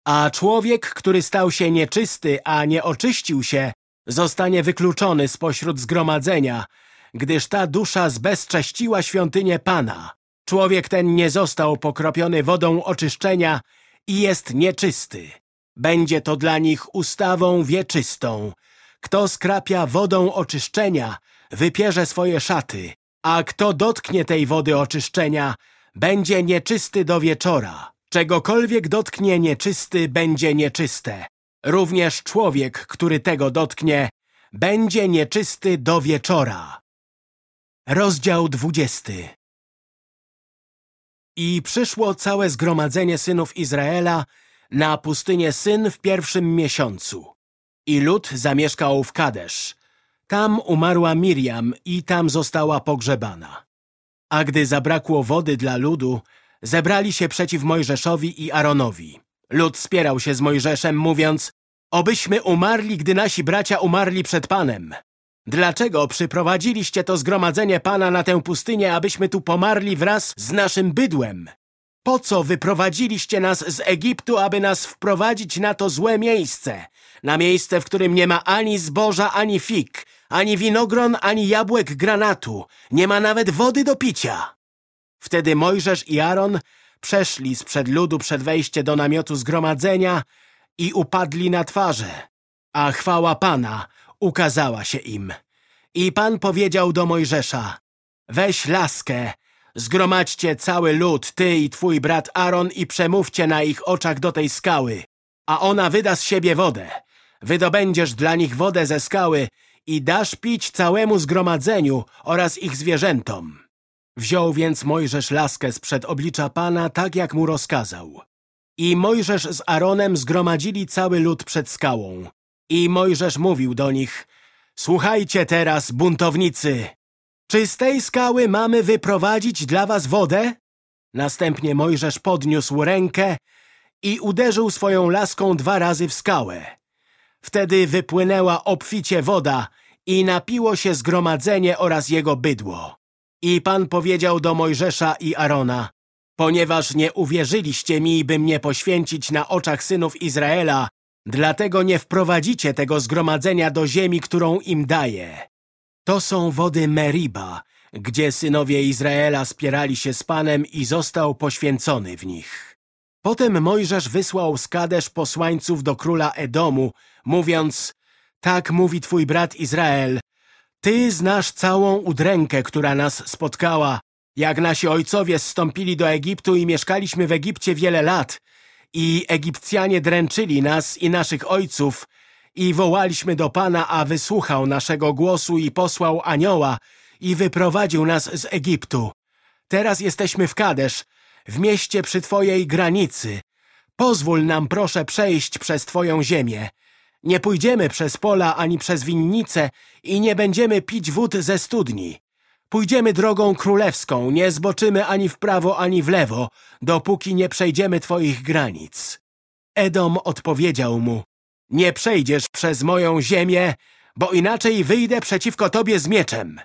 A człowiek, który stał się nieczysty, a nie oczyścił się, zostanie wykluczony spośród zgromadzenia, gdyż ta dusza zbezcześciła świątynię Pana. Człowiek ten nie został pokropiony wodą oczyszczenia i jest nieczysty. Będzie to dla nich ustawą wieczystą. Kto skrapia wodą oczyszczenia, wypierze swoje szaty, a kto dotknie tej wody oczyszczenia, będzie nieczysty do wieczora. Czegokolwiek dotknie nieczysty, będzie nieczyste. Również człowiek, który tego dotknie, będzie nieczysty do wieczora. Rozdział dwudziesty I przyszło całe zgromadzenie synów Izraela na pustynię Syn w pierwszym miesiącu. I lud zamieszkał w Kadesz. Tam umarła Miriam i tam została pogrzebana. A gdy zabrakło wody dla ludu, zebrali się przeciw Mojżeszowi i Aaronowi. Lud spierał się z Mojżeszem, mówiąc Obyśmy umarli, gdy nasi bracia umarli przed Panem. Dlaczego przyprowadziliście to zgromadzenie Pana na tę pustynię, abyśmy tu pomarli wraz z naszym bydłem? Po co wyprowadziliście nas z Egiptu, aby nas wprowadzić na to złe miejsce? Na miejsce, w którym nie ma ani zboża, ani fig, ani winogron, ani jabłek granatu. Nie ma nawet wody do picia. Wtedy Mojżesz i Aaron przeszli sprzed ludu przed wejście do namiotu zgromadzenia i upadli na twarze. A chwała Pana ukazała się im. I Pan powiedział do Mojżesza, weź laskę, zgromadźcie cały lud, ty i twój brat Aaron i przemówcie na ich oczach do tej skały, a ona wyda z siebie wodę. Wydobędziesz dla nich wodę ze skały i dasz pić całemu zgromadzeniu oraz ich zwierzętom. Wziął więc Mojżesz laskę sprzed oblicza Pana, tak jak mu rozkazał. I Mojżesz z Aaronem zgromadzili cały lud przed skałą. I Mojżesz mówił do nich, Słuchajcie teraz, buntownicy! Czy z tej skały mamy wyprowadzić dla was wodę? Następnie Mojżesz podniósł rękę i uderzył swoją laską dwa razy w skałę. Wtedy wypłynęła obficie woda i napiło się zgromadzenie oraz jego bydło. I Pan powiedział do Mojżesza i Arona, ponieważ nie uwierzyliście mi, by mnie poświęcić na oczach synów Izraela, dlatego nie wprowadzicie tego zgromadzenia do ziemi, którą im daję. To są wody Meriba, gdzie synowie Izraela spierali się z Panem i został poświęcony w nich. Potem Mojżesz wysłał z Kadesz posłańców do króla Edomu, mówiąc, tak mówi twój brat Izrael, ty znasz całą udrękę, która nas spotkała, jak nasi ojcowie zstąpili do Egiptu i mieszkaliśmy w Egipcie wiele lat i Egipcjanie dręczyli nas i naszych ojców i wołaliśmy do Pana, a wysłuchał naszego głosu i posłał anioła i wyprowadził nas z Egiptu. Teraz jesteśmy w Kadesz, w mieście przy Twojej granicy. Pozwól nam proszę przejść przez Twoją ziemię. Nie pójdziemy przez pola ani przez winnice i nie będziemy pić wód ze studni. Pójdziemy drogą królewską, nie zboczymy ani w prawo, ani w lewo, dopóki nie przejdziemy Twoich granic. Edom odpowiedział mu, nie przejdziesz przez moją ziemię, bo inaczej wyjdę przeciwko Tobie z mieczem.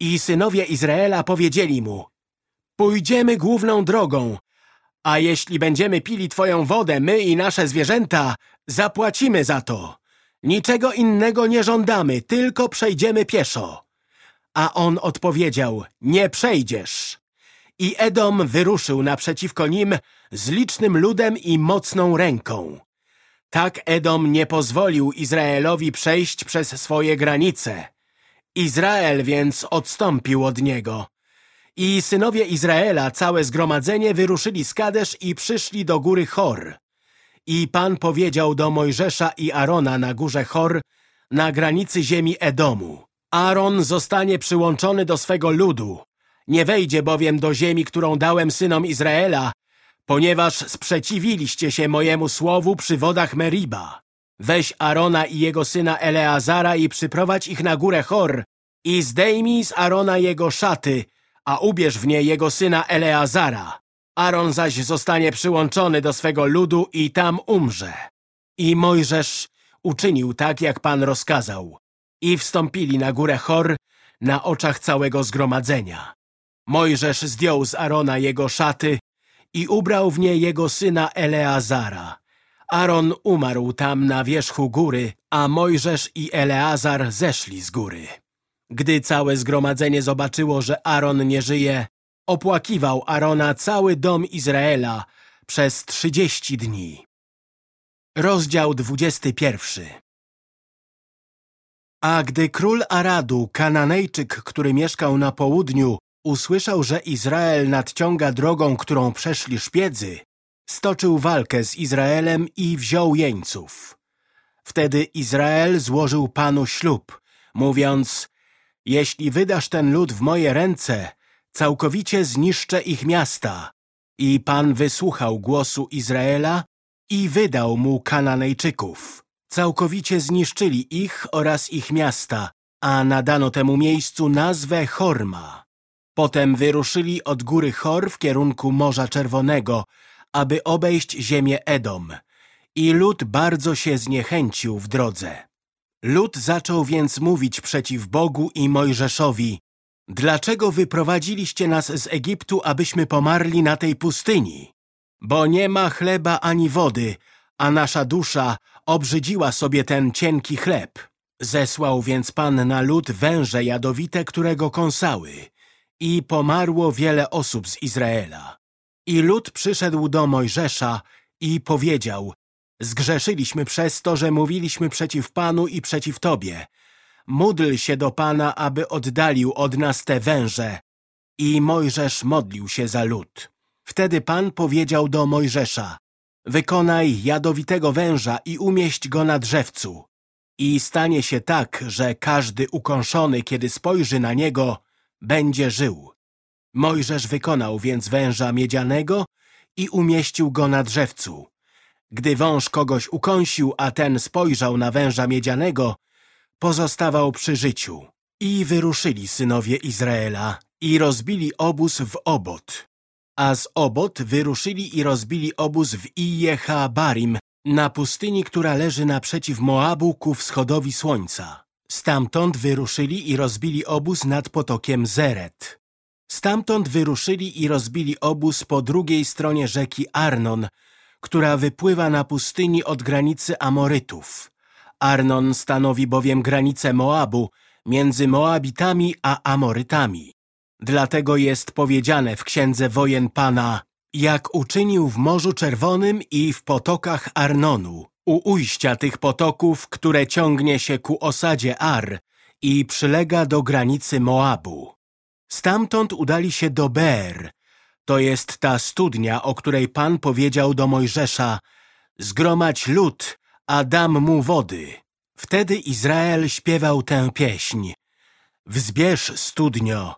I synowie Izraela powiedzieli mu, pójdziemy główną drogą, a jeśli będziemy pili Twoją wodę, my i nasze zwierzęta, zapłacimy za to. Niczego innego nie żądamy, tylko przejdziemy pieszo. A on odpowiedział, nie przejdziesz. I Edom wyruszył naprzeciwko nim z licznym ludem i mocną ręką. Tak Edom nie pozwolił Izraelowi przejść przez swoje granice. Izrael więc odstąpił od niego. I synowie Izraela, całe zgromadzenie, wyruszyli z Kadesz i przyszli do góry Chor. I Pan powiedział do Mojżesza i Arona na górze Chor, na granicy ziemi Edomu. Aaron zostanie przyłączony do swego ludu. Nie wejdzie bowiem do ziemi, którą dałem synom Izraela, ponieważ sprzeciwiliście się mojemu słowu przy wodach Meriba. Weź Arona i jego syna Eleazara i przyprowadź ich na górę Chor i zdejmij z Arona jego szaty, a ubierz w nie jego syna Eleazara. Aaron zaś zostanie przyłączony do swego ludu i tam umrze. I Mojżesz uczynił tak, jak Pan rozkazał. I wstąpili na górę Chor na oczach całego zgromadzenia. Mojżesz zdjął z Arona jego szaty i ubrał w nie jego syna Eleazara. Aaron umarł tam na wierzchu góry, a Mojżesz i Eleazar zeszli z góry. Gdy całe zgromadzenie zobaczyło, że Aaron nie żyje, opłakiwał Arona cały dom Izraela przez trzydzieści dni. Rozdział dwudziesty pierwszy A gdy król Aradu, Kananejczyk, który mieszkał na południu, usłyszał, że Izrael nadciąga drogą, którą przeszli szpiedzy, stoczył walkę z Izraelem i wziął jeńców. Wtedy Izrael złożył Panu ślub, mówiąc Jeśli wydasz ten lud w moje ręce, całkowicie zniszczę ich miasta. I Pan wysłuchał głosu Izraela i wydał mu Kananejczyków. Całkowicie zniszczyli ich oraz ich miasta, a nadano temu miejscu nazwę Horma. Potem wyruszyli od góry Chor w kierunku Morza Czerwonego, aby obejść ziemię Edom. I lud bardzo się zniechęcił w drodze. Lud zaczął więc mówić przeciw Bogu i Mojżeszowi Dlaczego wyprowadziliście nas z Egiptu, abyśmy pomarli na tej pustyni? Bo nie ma chleba ani wody, a nasza dusza obrzydziła sobie ten cienki chleb. Zesłał więc Pan na lud węże jadowite, które go kąsały i pomarło wiele osób z Izraela. I lud przyszedł do Mojżesza i powiedział Zgrzeszyliśmy przez to, że mówiliśmy przeciw Panu i przeciw Tobie. Módl się do Pana, aby oddalił od nas te węże. I Mojżesz modlił się za lud. Wtedy Pan powiedział do Mojżesza Wykonaj jadowitego węża i umieść go na drzewcu. I stanie się tak, że każdy ukąszony, kiedy spojrzy na niego, będzie żył. Mojżesz wykonał więc węża miedzianego i umieścił go na drzewcu. Gdy wąż kogoś ukąsił, a ten spojrzał na węża miedzianego, pozostawał przy życiu. I wyruszyli synowie Izraela i rozbili obóz w Obot. A z Obot wyruszyli i rozbili obóz w Ijeha Barim, na pustyni, która leży naprzeciw Moabu ku wschodowi słońca. Stamtąd wyruszyli i rozbili obóz nad potokiem Zeret. Stamtąd wyruszyli i rozbili obóz po drugiej stronie rzeki Arnon, która wypływa na pustyni od granicy Amorytów. Arnon stanowi bowiem granicę Moabu między Moabitami a Amorytami. Dlatego jest powiedziane w Księdze Wojen Pana, jak uczynił w Morzu Czerwonym i w potokach Arnonu, u ujścia tych potoków, które ciągnie się ku osadzie Ar i przylega do granicy Moabu. Stamtąd udali się do Ber, to jest ta studnia, o której Pan powiedział do Mojżesza, zgromadź lud, a dam mu wody. Wtedy Izrael śpiewał tę pieśń. Wzbierz studnio,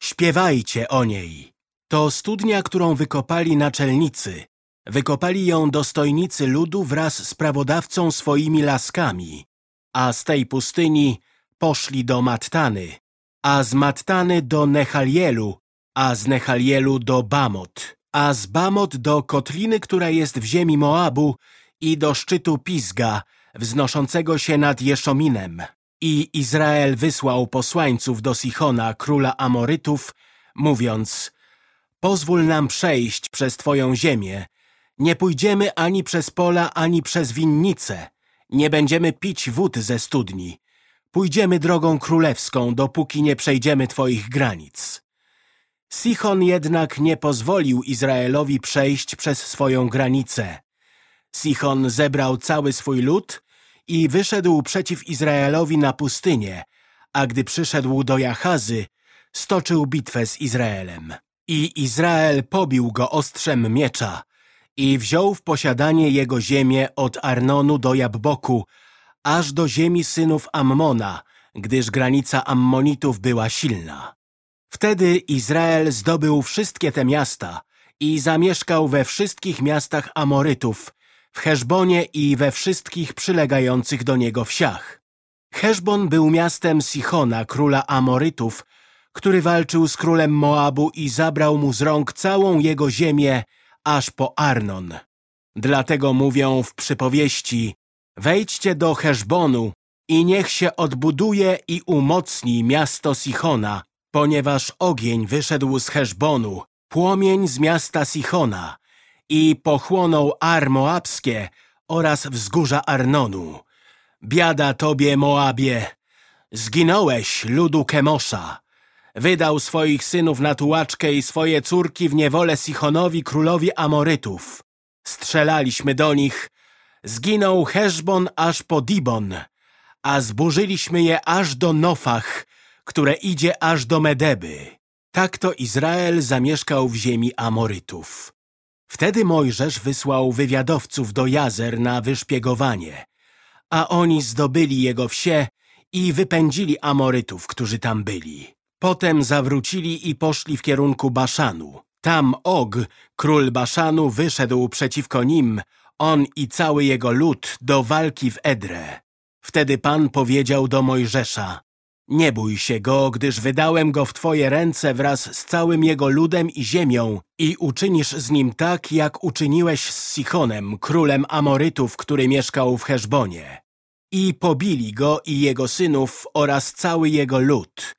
śpiewajcie o niej. To studnia, którą wykopali naczelnicy. Wykopali ją dostojnicy ludu wraz z prawodawcą swoimi laskami. A z tej pustyni poszli do Mattany, a z Mattany do Nechalielu, a z Nechalielu do Bamot, a z Bamot do kotliny, która jest w ziemi Moabu i do szczytu Pizga, wznoszącego się nad Jeszominem. I Izrael wysłał posłańców do Sichona, króla Amorytów, mówiąc Pozwól nam przejść przez Twoją ziemię. Nie pójdziemy ani przez pola, ani przez winnice. Nie będziemy pić wód ze studni. Pójdziemy drogą królewską, dopóki nie przejdziemy Twoich granic. Sichon jednak nie pozwolił Izraelowi przejść przez swoją granicę. Sichon zebrał cały swój lud i wyszedł przeciw Izraelowi na pustynię, a gdy przyszedł do Jachazy, stoczył bitwę z Izraelem. I Izrael pobił go ostrzem miecza i wziął w posiadanie jego ziemię od Arnonu do Jabboku, aż do ziemi synów Ammona, gdyż granica Ammonitów była silna. Wtedy Izrael zdobył wszystkie te miasta i zamieszkał we wszystkich miastach Amorytów, w Heszbonie i we wszystkich przylegających do niego wsiach. Heszbon był miastem Sichona, króla Amorytów, który walczył z królem Moabu i zabrał mu z rąk całą jego ziemię, aż po Arnon. Dlatego mówią w przypowieści Wejdźcie do Heszbonu i niech się odbuduje i umocni miasto Sichona, ponieważ ogień wyszedł z Heszbonu, płomień z miasta Sichona i pochłonął Ar Moabskie oraz wzgórza Arnonu. Biada tobie, Moabie! Zginąłeś, ludu Kemosza! Wydał swoich synów na tułaczkę i swoje córki w niewolę Sichonowi, królowi Amorytów. Strzelaliśmy do nich. Zginął Heszbon aż po Dibon, a zburzyliśmy je aż do Nofach, które idzie aż do Medeby. Tak to Izrael zamieszkał w ziemi Amorytów. Wtedy Mojżesz wysłał wywiadowców do Jazer na wyszpiegowanie, a oni zdobyli jego wsie i wypędzili Amorytów, którzy tam byli. Potem zawrócili i poszli w kierunku Baszanu. Tam Og, król Baszanu, wyszedł przeciwko nim, on i cały jego lud, do walki w Edre. Wtedy Pan powiedział do Mojżesza, nie bój się go, gdyż wydałem go w twoje ręce wraz z całym jego ludem i ziemią i uczynisz z nim tak, jak uczyniłeś z Sichonem, królem Amorytów, który mieszkał w Heszbonie. I pobili go i jego synów oraz cały jego lud,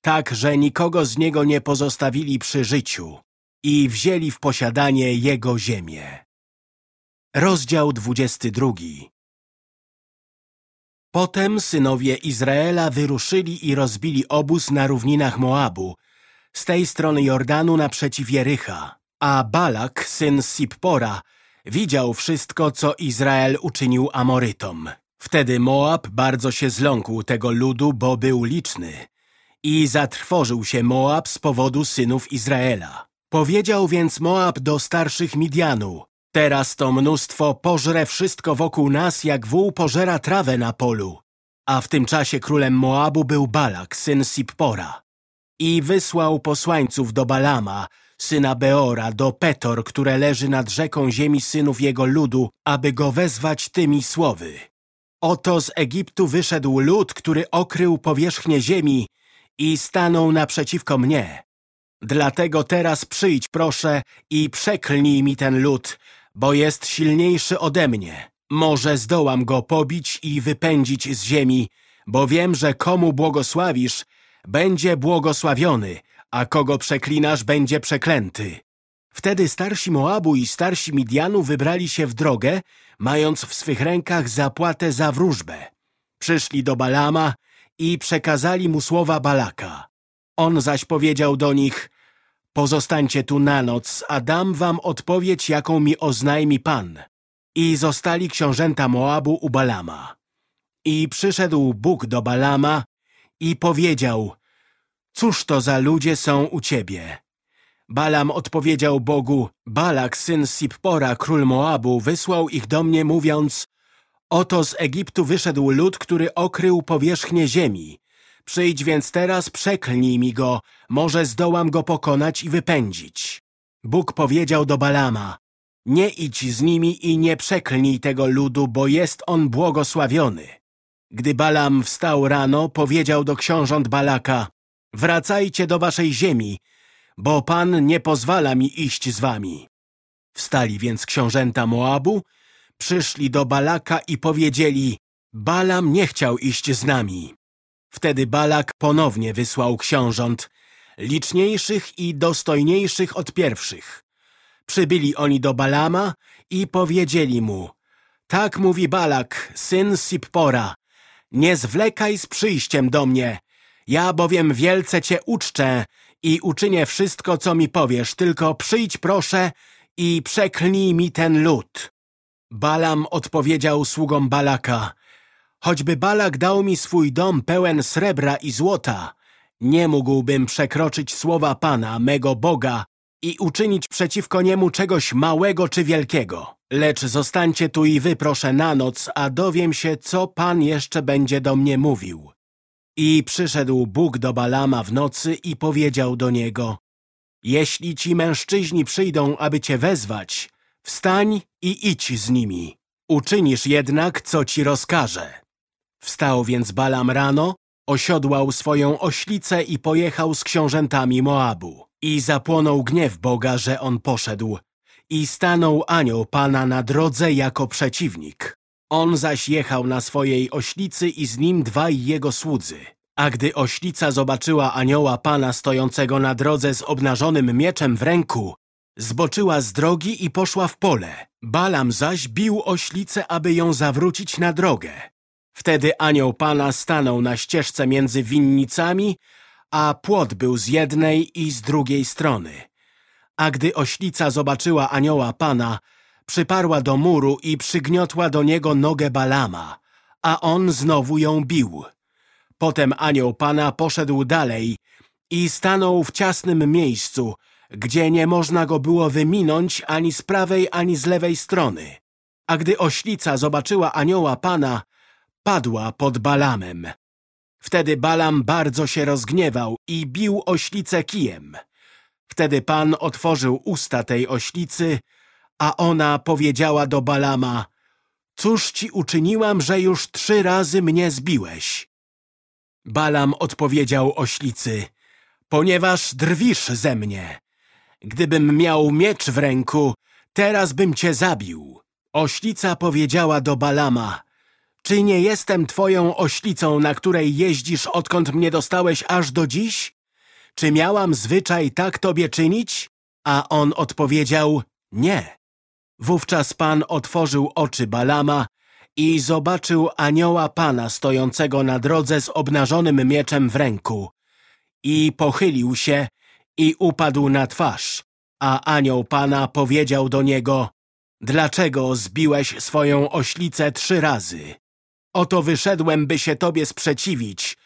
tak, że nikogo z niego nie pozostawili przy życiu i wzięli w posiadanie jego ziemię. Rozdział 22 Potem synowie Izraela wyruszyli i rozbili obóz na równinach Moabu, z tej strony Jordanu naprzeciw Jericha, a Balak, syn Sippora, widział wszystko, co Izrael uczynił Amorytom. Wtedy Moab bardzo się zląkł tego ludu, bo był liczny i zatrwożył się Moab z powodu synów Izraela. Powiedział więc Moab do starszych Midianu, Teraz to mnóstwo pożre wszystko wokół nas, jak wół pożera trawę na polu. A w tym czasie królem Moabu był Balak, syn Sippora. I wysłał posłańców do Balama, syna Beora, do Petor, które leży nad rzeką ziemi synów jego ludu, aby go wezwać tymi słowy. Oto z Egiptu wyszedł lud, który okrył powierzchnię ziemi i stanął naprzeciwko mnie. Dlatego teraz przyjdź, proszę, i przeklnij mi ten lud, bo jest silniejszy ode mnie. Może zdołam go pobić i wypędzić z ziemi, bo wiem, że komu błogosławisz, będzie błogosławiony, a kogo przeklinasz, będzie przeklęty. Wtedy starsi Moabu i starsi Midianu wybrali się w drogę, mając w swych rękach zapłatę za wróżbę. Przyszli do Balama i przekazali mu słowa Balaka. On zaś powiedział do nich, Pozostańcie tu na noc, a dam wam odpowiedź, jaką mi oznajmi Pan. I zostali książęta Moabu u Balama. I przyszedł Bóg do Balama i powiedział, cóż to za ludzie są u ciebie? Balam odpowiedział Bogu, Balak, syn Sippora, król Moabu, wysłał ich do mnie, mówiąc, oto z Egiptu wyszedł lud, który okrył powierzchnię ziemi. Przyjdź więc teraz, przeklnij mi go, może zdołam go pokonać i wypędzić. Bóg powiedział do Balama, nie idź z nimi i nie przeklnij tego ludu, bo jest on błogosławiony. Gdy Balam wstał rano, powiedział do książąt Balaka, wracajcie do waszej ziemi, bo Pan nie pozwala mi iść z wami. Wstali więc książęta Moabu, przyszli do Balaka i powiedzieli, Balam nie chciał iść z nami. Wtedy Balak ponownie wysłał książąt, liczniejszych i dostojniejszych od pierwszych. Przybyli oni do Balama i powiedzieli mu, tak mówi Balak, syn Sippora, nie zwlekaj z przyjściem do mnie, ja bowiem wielce cię uczczę i uczynię wszystko, co mi powiesz, tylko przyjdź proszę i przeklnij mi ten lud. Balam odpowiedział sługom Balaka, choćby Balak dał mi swój dom pełen srebra i złota, nie mógłbym przekroczyć słowa Pana, mego Boga i uczynić przeciwko niemu czegoś małego czy wielkiego. Lecz zostańcie tu i wy proszę na noc, a dowiem się, co Pan jeszcze będzie do mnie mówił. I przyszedł Bóg do Balama w nocy i powiedział do niego Jeśli ci mężczyźni przyjdą, aby cię wezwać, wstań i idź z nimi. Uczynisz jednak, co ci rozkażę. Wstał więc Balam rano, osiodłał swoją oślicę i pojechał z książętami Moabu. I zapłonął gniew Boga, że on poszedł. I stanął anioł Pana na drodze jako przeciwnik. On zaś jechał na swojej oślicy i z nim dwaj jego słudzy. A gdy oślica zobaczyła anioła Pana stojącego na drodze z obnażonym mieczem w ręku, zboczyła z drogi i poszła w pole. Balam zaś bił oślicę, aby ją zawrócić na drogę. Wtedy anioł Pana stanął na ścieżce między winnicami, a płot był z jednej i z drugiej strony. A gdy oślica zobaczyła anioła Pana, przyparła do muru i przygniotła do niego nogę Balama, a on znowu ją bił. Potem anioł Pana poszedł dalej i stanął w ciasnym miejscu, gdzie nie można go było wyminąć ani z prawej, ani z lewej strony. A gdy oślica zobaczyła anioła Pana, padła pod Balamem. Wtedy Balam bardzo się rozgniewał i bił oślicę kijem. Wtedy Pan otworzył usta tej oślicy, a ona powiedziała do Balama, cóż ci uczyniłam, że już trzy razy mnie zbiłeś? Balam odpowiedział oślicy, ponieważ drwisz ze mnie. Gdybym miał miecz w ręku, teraz bym cię zabił. Oślica powiedziała do Balama, czy nie jestem twoją oślicą, na której jeździsz, odkąd mnie dostałeś aż do dziś? Czy miałam zwyczaj tak tobie czynić? A on odpowiedział, nie. Wówczas Pan otworzył oczy Balama i zobaczył anioła Pana stojącego na drodze z obnażonym mieczem w ręku. I pochylił się i upadł na twarz. A anioł Pana powiedział do niego, dlaczego zbiłeś swoją oślicę trzy razy? Oto wyszedłem, by się Tobie sprzeciwić,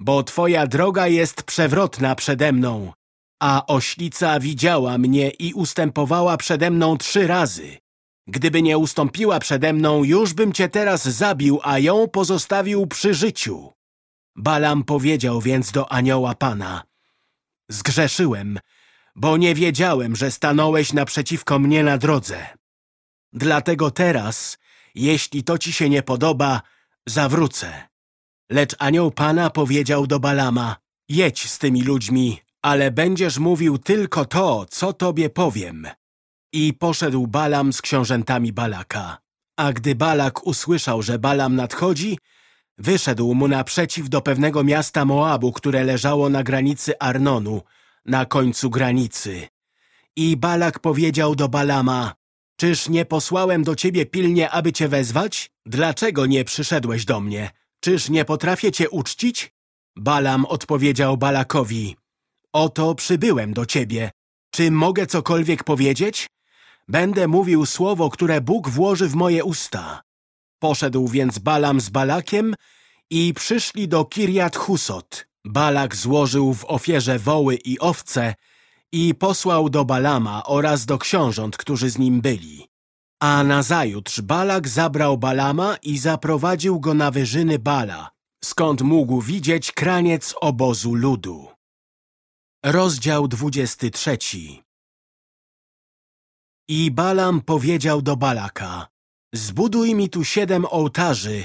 bo Twoja droga jest przewrotna przede mną, a oślica widziała mnie i ustępowała przede mną trzy razy. Gdyby nie ustąpiła przede mną, już bym Cię teraz zabił, a ją pozostawił przy życiu. Balam powiedział więc do anioła Pana, zgrzeszyłem, bo nie wiedziałem, że stanąłeś naprzeciwko mnie na drodze. Dlatego teraz, jeśli to Ci się nie podoba, zawrócę. Lecz anioł Pana powiedział do Balama, jedź z tymi ludźmi, ale będziesz mówił tylko to, co tobie powiem. I poszedł Balam z książętami Balaka. A gdy Balak usłyszał, że Balam nadchodzi, wyszedł mu naprzeciw do pewnego miasta Moabu, które leżało na granicy Arnonu, na końcu granicy. I Balak powiedział do Balama, Czyż nie posłałem do ciebie pilnie, aby cię wezwać? Dlaczego nie przyszedłeś do mnie? Czyż nie potrafię cię uczcić? Balam odpowiedział Balakowi. Oto przybyłem do ciebie. Czy mogę cokolwiek powiedzieć? Będę mówił słowo, które Bóg włoży w moje usta. Poszedł więc Balam z Balakiem i przyszli do Kirjat Husot. Balak złożył w ofierze woły i owce i posłał do Balama oraz do książąt, którzy z nim byli. A nazajutrz Balak zabrał Balama i zaprowadził go na wyżyny Bala, skąd mógł widzieć kraniec obozu ludu. Rozdział 23 I Balam powiedział do Balaka, zbuduj mi tu siedem ołtarzy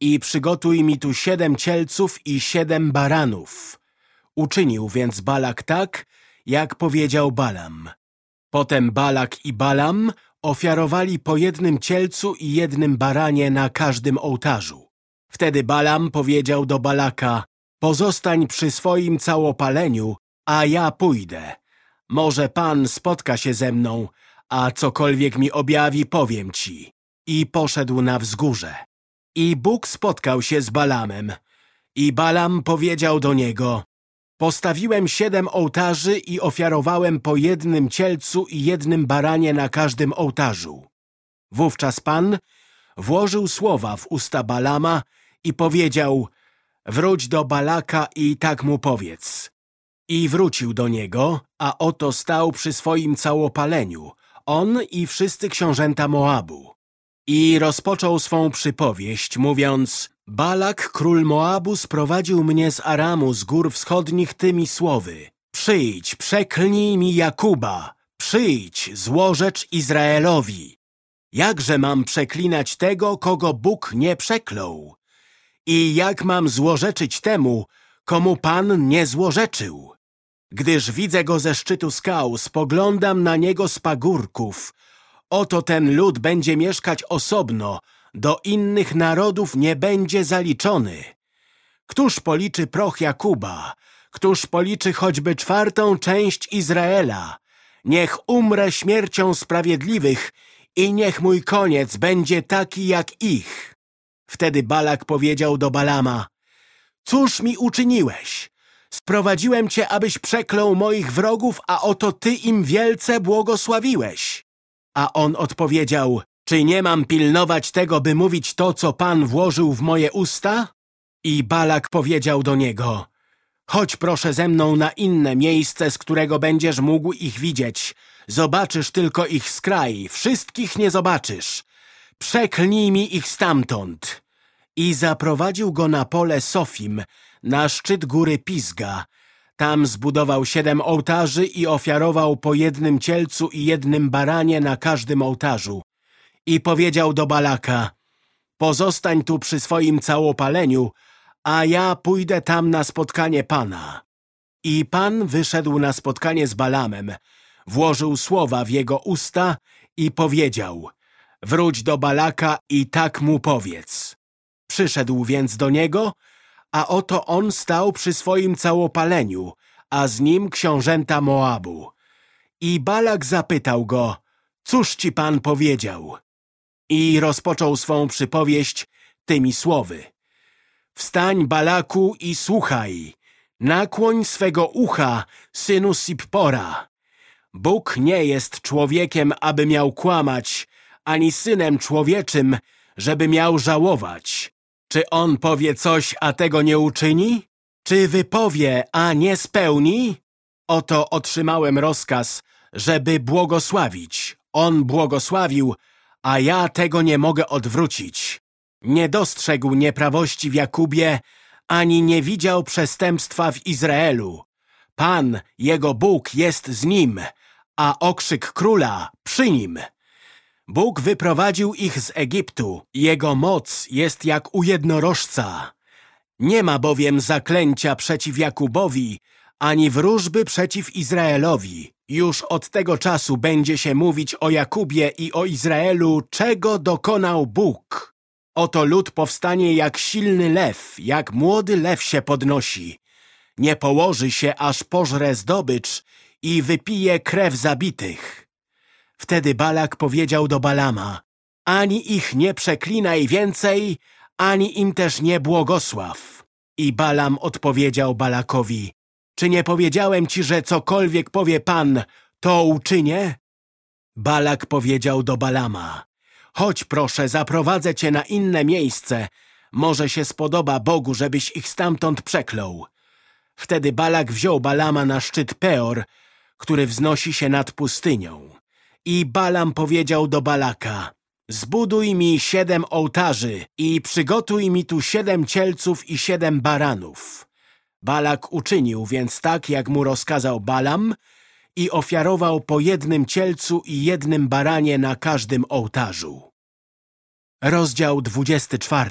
i przygotuj mi tu siedem cielców i siedem baranów. Uczynił więc Balak tak, jak powiedział Balam. Potem Balak i Balam ofiarowali po jednym cielcu i jednym baranie na każdym ołtarzu. Wtedy Balam powiedział do Balaka, pozostań przy swoim całopaleniu, a ja pójdę. Może Pan spotka się ze mną, a cokolwiek mi objawi, powiem ci. I poszedł na wzgórze. I Bóg spotkał się z Balamem. I Balam powiedział do niego, Postawiłem siedem ołtarzy i ofiarowałem po jednym cielcu i jednym baranie na każdym ołtarzu. Wówczas Pan włożył słowa w usta Balama i powiedział, wróć do Balaka i tak mu powiedz. I wrócił do niego, a oto stał przy swoim całopaleniu, on i wszyscy książęta Moabu. I rozpoczął swą przypowieść, mówiąc, Balak, król Moabu, sprowadził mnie z Aramu, z gór wschodnich tymi słowy. Przyjdź, przeklnij mi Jakuba, przyjdź, złożecz Izraelowi. Jakże mam przeklinać tego, kogo Bóg nie przeklął? I jak mam złorzeczyć temu, komu Pan nie złorzeczył? Gdyż widzę go ze szczytu skał, spoglądam na niego z pagórków. Oto ten lud będzie mieszkać osobno, do innych narodów nie będzie zaliczony. Któż policzy proch Jakuba? Któż policzy choćby czwartą część Izraela? Niech umrę śmiercią sprawiedliwych i niech mój koniec będzie taki jak ich. Wtedy Balak powiedział do Balama, Cóż mi uczyniłeś? Sprowadziłem cię, abyś przeklął moich wrogów, a oto ty im wielce błogosławiłeś. A on odpowiedział, czy nie mam pilnować tego, by mówić to, co Pan włożył w moje usta? I Balak powiedział do niego, chodź proszę ze mną na inne miejsce, z którego będziesz mógł ich widzieć. Zobaczysz tylko ich skraj, wszystkich nie zobaczysz. Przeklnij mi ich stamtąd. I zaprowadził go na pole Sofim, na szczyt góry Pizga. Tam zbudował siedem ołtarzy i ofiarował po jednym cielcu i jednym baranie na każdym ołtarzu. I powiedział do Balaka, pozostań tu przy swoim całopaleniu, a ja pójdę tam na spotkanie Pana. I Pan wyszedł na spotkanie z Balamem, włożył słowa w jego usta i powiedział, wróć do Balaka i tak mu powiedz. Przyszedł więc do niego, a oto on stał przy swoim całopaleniu, a z nim książęta Moabu. I Balak zapytał go, cóż ci pan powiedział? I rozpoczął swą przypowieść tymi słowy. Wstań, Balaku, i słuchaj. Nakłoń swego ucha, synu Sippora. Bóg nie jest człowiekiem, aby miał kłamać, ani synem człowieczym, żeby miał żałować. Czy on powie coś, a tego nie uczyni? Czy wypowie, a nie spełni? Oto otrzymałem rozkaz, żeby błogosławić. On błogosławił, a ja tego nie mogę odwrócić. Nie dostrzegł nieprawości w Jakubie, ani nie widział przestępstwa w Izraelu. Pan, jego Bóg, jest z nim, a okrzyk króla przy nim. Bóg wyprowadził ich z Egiptu. Jego moc jest jak u jednorożca. Nie ma bowiem zaklęcia przeciw Jakubowi, ani wróżby przeciw Izraelowi. Już od tego czasu będzie się mówić o Jakubie i o Izraelu, czego dokonał Bóg. Oto lud powstanie jak silny lew, jak młody lew się podnosi. Nie położy się, aż pożre zdobycz i wypije krew zabitych. Wtedy Balak powiedział do Balama, ani ich nie przeklinaj więcej, ani im też nie błogosław. I Balam odpowiedział Balakowi, czy nie powiedziałem ci, że cokolwiek powie Pan, to uczynię? Balak powiedział do Balama, chodź proszę, zaprowadzę cię na inne miejsce, może się spodoba Bogu, żebyś ich stamtąd przeklął. Wtedy Balak wziął Balama na szczyt Peor, który wznosi się nad pustynią. I Balam powiedział do Balaka, zbuduj mi siedem ołtarzy i przygotuj mi tu siedem cielców i siedem baranów. Balak uczynił więc tak, jak mu rozkazał Balam i ofiarował po jednym cielcu i jednym baranie na każdym ołtarzu. Rozdział 24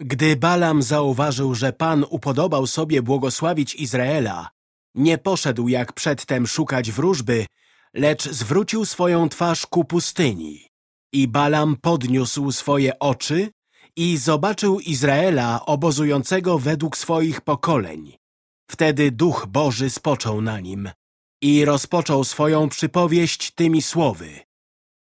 Gdy Balam zauważył, że Pan upodobał sobie błogosławić Izraela, nie poszedł jak przedtem szukać wróżby, lecz zwrócił swoją twarz ku pustyni. I Balam podniósł swoje oczy i zobaczył Izraela obozującego według swoich pokoleń. Wtedy Duch Boży spoczął na nim i rozpoczął swoją przypowieść tymi słowy.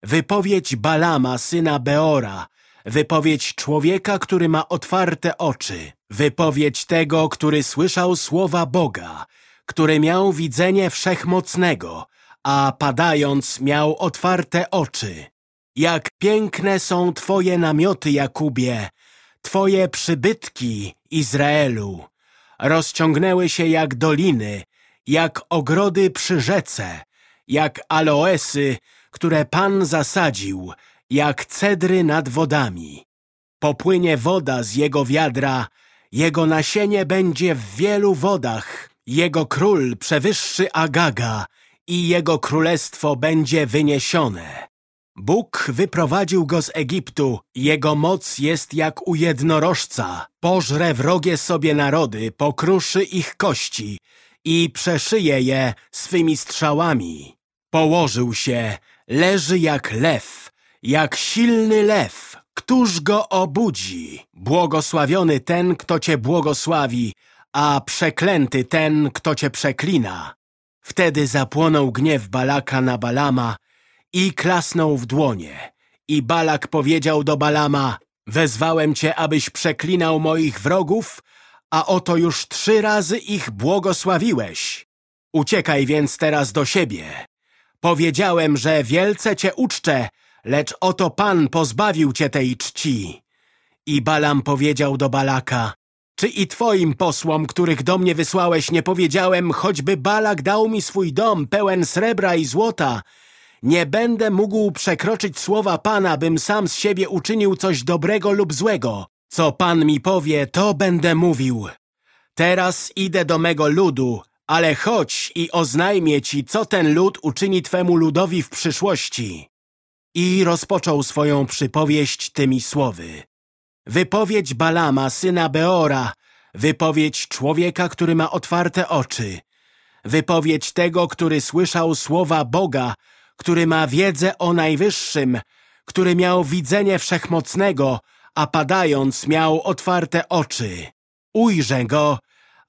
Wypowiedź Balama, syna Beora, wypowiedź człowieka, który ma otwarte oczy, wypowiedź tego, który słyszał słowa Boga, który miał widzenie wszechmocnego, a padając miał otwarte oczy. Jak piękne są Twoje namioty, Jakubie, Twoje przybytki, Izraelu. Rozciągnęły się jak doliny, jak ogrody przy rzece, jak aloesy, które Pan zasadził, jak cedry nad wodami. Popłynie woda z jego wiadra, jego nasienie będzie w wielu wodach, jego król przewyższy Agaga i jego królestwo będzie wyniesione. Bóg wyprowadził go z Egiptu, jego moc jest jak u jednorożca. Pożre wrogie sobie narody, pokruszy ich kości i przeszyje je swymi strzałami. Położył się, leży jak lew, jak silny lew. Któż go obudzi? Błogosławiony ten, kto cię błogosławi, a przeklęty ten, kto cię przeklina. Wtedy zapłonął gniew Balaka na Balama i klasnął w dłonie. I Balak powiedział do Balama, wezwałem cię, abyś przeklinał moich wrogów, a oto już trzy razy ich błogosławiłeś. Uciekaj więc teraz do siebie. Powiedziałem, że wielce cię uczczę, lecz oto Pan pozbawił cię tej czci. I Balam powiedział do Balaka, czy i twoim posłom, których do mnie wysłałeś, nie powiedziałem, choćby Balak dał mi swój dom pełen srebra i złota, nie będę mógł przekroczyć słowa Pana, bym sam z siebie uczynił coś dobrego lub złego. Co Pan mi powie, to będę mówił. Teraz idę do mego ludu, ale chodź i oznajmię ci, co ten lud uczyni twemu ludowi w przyszłości. I rozpoczął swoją przypowieść tymi słowy. Wypowiedź Balama, syna Beora, wypowiedź człowieka, który ma otwarte oczy, wypowiedź tego, który słyszał słowa Boga, który ma wiedzę o Najwyższym, który miał widzenie wszechmocnego, a padając miał otwarte oczy. Ujrzę go,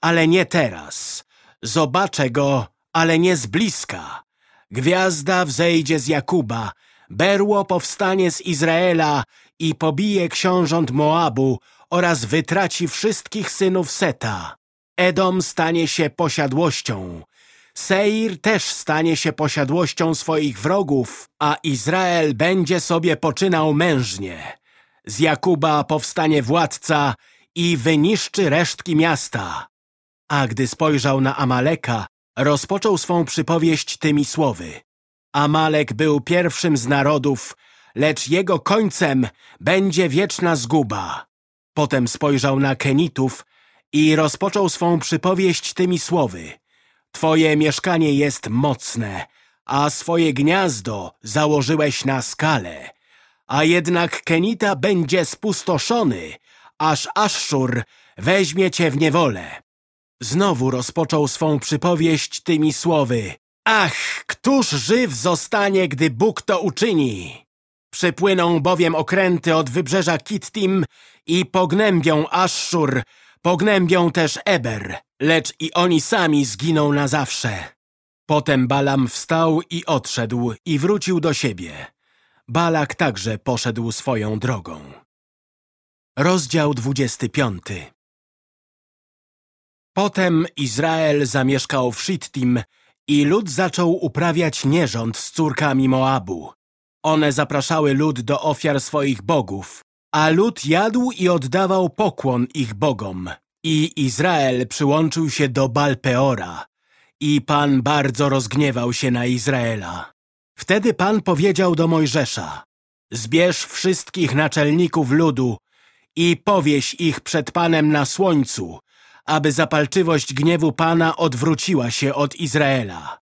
ale nie teraz. Zobaczę go, ale nie z bliska. Gwiazda wzejdzie z Jakuba, berło powstanie z Izraela i pobije książąt Moabu oraz wytraci wszystkich synów Seta. Edom stanie się posiadłością, Seir też stanie się posiadłością swoich wrogów, a Izrael będzie sobie poczynał mężnie. Z Jakuba powstanie władca i wyniszczy resztki miasta. A gdy spojrzał na Amaleka, rozpoczął swą przypowieść tymi słowy. Amalek był pierwszym z narodów, lecz jego końcem będzie wieczna zguba. Potem spojrzał na Kenitów i rozpoczął swą przypowieść tymi słowy. Twoje mieszkanie jest mocne, a swoje gniazdo założyłeś na skale. A jednak Kenita będzie spustoszony, aż Aszszur weźmie cię w niewolę. Znowu rozpoczął swą przypowieść tymi słowy. Ach, któż żyw zostanie, gdy Bóg to uczyni? Przypłyną bowiem okręty od wybrzeża Kittim i pognębią Aszszur, pognębią też Eber lecz i oni sami zginą na zawsze. Potem Balam wstał i odszedł i wrócił do siebie. Balak także poszedł swoją drogą. Rozdział 25 Potem Izrael zamieszkał w Shittim i lud zaczął uprawiać nierząd z córkami Moabu. One zapraszały lud do ofiar swoich bogów, a lud jadł i oddawał pokłon ich bogom. I Izrael przyłączył się do Balpeora. I Pan bardzo rozgniewał się na Izraela. Wtedy Pan powiedział do Mojżesza, zbierz wszystkich naczelników ludu i powieś ich przed Panem na słońcu, aby zapalczywość gniewu Pana odwróciła się od Izraela.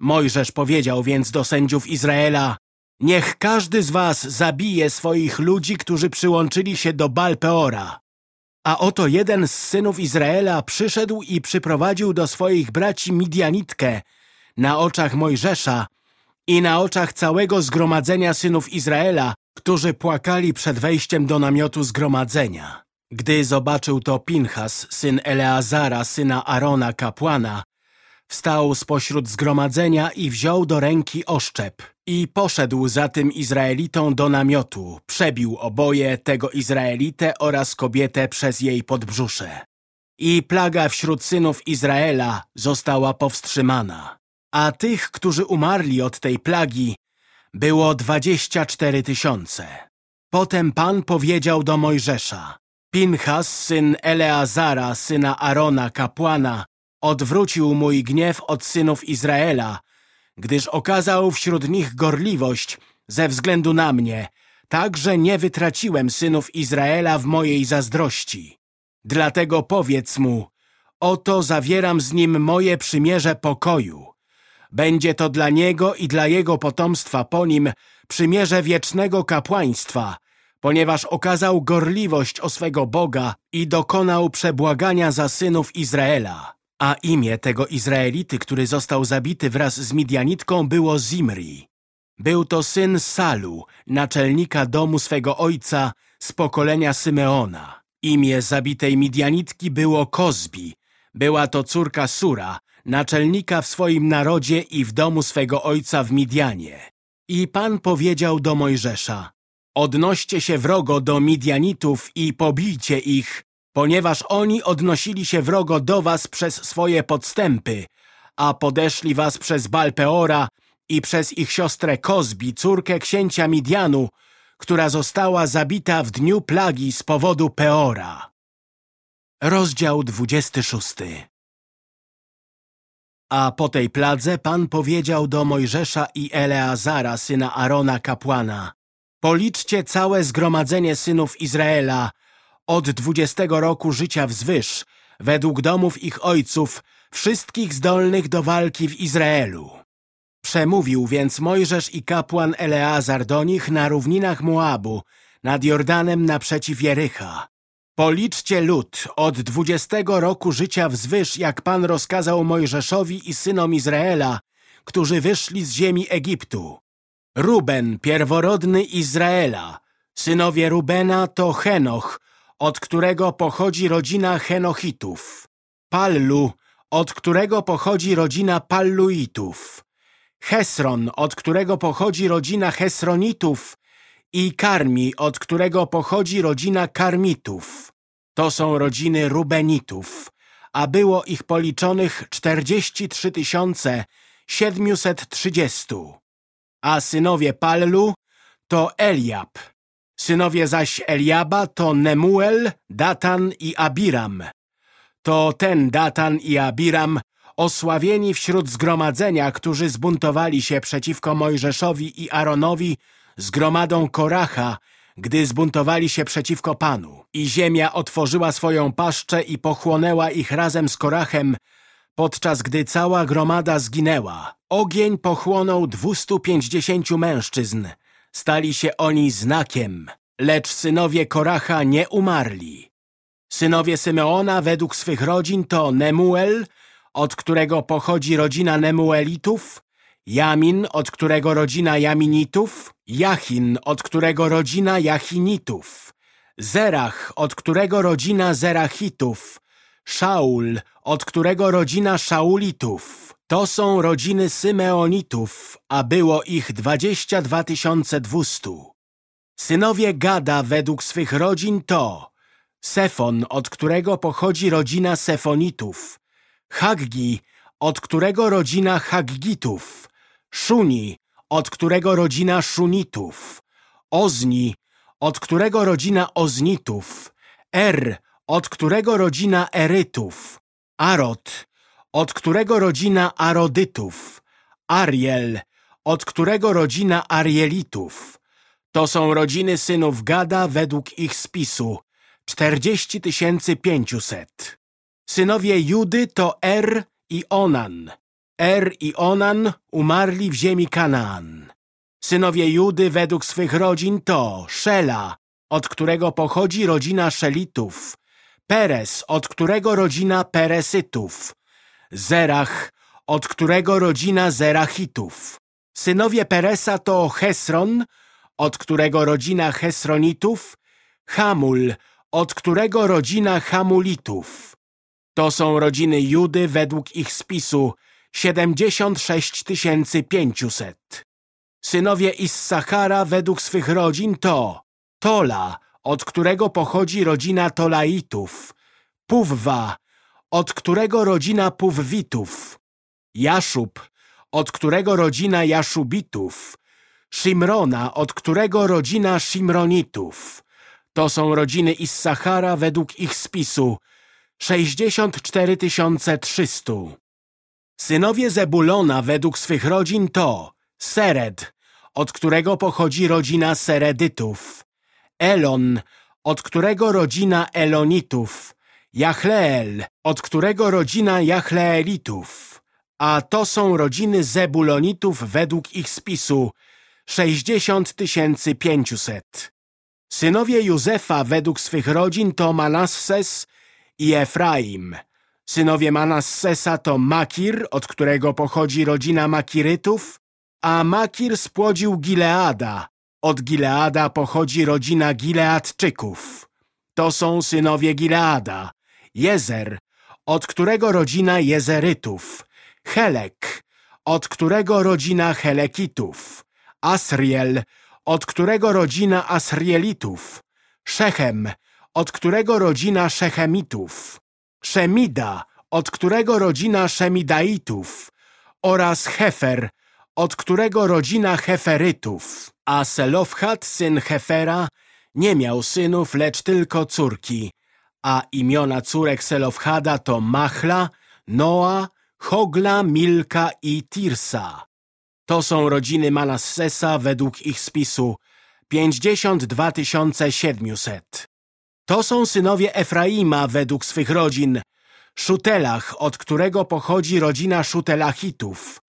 Mojżesz powiedział więc do sędziów Izraela, Niech każdy z was zabije swoich ludzi, którzy przyłączyli się do Balpeora. A oto jeden z synów Izraela przyszedł i przyprowadził do swoich braci Midianitkę na oczach Mojżesza i na oczach całego zgromadzenia synów Izraela, którzy płakali przed wejściem do namiotu zgromadzenia. Gdy zobaczył to Pinchas, syn Eleazara, syna Arona, kapłana, wstał spośród zgromadzenia i wziął do ręki oszczep i poszedł za tym Izraelitą do namiotu, przebił oboje tego Izraelitę oraz kobietę przez jej podbrzusze. I plaga wśród synów Izraela została powstrzymana. A tych, którzy umarli od tej plagi, było dwadzieścia cztery tysiące. Potem Pan powiedział do Mojżesza, Pinchas, syn Eleazara, syna Arona, kapłana, odwrócił mój gniew od synów Izraela, gdyż okazał wśród nich gorliwość ze względu na mnie, tak, że nie wytraciłem synów Izraela w mojej zazdrości. Dlatego powiedz mu, oto zawieram z nim moje przymierze pokoju. Będzie to dla niego i dla jego potomstwa po nim przymierze wiecznego kapłaństwa, ponieważ okazał gorliwość o swego Boga i dokonał przebłagania za synów Izraela. A imię tego Izraelity, który został zabity wraz z Midianitką było Zimri. Był to syn Salu, naczelnika domu swego ojca z pokolenia Symeona. Imię zabitej Midianitki było Kozbi. Była to córka Sura, naczelnika w swoim narodzie i w domu swego ojca w Midianie. I Pan powiedział do Mojżesza, odnoście się wrogo do Midianitów i pobijcie ich, ponieważ oni odnosili się wrogo do was przez swoje podstępy, a podeszli was przez Balpeora i przez ich siostrę Kozbi, córkę księcia Midianu, która została zabita w dniu plagi z powodu Peora. Rozdział 26 A po tej pladze Pan powiedział do Mojżesza i Eleazara, syna Arona kapłana Policzcie całe zgromadzenie synów Izraela od dwudziestego roku życia wzwyż, według domów ich ojców, wszystkich zdolnych do walki w Izraelu. Przemówił więc Mojżesz i kapłan Eleazar do nich na równinach Moabu, nad Jordanem naprzeciw Jericha. Policzcie lud od dwudziestego roku życia wzwyż, jak Pan rozkazał Mojżeszowi i synom Izraela, którzy wyszli z ziemi Egiptu. Ruben, pierworodny Izraela. Synowie Rubena to Henoch, od którego pochodzi rodzina Henochitów. Pallu, od którego pochodzi rodzina Palluitów. Hesron, od którego pochodzi rodzina Hesronitów i Karmi, od którego pochodzi rodzina Karmitów. To są rodziny Rubenitów, a było ich policzonych czterdzieści trzy tysiące siedmiuset trzydziestu. A synowie Pallu to Eliab. Synowie zaś Eliaba to Nemuel, Datan i Abiram. To ten Datan i Abiram osławieni wśród zgromadzenia, którzy zbuntowali się przeciwko Mojżeszowi i Aaronowi z gromadą Koracha, gdy zbuntowali się przeciwko Panu. I ziemia otworzyła swoją paszczę i pochłonęła ich razem z Korachem, podczas gdy cała gromada zginęła. Ogień pochłonął dwustu pięćdziesięciu mężczyzn. Stali się oni znakiem, lecz synowie Koracha nie umarli. Synowie Symeona według swych rodzin to Nemuel, od którego pochodzi rodzina Nemuelitów, Jamin, od którego rodzina Jaminitów, Jachin, od którego rodzina Jachinitów, Zerach, od którego rodzina Zerachitów, Szaul, od którego rodzina Szaulitów. To są rodziny Symeonitów, a było ich dwadzieścia dwa tysiące dwustu. Synowie Gada według swych rodzin to Sefon, od którego pochodzi rodzina Sefonitów, Haggi, od którego rodzina Haggitów, Szuni, od którego rodzina Szunitów, Ozni, od którego rodzina Oznitów, Er, od którego rodzina Erytów, Arot, od którego rodzina Arodytów, Ariel, od którego rodzina Arielitów. To są rodziny synów Gada według ich spisu, czterdzieści tysięcy pięciuset. Synowie Judy to Er i Onan. Er i Onan umarli w ziemi Kanaan. Synowie Judy według swych rodzin to Szela, od którego pochodzi rodzina Szelitów, Perez, od którego rodzina Peresytów, Zerach, od którego rodzina Zerachitów. Synowie Peresa to Hesron, od którego rodzina Hesronitów, Hamul, od którego rodzina Hamulitów. To są rodziny Judy według ich spisu 76 500. Synowie Issachara według swych rodzin to Tola, od którego pochodzi rodzina Tolaitów, Puwwa, od którego rodzina Puwwitów, Jaszub, od którego rodzina Jaszubitów, Szimrona, od którego rodzina Szimronitów. To są rodziny Issachara według ich spisu. 64 300. Synowie Zebulona według swych rodzin to Sered, od którego pochodzi rodzina Seredytów, Elon, od którego rodzina Elonitów, Jachleel, od którego rodzina Jachleelitów, a to są rodziny Zebulonitów według ich spisu 60 500. Synowie Józefa według swych rodzin to Manasses i Efraim. Synowie Manassesa to Makir, od którego pochodzi rodzina Makirytów, a Makir spłodził Gileada. Od Gileada pochodzi rodzina Gileadczyków. To są synowie Gileada. Jezer, od którego rodzina Jezerytów. Helek, od którego rodzina Helekitów. Asriel, od którego rodzina Asrielitów. Szechem, od którego rodzina Szechemitów. Szemida, od którego rodzina Szemidaitów. Oraz Hefer, od którego rodzina Heferytów. A Selofhat, syn Hefera, nie miał synów, lecz tylko córki. A imiona córek Selofhada to Machla, Noa, Hogla, Milka i Tirsa. To są rodziny Manassesa według ich spisu 52 700. To są synowie Efraima według swych rodzin. Szutelach, od którego pochodzi rodzina Szutelachitów.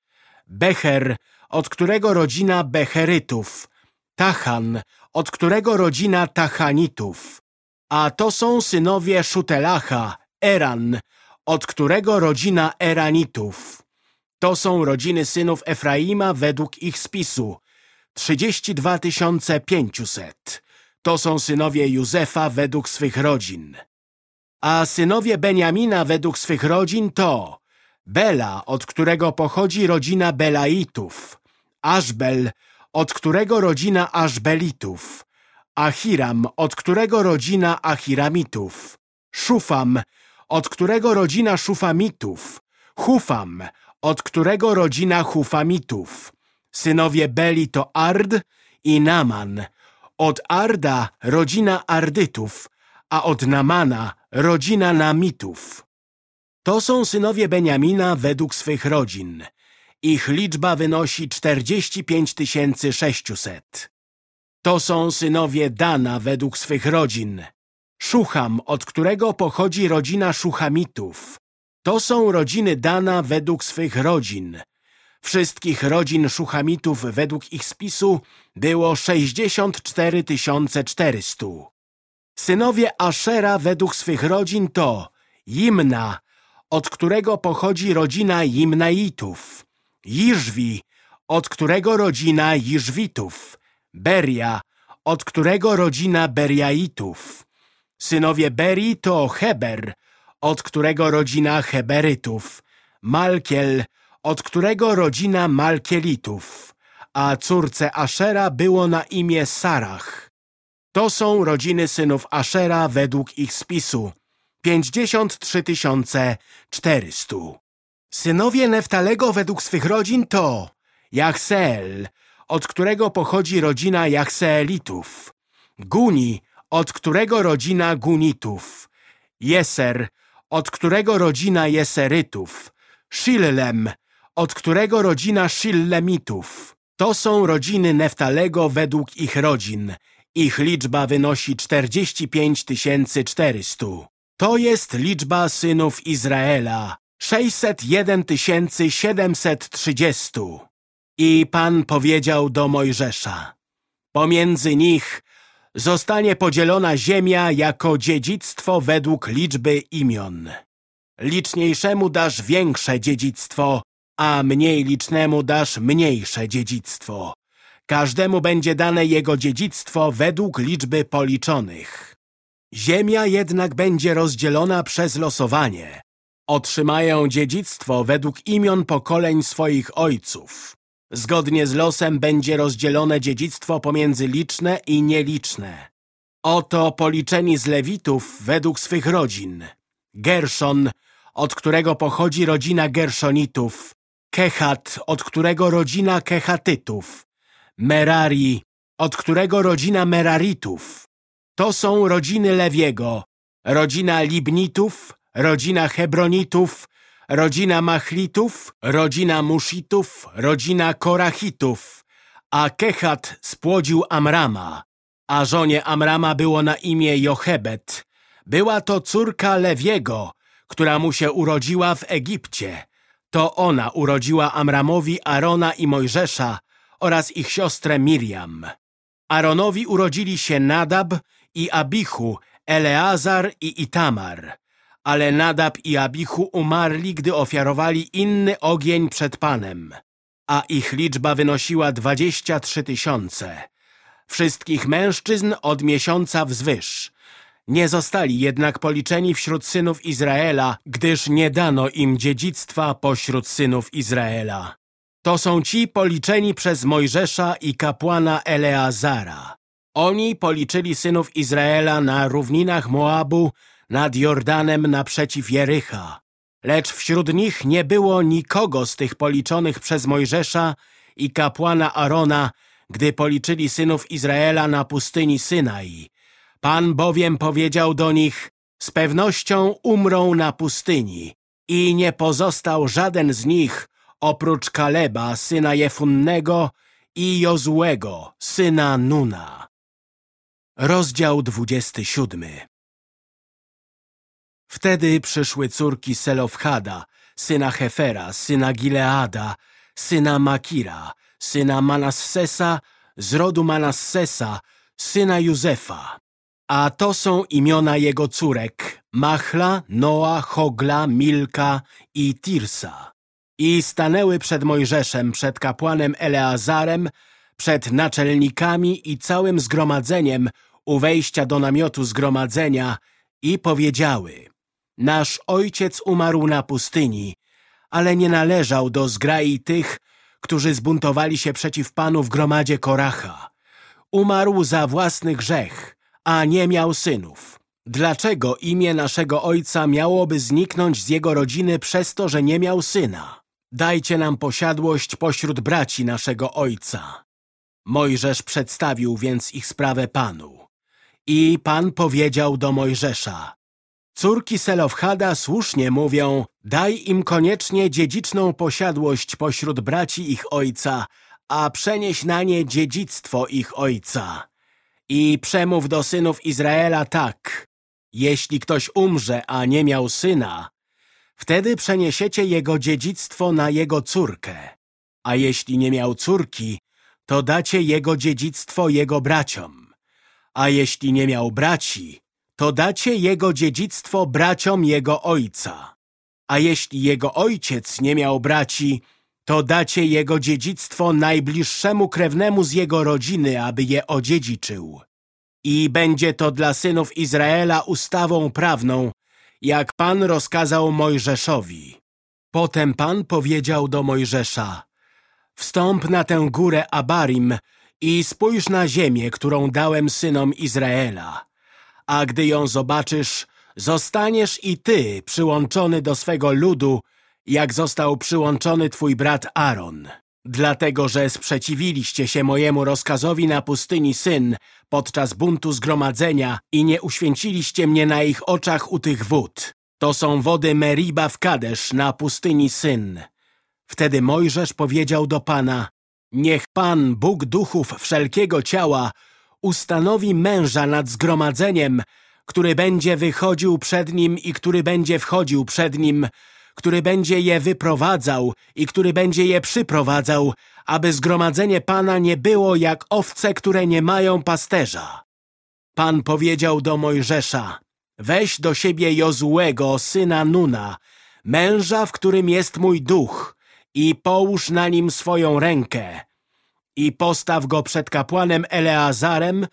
Becher, od którego rodzina Becherytów. Tachan, od którego rodzina Tachanitów. A to są synowie Szutelacha, Eran, od którego rodzina Eranitów. To są rodziny synów Efraima według ich spisu. 32 500. To są synowie Józefa według swych rodzin. A synowie Beniamina według swych rodzin to Bela, od którego pochodzi rodzina Belaitów, Aszbel, od którego rodzina Aszbelitów, Ahiram, od którego rodzina Ahiramitów, Szufam, od którego rodzina Szufamitów, Hufam, od którego rodzina Hufamitów. Synowie Beli to Ard i Naman. Od Arda rodzina Ardytów, a od Namana rodzina Namitów. To są synowie Beniamina według swych rodzin. Ich liczba wynosi 45 600. To są synowie Dana według swych rodzin. Szucham, od którego pochodzi rodzina Szuchamitów. To są rodziny Dana według swych rodzin. Wszystkich rodzin Szuchamitów według ich spisu było 64 400. Synowie Ashera według swych rodzin to Jimna, od którego pochodzi rodzina Jimnaitów, Jiżwi, od którego rodzina Jiżwitów, Beria, od którego rodzina Beriaitów. Synowie Beri to Heber, od którego rodzina Heberytów, Malkiel, od którego rodzina Malkielitów, a córce Ashera było na imię Sarach. To są rodziny synów Ashera według ich spisu. 53 400. Synowie Neftalego według swych rodzin to Jachseel, od którego pochodzi rodzina Jachseelitów, Guni, od którego rodzina Gunitów, Jeser, od którego rodzina Jeserytów, Shillem, od którego rodzina Shillemitów. To są rodziny Neftalego według ich rodzin. Ich liczba wynosi 45 400. To jest liczba synów Izraela. 601 730. I Pan powiedział do Mojżesza. Pomiędzy nich zostanie podzielona ziemia jako dziedzictwo według liczby imion. Liczniejszemu dasz większe dziedzictwo, a mniej licznemu dasz mniejsze dziedzictwo. Każdemu będzie dane jego dziedzictwo według liczby policzonych. Ziemia jednak będzie rozdzielona przez losowanie. Otrzymają dziedzictwo według imion pokoleń swoich ojców. Zgodnie z losem będzie rozdzielone dziedzictwo pomiędzy liczne i nieliczne. Oto policzeni z Lewitów według swych rodzin. Gerszon, od którego pochodzi rodzina Gerszonitów. Kehat, od którego rodzina Kehatytów. Merari, od którego rodzina Meraritów. To są rodziny Lewiego, rodzina Libnitów, rodzina Hebronitów, rodzina Machlitów, rodzina Muszitów, rodzina Korachitów, a Kehat spłodził Amrama, a żonie Amrama było na imię Jochebet. Była to córka Lewiego, która mu się urodziła w Egipcie. To ona urodziła Amramowi Arona i Mojżesza oraz ich siostrę Miriam. Aronowi urodzili się Nadab i Abichu, Eleazar i Itamar. Ale Nadab i Abichu umarli, gdy ofiarowali inny ogień przed Panem, a ich liczba wynosiła dwadzieścia trzy tysiące. Wszystkich mężczyzn od miesiąca wzwyż. Nie zostali jednak policzeni wśród synów Izraela, gdyż nie dano im dziedzictwa pośród synów Izraela. To są ci policzeni przez Mojżesza i kapłana Eleazara. Oni policzyli synów Izraela na równinach Moabu nad Jordanem naprzeciw Jericha. Lecz wśród nich nie było nikogo z tych policzonych przez Mojżesza i kapłana Arona, gdy policzyli synów Izraela na pustyni Synai. Pan bowiem powiedział do nich, z pewnością umrą na pustyni i nie pozostał żaden z nich, oprócz Kaleba, syna Jefunnego i Jozłego, syna Nuna. Rozdział 27 Wtedy przyszły córki Selofhada, syna Hefera, syna Gileada, syna Makira, syna Manassesa, z rodu Manassesa, syna Józefa. A to są imiona jego córek, Machla, Noa, Hogla, Milka i Tirsa. I stanęły przed Mojżeszem, przed kapłanem Eleazarem, przed naczelnikami i całym zgromadzeniem u wejścia do namiotu zgromadzenia i powiedziały Nasz ojciec umarł na pustyni, ale nie należał do zgrai tych, którzy zbuntowali się przeciw Panu w gromadzie Koracha. Umarł za własny grzech, a nie miał synów. Dlaczego imię naszego ojca miałoby zniknąć z jego rodziny przez to, że nie miał syna? Dajcie nam posiadłość pośród braci naszego ojca. Mojżesz przedstawił więc ich sprawę Panu. I Pan powiedział do Mojżesza, Córki Selofhada słusznie mówią, daj im koniecznie dziedziczną posiadłość pośród braci ich ojca, a przenieś na nie dziedzictwo ich ojca. I przemów do synów Izraela tak, jeśli ktoś umrze, a nie miał syna, wtedy przeniesiecie jego dziedzictwo na jego córkę. A jeśli nie miał córki, to dacie jego dziedzictwo jego braciom. A jeśli nie miał braci, to dacie jego dziedzictwo braciom jego ojca. A jeśli jego ojciec nie miał braci, to dacie jego dziedzictwo najbliższemu krewnemu z jego rodziny, aby je odziedziczył. I będzie to dla synów Izraela ustawą prawną, jak Pan rozkazał Mojżeszowi. Potem Pan powiedział do Mojżesza, wstąp na tę górę Abarim i spójrz na ziemię, którą dałem synom Izraela a gdy ją zobaczysz, zostaniesz i ty przyłączony do swego ludu, jak został przyłączony twój brat Aaron. Dlatego, że sprzeciwiliście się mojemu rozkazowi na pustyni Syn podczas buntu zgromadzenia i nie uświęciliście mnie na ich oczach u tych wód. To są wody Meriba w Kadesz na pustyni Syn. Wtedy Mojżesz powiedział do Pana, Niech Pan, Bóg duchów wszelkiego ciała, ustanowi męża nad zgromadzeniem, który będzie wychodził przed nim i który będzie wchodził przed nim, który będzie je wyprowadzał i który będzie je przyprowadzał, aby zgromadzenie Pana nie było jak owce, które nie mają pasterza. Pan powiedział do Mojżesza, weź do siebie Jozułego, syna Nuna, męża, w którym jest mój duch, i połóż na nim swoją rękę. I postaw go przed kapłanem Eleazarem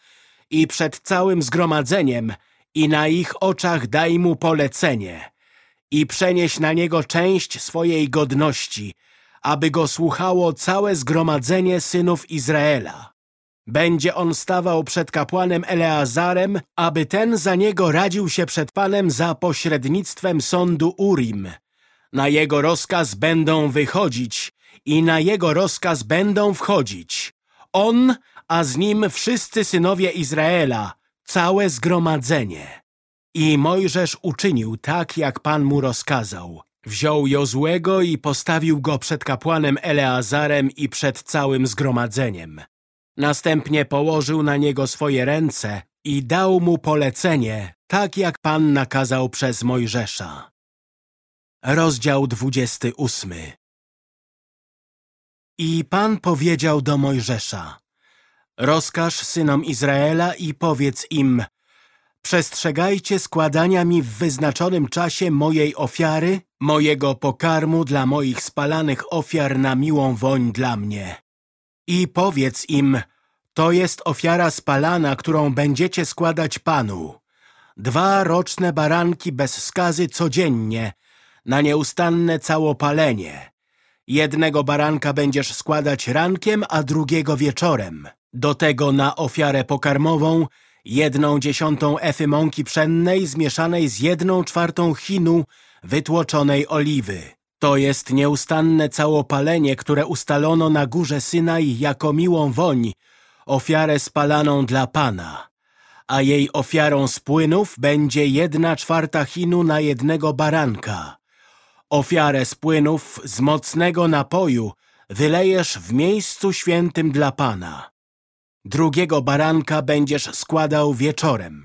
i przed całym zgromadzeniem i na ich oczach daj mu polecenie i przenieś na niego część swojej godności, aby go słuchało całe zgromadzenie synów Izraela. Będzie on stawał przed kapłanem Eleazarem, aby ten za niego radził się przed Panem za pośrednictwem sądu Urim. Na jego rozkaz będą wychodzić i na jego rozkaz będą wchodzić. On, a z nim wszyscy synowie Izraela, całe zgromadzenie. I Mojżesz uczynił tak, jak Pan mu rozkazał. Wziął Jozłego i postawił go przed kapłanem Eleazarem i przed całym zgromadzeniem. Następnie położył na niego swoje ręce i dał mu polecenie, tak jak Pan nakazał przez Mojżesza. Rozdział 28 I Pan powiedział do Mojżesza Rozkaż synom Izraela i powiedz im Przestrzegajcie składania mi w wyznaczonym czasie mojej ofiary, mojego pokarmu dla moich spalanych ofiar na miłą woń dla mnie. I powiedz im, to jest ofiara spalana, którą będziecie składać Panu. Dwa roczne baranki bez skazy codziennie, na nieustanne całopalenie. Jednego baranka będziesz składać rankiem, a drugiego wieczorem. Do tego na ofiarę pokarmową jedną dziesiątą efy mąki pszennej zmieszanej z jedną czwartą chinu wytłoczonej oliwy. To jest nieustanne całopalenie, które ustalono na górze Synaj jako miłą woń, ofiarę spalaną dla Pana. A jej ofiarą z płynów będzie jedna czwarta chinu na jednego baranka. Ofiarę z płynów z mocnego napoju wylejesz w miejscu świętym dla Pana. Drugiego baranka będziesz składał wieczorem.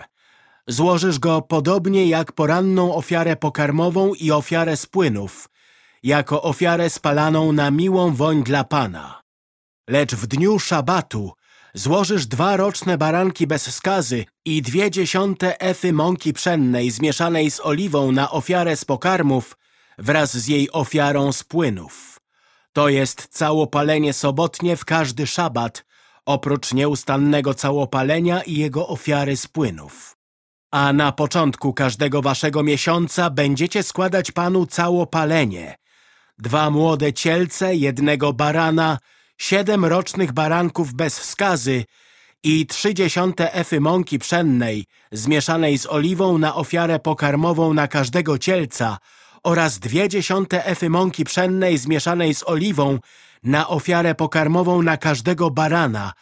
Złożysz go podobnie jak poranną ofiarę pokarmową i ofiarę z płynów, jako ofiarę spalaną na miłą woń dla Pana. Lecz w dniu szabatu złożysz dwa roczne baranki bez skazy i dwie dziesiąte efy mąki pszennej zmieszanej z oliwą na ofiarę z pokarmów wraz z jej ofiarą z płynów. To jest całopalenie sobotnie w każdy szabat, oprócz nieustannego całopalenia i jego ofiary z płynów. A na początku każdego waszego miesiąca będziecie składać Panu całopalenie. Dwa młode cielce, jednego barana, siedem rocznych baranków bez wskazy i trzy dziesiąte efy mąki pszennej, zmieszanej z oliwą na ofiarę pokarmową na każdego cielca oraz dwie dziesiąte efy mąki pszennej zmieszanej z oliwą na ofiarę pokarmową na każdego barana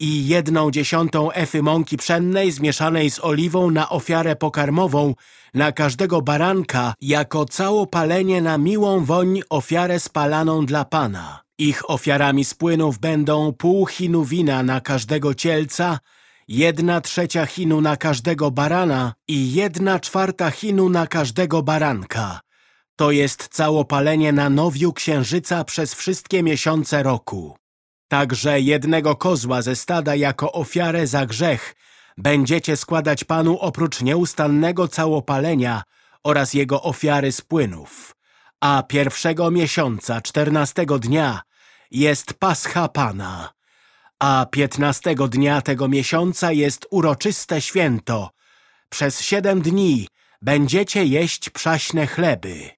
i jedną dziesiątą efy mąki pszennej zmieszanej z oliwą na ofiarę pokarmową na każdego baranka jako całopalenie na miłą woń ofiarę spalaną dla Pana. Ich ofiarami z płynów będą pół chinu wina na każdego cielca, jedna trzecia chinu na każdego barana i jedna czwarta chinu na każdego baranka. To jest całopalenie na nowiu księżyca przez wszystkie miesiące roku. Także jednego kozła ze stada jako ofiarę za grzech będziecie składać Panu oprócz nieustannego całopalenia oraz jego ofiary z płynów. A pierwszego miesiąca, czternastego dnia, jest Pascha Pana. A piętnastego dnia tego miesiąca jest uroczyste święto. Przez siedem dni będziecie jeść przaśne chleby.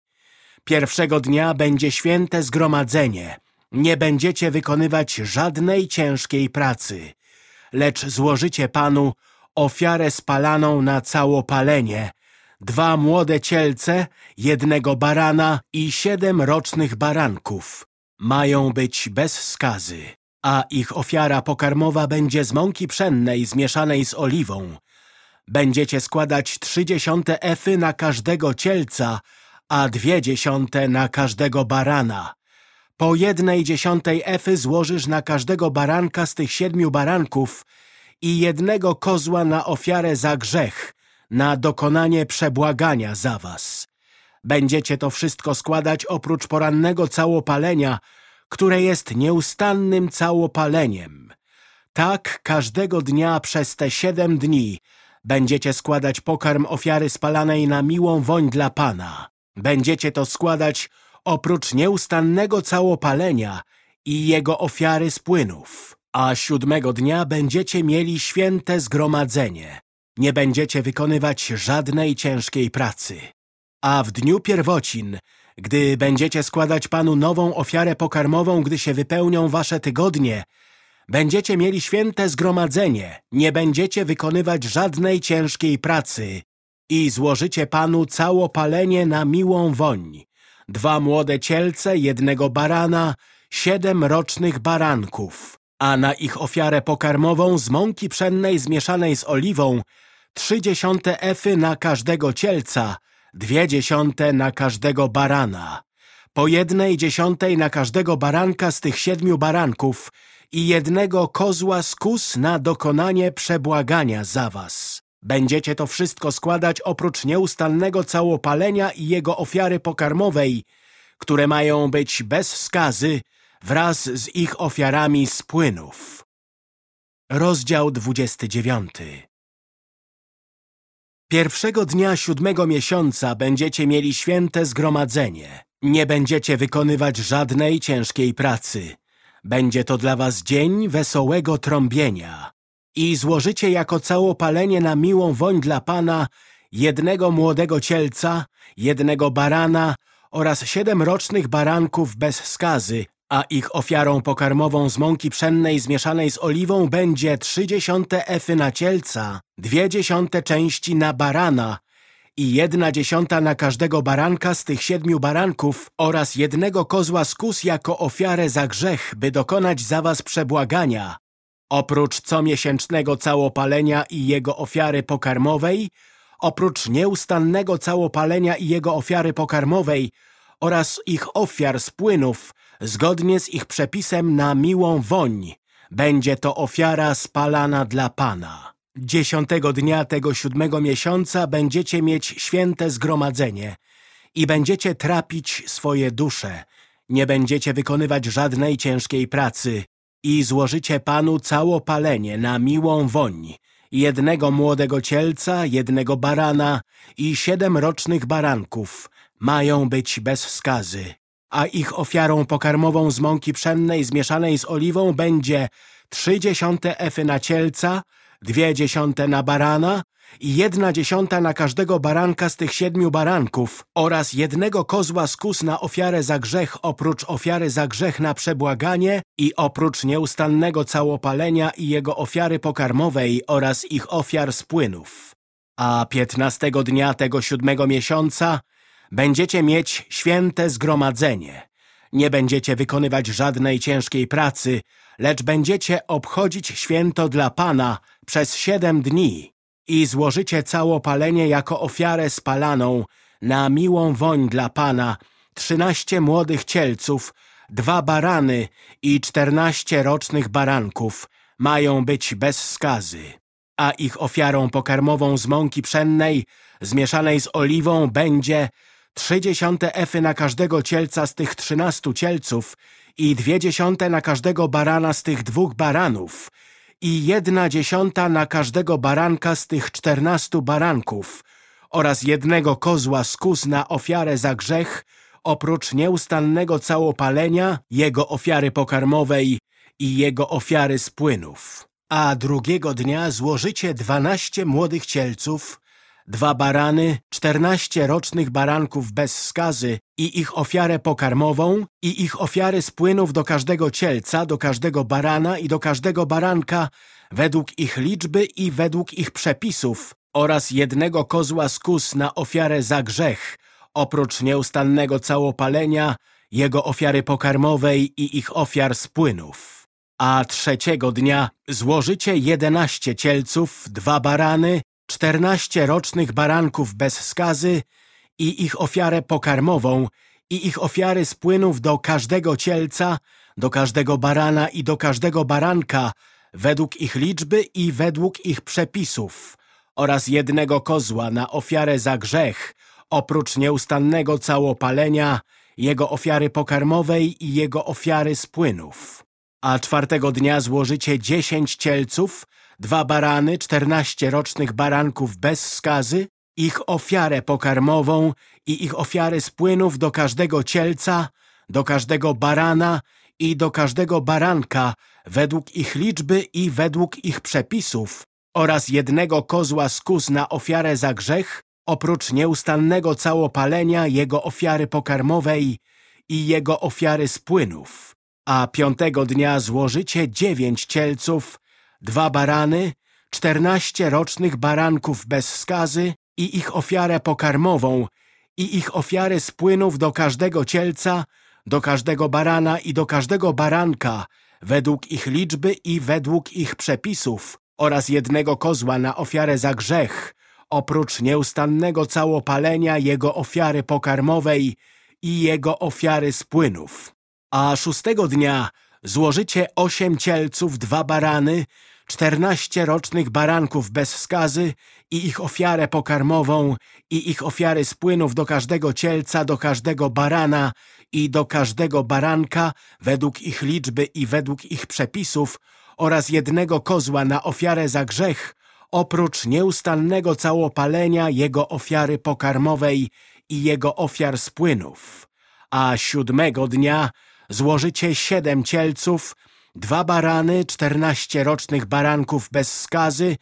Pierwszego dnia będzie święte zgromadzenie. Nie będziecie wykonywać żadnej ciężkiej pracy, lecz złożycie Panu ofiarę spalaną na całopalenie, dwa młode cielce, jednego barana i siedem rocznych baranków. Mają być bez skazy, a ich ofiara pokarmowa będzie z mąki pszennej zmieszanej z oliwą. Będziecie składać trzydziesiąte efy na każdego cielca, a dwie dziesiąte na każdego barana. Po jednej dziesiątej efy złożysz na każdego baranka z tych siedmiu baranków i jednego kozła na ofiarę za grzech, na dokonanie przebłagania za was. Będziecie to wszystko składać oprócz porannego całopalenia, które jest nieustannym całopaleniem. Tak każdego dnia przez te siedem dni będziecie składać pokarm ofiary spalanej na miłą woń dla Pana. Będziecie to składać oprócz nieustannego całopalenia i jego ofiary z płynów. A siódmego dnia będziecie mieli święte zgromadzenie. Nie będziecie wykonywać żadnej ciężkiej pracy. A w dniu pierwocin, gdy będziecie składać Panu nową ofiarę pokarmową, gdy się wypełnią wasze tygodnie, będziecie mieli święte zgromadzenie, nie będziecie wykonywać żadnej ciężkiej pracy i złożycie Panu całopalenie na miłą woń, dwa młode cielce, jednego barana, siedem rocznych baranków, a na ich ofiarę pokarmową z mąki pszennej zmieszanej z oliwą trzy dziesiąte efy na każdego cielca, dwie dziesiąte na każdego barana, po jednej dziesiątej na każdego baranka z tych siedmiu baranków i jednego kozła z na dokonanie przebłagania za was. Będziecie to wszystko składać oprócz nieustannego całopalenia i jego ofiary pokarmowej, które mają być bez skazy wraz z ich ofiarami z płynów. Rozdział 29 Pierwszego dnia siódmego miesiąca będziecie mieli święte zgromadzenie. Nie będziecie wykonywać żadnej ciężkiej pracy. Będzie to dla was dzień wesołego trąbienia. I złożycie jako całopalenie na miłą woń dla Pana jednego młodego cielca, jednego barana oraz siedem rocznych baranków bez skazy, a ich ofiarą pokarmową z mąki pszennej zmieszanej z oliwą będzie trzy dziesiąte efy na cielca, dwie dziesiąte części na barana i jedna dziesiąta na każdego baranka z tych siedmiu baranków oraz jednego kozła z kus jako ofiarę za grzech, by dokonać za was przebłagania. Oprócz comiesięcznego całopalenia i jego ofiary pokarmowej, oprócz nieustannego całopalenia i jego ofiary pokarmowej oraz ich ofiar z płynów, zgodnie z ich przepisem na miłą woń, będzie to ofiara spalana dla Pana. Dziesiątego dnia tego siódmego miesiąca będziecie mieć święte zgromadzenie i będziecie trapić swoje dusze. Nie będziecie wykonywać żadnej ciężkiej pracy i złożycie Panu całopalenie na miłą woń, jednego młodego cielca, jednego barana i siedem rocznych baranków mają być bez skazy. A ich ofiarą pokarmową z mąki pszennej zmieszanej z oliwą będzie trzy dziesiąte efy na cielca, dwie dziesiąte na barana i jedna dziesiąta na każdego baranka z tych siedmiu baranków oraz jednego kozła z na ofiarę za grzech oprócz ofiary za grzech na przebłaganie i oprócz nieustannego całopalenia i jego ofiary pokarmowej oraz ich ofiar z płynów. A piętnastego dnia tego siódmego miesiąca będziecie mieć święte zgromadzenie. Nie będziecie wykonywać żadnej ciężkiej pracy, lecz będziecie obchodzić święto dla Pana przez siedem dni i złożycie całopalenie jako ofiarę spalaną na miłą woń dla Pana, trzynaście młodych cielców, dwa barany i czternaście rocznych baranków mają być bez skazy, a ich ofiarą pokarmową z mąki pszennej zmieszanej z oliwą będzie trzy dziesiąte efy na każdego cielca z tych trzynastu cielców i dwie dziesiąte na każdego barana z tych dwóch baranów i jedna dziesiąta na każdego baranka z tych czternastu baranków oraz jednego kozła z na ofiarę za grzech, oprócz nieustannego całopalenia, jego ofiary pokarmowej i jego ofiary z płynów. A drugiego dnia złożycie dwanaście młodych cielców, dwa barany, czternaście rocznych baranków bez skazy i ich ofiarę pokarmową i ich ofiary z płynów do każdego cielca, do każdego barana i do każdego baranka według ich liczby i według ich przepisów oraz jednego kozła z kus na ofiarę za grzech, oprócz nieustannego całopalenia, jego ofiary pokarmowej i ich ofiar z płynów. A trzeciego dnia złożycie jedenaście cielców, dwa barany, czternaście rocznych baranków bez skazy i ich ofiarę pokarmową i ich ofiary z płynów do każdego cielca, do każdego barana i do każdego baranka według ich liczby i według ich przepisów oraz jednego kozła na ofiarę za grzech, oprócz nieustannego całopalenia, jego ofiary pokarmowej i jego ofiary z płynów. A czwartego dnia złożycie dziesięć cielców, dwa barany, czternaście rocznych baranków bez skazy, ich ofiarę pokarmową i ich ofiary z płynów do każdego cielca, do każdego barana i do każdego baranka według ich liczby i według ich przepisów oraz jednego kozła skóz na ofiarę za grzech, oprócz nieustannego całopalenia jego ofiary pokarmowej i jego ofiary z płynów. A piątego dnia złożycie dziewięć cielców, dwa barany, czternaście rocznych baranków bez skazy i ich ofiarę pokarmową i ich ofiary z płynów do każdego cielca, do każdego barana i do każdego baranka, według ich liczby i według ich przepisów oraz jednego kozła na ofiarę za grzech, oprócz nieustannego całopalenia jego ofiary pokarmowej i jego ofiary z płynów. A szóstego dnia złożycie osiem cielców, dwa barany, czternaście rocznych baranków bez skazy i ich ofiarę pokarmową i ich ofiary z płynów do każdego cielca, do każdego barana i do każdego baranka według ich liczby i według ich przepisów oraz jednego kozła na ofiarę za grzech, oprócz nieustannego całopalenia jego ofiary pokarmowej i jego ofiar z płynów. A siódmego dnia złożycie siedem cielców, dwa barany, czternaście rocznych baranków bez skazy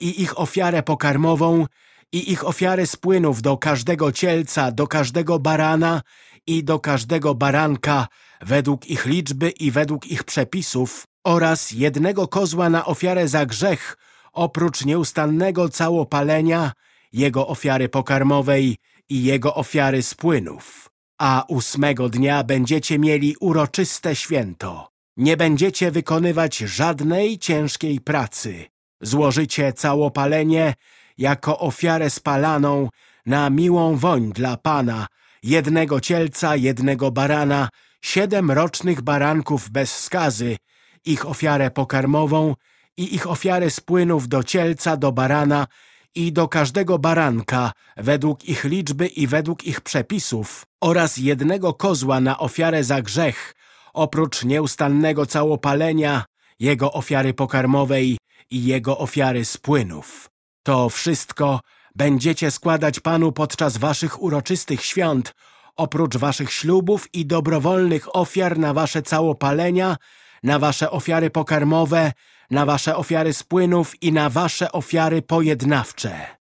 i ich ofiarę pokarmową i ich ofiary z płynów do każdego cielca, do każdego barana i do każdego baranka według ich liczby i według ich przepisów oraz jednego kozła na ofiarę za grzech, oprócz nieustannego całopalenia, jego ofiary pokarmowej i jego ofiary z płynów. A ósmego dnia będziecie mieli uroczyste święto. Nie będziecie wykonywać żadnej ciężkiej pracy. Złożycie całopalenie jako ofiarę spalaną na miłą woń dla Pana, jednego cielca, jednego barana, siedem rocznych baranków bez skazy, ich ofiarę pokarmową i ich ofiarę z płynów do cielca, do barana i do każdego baranka według ich liczby i według ich przepisów oraz jednego kozła na ofiarę za grzech, oprócz nieustannego całopalenia, jego ofiary pokarmowej i jego ofiary z płynów. To wszystko będziecie składać Panu podczas waszych uroczystych świąt, oprócz waszych ślubów i dobrowolnych ofiar na wasze całopalenia, na wasze ofiary pokarmowe, na wasze ofiary z płynów i na wasze ofiary pojednawcze.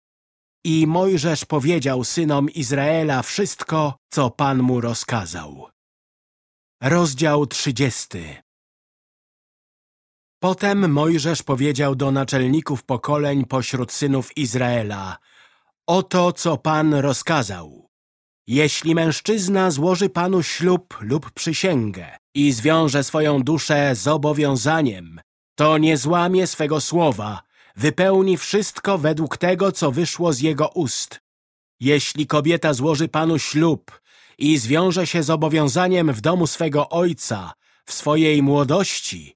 I Mojżesz powiedział synom Izraela wszystko, co Pan mu rozkazał. Rozdział trzydziesty Potem Mojżesz powiedział do naczelników pokoleń pośród synów Izraela Oto, co Pan rozkazał. Jeśli mężczyzna złoży Panu ślub lub przysięgę i zwiąże swoją duszę zobowiązaniem, to nie złamie swego słowa, wypełni wszystko według tego, co wyszło z jego ust. Jeśli kobieta złoży Panu ślub i zwiąże się zobowiązaniem w domu swego ojca, w swojej młodości,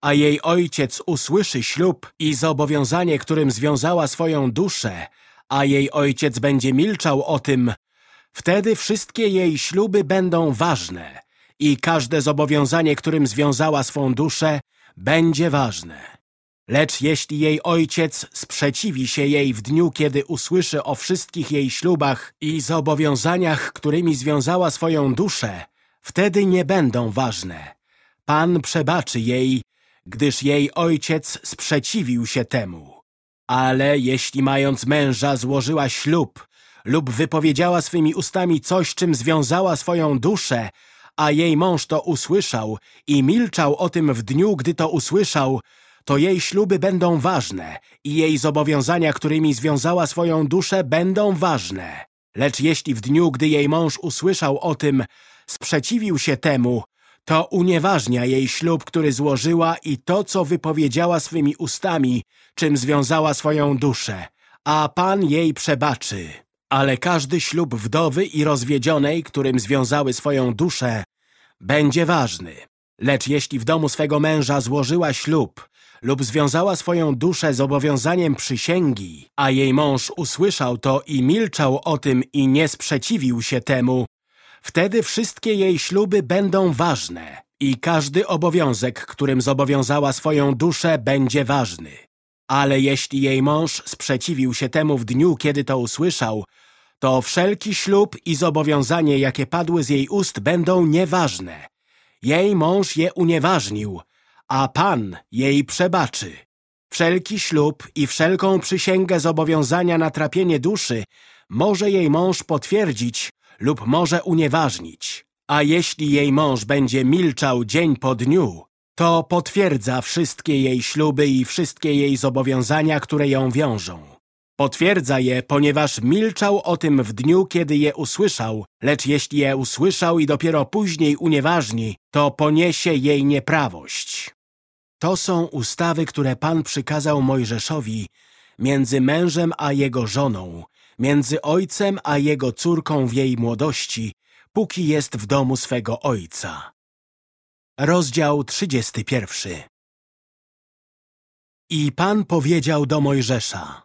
a jej ojciec usłyszy ślub i zobowiązanie, którym związała swoją duszę, a jej ojciec będzie milczał o tym, wtedy wszystkie jej śluby będą ważne i każde zobowiązanie, którym związała swą duszę, będzie ważne. Lecz jeśli jej ojciec sprzeciwi się jej w dniu, kiedy usłyszy o wszystkich jej ślubach i zobowiązaniach, którymi związała swoją duszę, wtedy nie będą ważne. Pan przebaczy jej, gdyż jej ojciec sprzeciwił się temu. Ale jeśli mając męża złożyła ślub lub wypowiedziała swymi ustami coś, czym związała swoją duszę, a jej mąż to usłyszał i milczał o tym w dniu, gdy to usłyszał, to jej śluby będą ważne i jej zobowiązania, którymi związała swoją duszę, będą ważne. Lecz jeśli w dniu, gdy jej mąż usłyszał o tym, sprzeciwił się temu, to unieważnia jej ślub, który złożyła i to, co wypowiedziała swymi ustami, czym związała swoją duszę, a Pan jej przebaczy. Ale każdy ślub wdowy i rozwiedzionej, którym związały swoją duszę, będzie ważny. Lecz jeśli w domu swego męża złożyła ślub lub związała swoją duszę zobowiązaniem przysięgi, a jej mąż usłyszał to i milczał o tym i nie sprzeciwił się temu, wtedy wszystkie jej śluby będą ważne i każdy obowiązek, którym zobowiązała swoją duszę, będzie ważny. Ale jeśli jej mąż sprzeciwił się temu w dniu, kiedy to usłyszał, to wszelki ślub i zobowiązanie, jakie padły z jej ust, będą nieważne. Jej mąż je unieważnił, a Pan jej przebaczy. Wszelki ślub i wszelką przysięgę zobowiązania na trapienie duszy może jej mąż potwierdzić lub może unieważnić. A jeśli jej mąż będzie milczał dzień po dniu, to potwierdza wszystkie jej śluby i wszystkie jej zobowiązania, które ją wiążą. Potwierdza je, ponieważ milczał o tym w dniu, kiedy je usłyszał, lecz jeśli je usłyszał i dopiero później unieważni, to poniesie jej nieprawość. To są ustawy, które Pan przykazał Mojżeszowi między mężem a jego żoną, między ojcem a jego córką w jej młodości, póki jest w domu swego ojca. Rozdział 31 I Pan powiedział do Mojżesza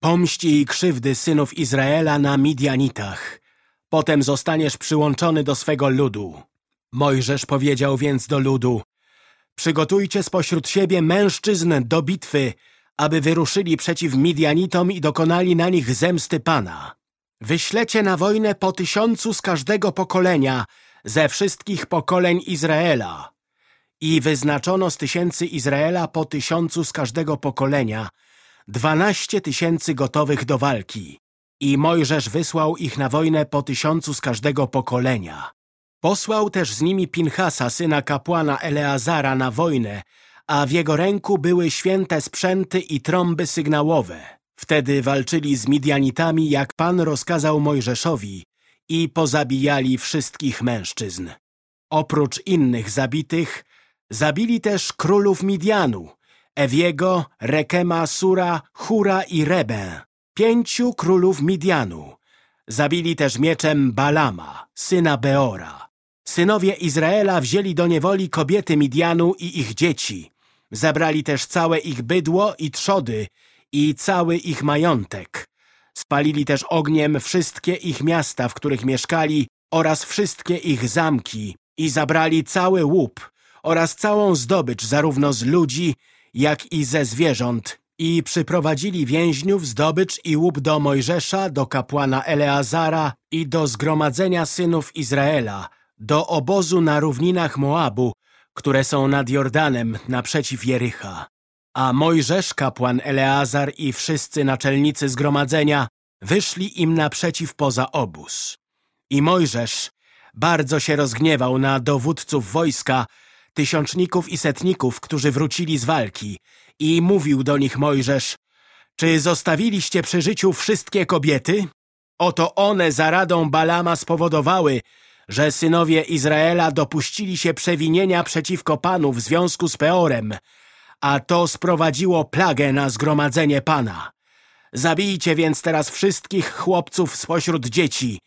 Pomści krzywdy synów Izraela na Midianitach. Potem zostaniesz przyłączony do swego ludu. Mojżesz powiedział więc do ludu Przygotujcie spośród siebie mężczyzn do bitwy, aby wyruszyli przeciw Midianitom i dokonali na nich zemsty Pana. Wyślecie na wojnę po tysiącu z każdego pokolenia, ze wszystkich pokoleń Izraela. I wyznaczono z tysięcy Izraela po tysiącu z każdego pokolenia, dwanaście tysięcy gotowych do walki. I Mojżesz wysłał ich na wojnę po tysiącu z każdego pokolenia. Posłał też z nimi Pinchasa, syna kapłana Eleazara, na wojnę, a w jego ręku były święte sprzęty i trąby sygnałowe. Wtedy walczyli z Midianitami, jak Pan rozkazał Mojżeszowi i pozabijali wszystkich mężczyzn. Oprócz innych zabitych, zabili też królów Midianu, Ewiego, Rekema, Sura, Hura i Rebę, pięciu królów Midianu. Zabili też mieczem Balama, syna Beora. Synowie Izraela wzięli do niewoli kobiety Midianu i ich dzieci. Zabrali też całe ich bydło i trzody i cały ich majątek. Spalili też ogniem wszystkie ich miasta, w których mieszkali oraz wszystkie ich zamki i zabrali cały łup oraz całą zdobycz zarówno z ludzi, jak i ze zwierząt i przyprowadzili więźniów, zdobycz i łup do Mojżesza, do kapłana Eleazara i do zgromadzenia synów Izraela, do obozu na równinach Moabu, które są nad Jordanem naprzeciw Jericha. A Mojżesz, kapłan Eleazar i wszyscy naczelnicy zgromadzenia wyszli im naprzeciw poza obóz. I Mojżesz bardzo się rozgniewał na dowódców wojska, tysiączników i setników, którzy wrócili z walki i mówił do nich Mojżesz Czy zostawiliście przy życiu wszystkie kobiety? Oto one za radą Balama spowodowały, że synowie Izraela dopuścili się przewinienia przeciwko Panu w związku z Peorem, a to sprowadziło plagę na zgromadzenie Pana. Zabijcie więc teraz wszystkich chłopców spośród dzieci.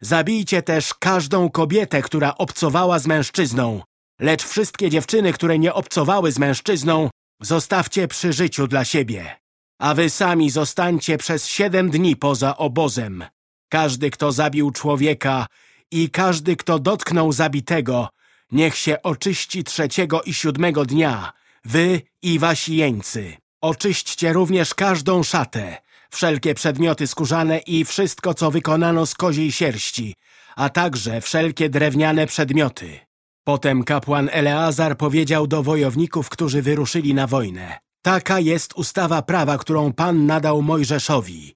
Zabijcie też każdą kobietę, która obcowała z mężczyzną. Lecz wszystkie dziewczyny, które nie obcowały z mężczyzną, zostawcie przy życiu dla siebie. A wy sami zostańcie przez siedem dni poza obozem. Każdy, kto zabił człowieka i każdy, kto dotknął zabitego, niech się oczyści trzeciego i siódmego dnia, wy i wasi jeńcy. Oczyśćcie również każdą szatę, wszelkie przedmioty skórzane i wszystko, co wykonano z koziej sierści, a także wszelkie drewniane przedmioty. Potem kapłan Eleazar powiedział do wojowników, którzy wyruszyli na wojnę. Taka jest ustawa prawa, którą Pan nadał Mojżeszowi.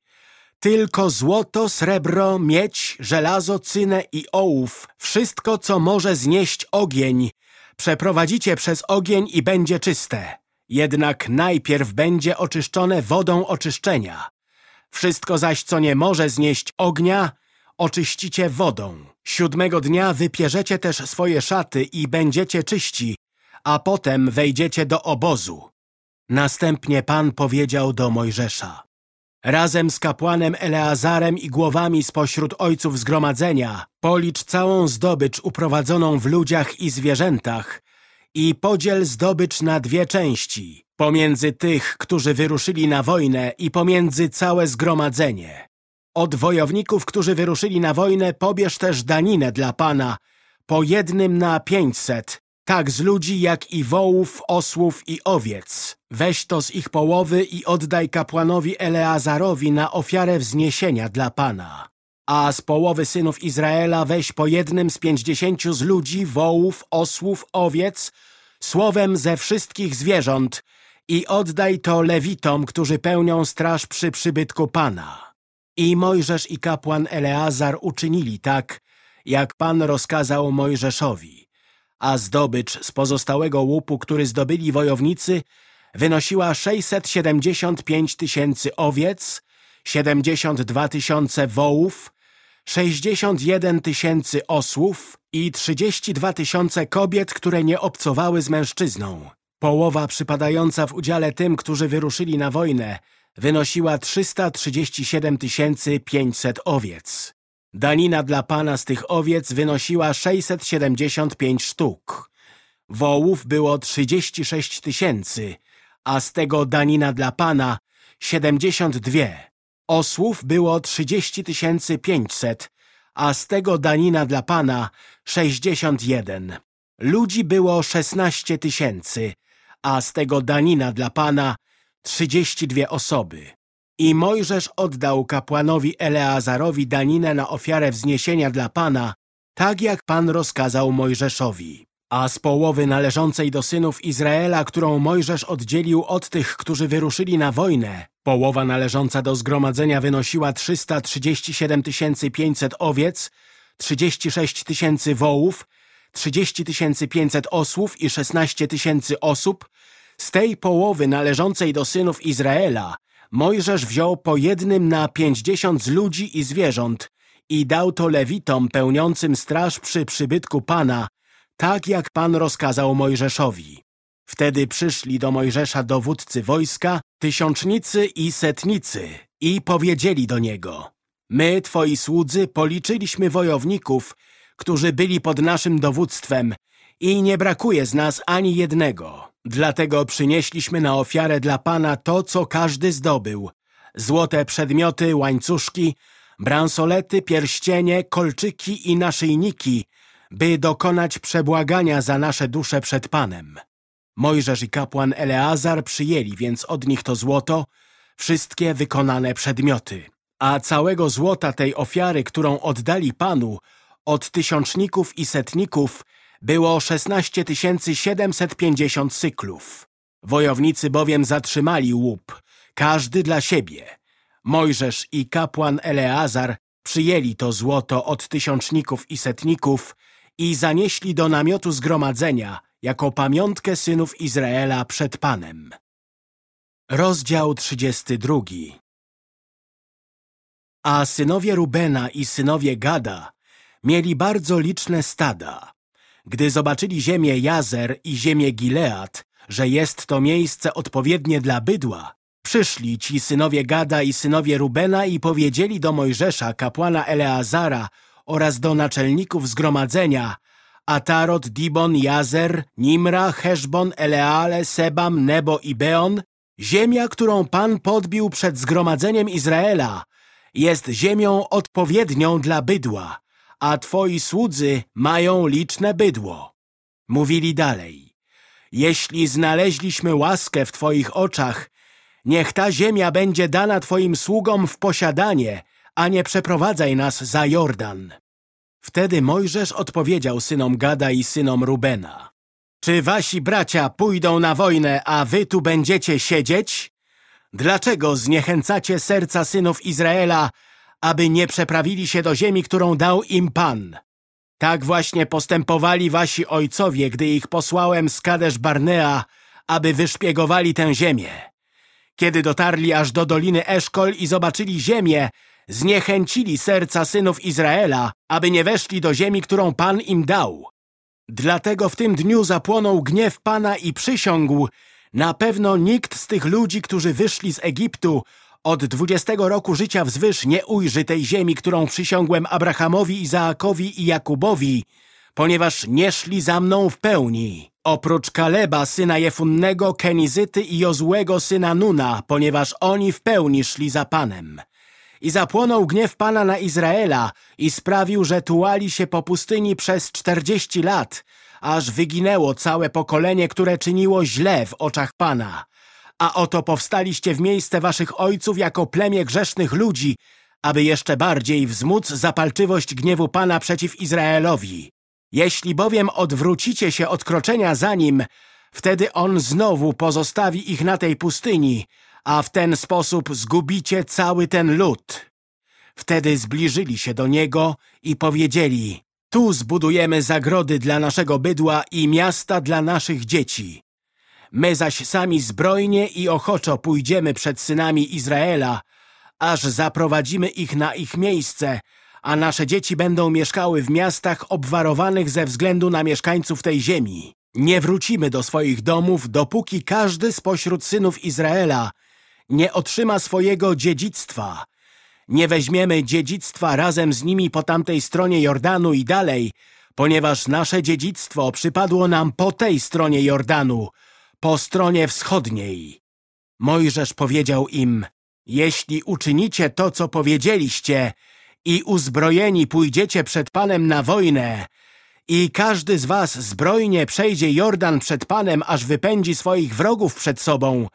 Tylko złoto, srebro, miedź, żelazo, cynę i ołów, wszystko, co może znieść ogień, przeprowadzicie przez ogień i będzie czyste. Jednak najpierw będzie oczyszczone wodą oczyszczenia. Wszystko zaś, co nie może znieść ognia, oczyścicie wodą. Siódmego dnia wypierzecie też swoje szaty i będziecie czyści, a potem wejdziecie do obozu. Następnie Pan powiedział do Mojżesza. Razem z kapłanem Eleazarem i głowami spośród ojców zgromadzenia policz całą zdobycz uprowadzoną w ludziach i zwierzętach i podziel zdobycz na dwie części, pomiędzy tych, którzy wyruszyli na wojnę i pomiędzy całe zgromadzenie. Od wojowników, którzy wyruszyli na wojnę, pobierz też daninę dla Pana, po jednym na pięćset, tak z ludzi jak i wołów, osłów i owiec. Weź to z ich połowy i oddaj kapłanowi Eleazarowi na ofiarę wzniesienia dla Pana. A z połowy synów Izraela weź po jednym z pięćdziesięciu z ludzi, wołów, osłów, owiec, słowem ze wszystkich zwierząt i oddaj to lewitom, którzy pełnią straż przy przybytku Pana. I Mojżesz i kapłan Eleazar uczynili tak, jak Pan rozkazał Mojżeszowi, a zdobycz z pozostałego łupu, który zdobyli wojownicy, wynosiła 675 tysięcy owiec, 72 tysiące wołów, 61 tysięcy osłów i 32 tysiące kobiet, które nie obcowały z mężczyzną. Połowa przypadająca w udziale tym, którzy wyruszyli na wojnę, wynosiła 337 500 owiec. Danina dla Pana z tych owiec wynosiła 675 sztuk. Wołów było 36 tysięcy, a z tego danina dla Pana 72. Osłów było 30 500, a z tego danina dla Pana 61. Ludzi było 16 tysięcy, a z tego danina dla Pana 32 osoby. I Mojżesz oddał kapłanowi Eleazarowi daninę na ofiarę wzniesienia dla Pana, tak jak Pan rozkazał Mojżeszowi. A z połowy należącej do synów Izraela, którą Mojżesz oddzielił od tych, którzy wyruszyli na wojnę, połowa należąca do zgromadzenia wynosiła 337 500 owiec, 36 tysięcy wołów, 30 500 osłów i 16 tysięcy osób, z tej połowy należącej do synów Izraela Mojżesz wziął po jednym na pięćdziesiąt z ludzi i zwierząt i dał to lewitom pełniącym straż przy przybytku Pana, tak jak Pan rozkazał Mojżeszowi. Wtedy przyszli do Mojżesza dowódcy wojska, tysiącznicy i setnicy i powiedzieli do niego My, twoi słudzy, policzyliśmy wojowników, którzy byli pod naszym dowództwem i nie brakuje z nas ani jednego. Dlatego przynieśliśmy na ofiarę dla Pana to, co każdy zdobył. Złote przedmioty, łańcuszki, bransolety, pierścienie, kolczyki i naszyjniki, by dokonać przebłagania za nasze dusze przed Panem. Mojżesz i kapłan Eleazar przyjęli więc od nich to złoto, wszystkie wykonane przedmioty. A całego złota tej ofiary, którą oddali Panu, od tysiączników i setników było 16 750 cyklów. Wojownicy bowiem zatrzymali łup, każdy dla siebie. Mojżesz i kapłan Eleazar przyjęli to złoto od tysiączników i setników i zanieśli do namiotu zgromadzenia jako pamiątkę synów Izraela przed Panem. Rozdział 32 A synowie Rubena i synowie Gada mieli bardzo liczne stada. Gdy zobaczyli ziemię Jazer i ziemię Gilead, że jest to miejsce odpowiednie dla bydła, przyszli ci synowie Gada i synowie Rubena i powiedzieli do Mojżesza, kapłana Eleazara oraz do naczelników zgromadzenia Atarot, Dibon, Jazer, Nimra, Heszbon, Eleale, Sebam, Nebo i Beon Ziemia, którą Pan podbił przed zgromadzeniem Izraela, jest ziemią odpowiednią dla bydła a twoi słudzy mają liczne bydło. Mówili dalej, jeśli znaleźliśmy łaskę w twoich oczach, niech ta ziemia będzie dana twoim sługom w posiadanie, a nie przeprowadzaj nas za Jordan. Wtedy Mojżesz odpowiedział synom Gada i synom Rubena. Czy wasi bracia pójdą na wojnę, a wy tu będziecie siedzieć? Dlaczego zniechęcacie serca synów Izraela, aby nie przeprawili się do ziemi, którą dał im Pan. Tak właśnie postępowali wasi ojcowie, gdy ich posłałem z Kadesz Barnea, aby wyszpiegowali tę ziemię. Kiedy dotarli aż do Doliny Eszkol i zobaczyli ziemię, zniechęcili serca synów Izraela, aby nie weszli do ziemi, którą Pan im dał. Dlatego w tym dniu zapłonął gniew Pana i przysiągł, na pewno nikt z tych ludzi, którzy wyszli z Egiptu, od dwudziestego roku życia wzwyż nie ujrzy tej ziemi, którą przysiągłem Abrahamowi, Izaakowi i Jakubowi, ponieważ nie szli za mną w pełni. Oprócz Kaleba, syna Jefunnego, Kenizyty i Jozłego, syna Nuna, ponieważ oni w pełni szli za Panem. I zapłonął gniew Pana na Izraela i sprawił, że tułali się po pustyni przez czterdzieści lat, aż wyginęło całe pokolenie, które czyniło źle w oczach Pana. A oto powstaliście w miejsce waszych ojców jako plemię grzesznych ludzi, aby jeszcze bardziej wzmóc zapalczywość gniewu Pana przeciw Izraelowi. Jeśli bowiem odwrócicie się od kroczenia za nim, wtedy on znowu pozostawi ich na tej pustyni, a w ten sposób zgubicie cały ten lud. Wtedy zbliżyli się do niego i powiedzieli, tu zbudujemy zagrody dla naszego bydła i miasta dla naszych dzieci. My zaś sami zbrojnie i ochoczo pójdziemy przed synami Izraela, aż zaprowadzimy ich na ich miejsce, a nasze dzieci będą mieszkały w miastach obwarowanych ze względu na mieszkańców tej ziemi. Nie wrócimy do swoich domów, dopóki każdy spośród synów Izraela nie otrzyma swojego dziedzictwa. Nie weźmiemy dziedzictwa razem z nimi po tamtej stronie Jordanu i dalej, ponieważ nasze dziedzictwo przypadło nam po tej stronie Jordanu, po stronie wschodniej. Mojżesz powiedział im, jeśli uczynicie to, co powiedzieliście i uzbrojeni pójdziecie przed Panem na wojnę i każdy z was zbrojnie przejdzie Jordan przed Panem, aż wypędzi swoich wrogów przed sobą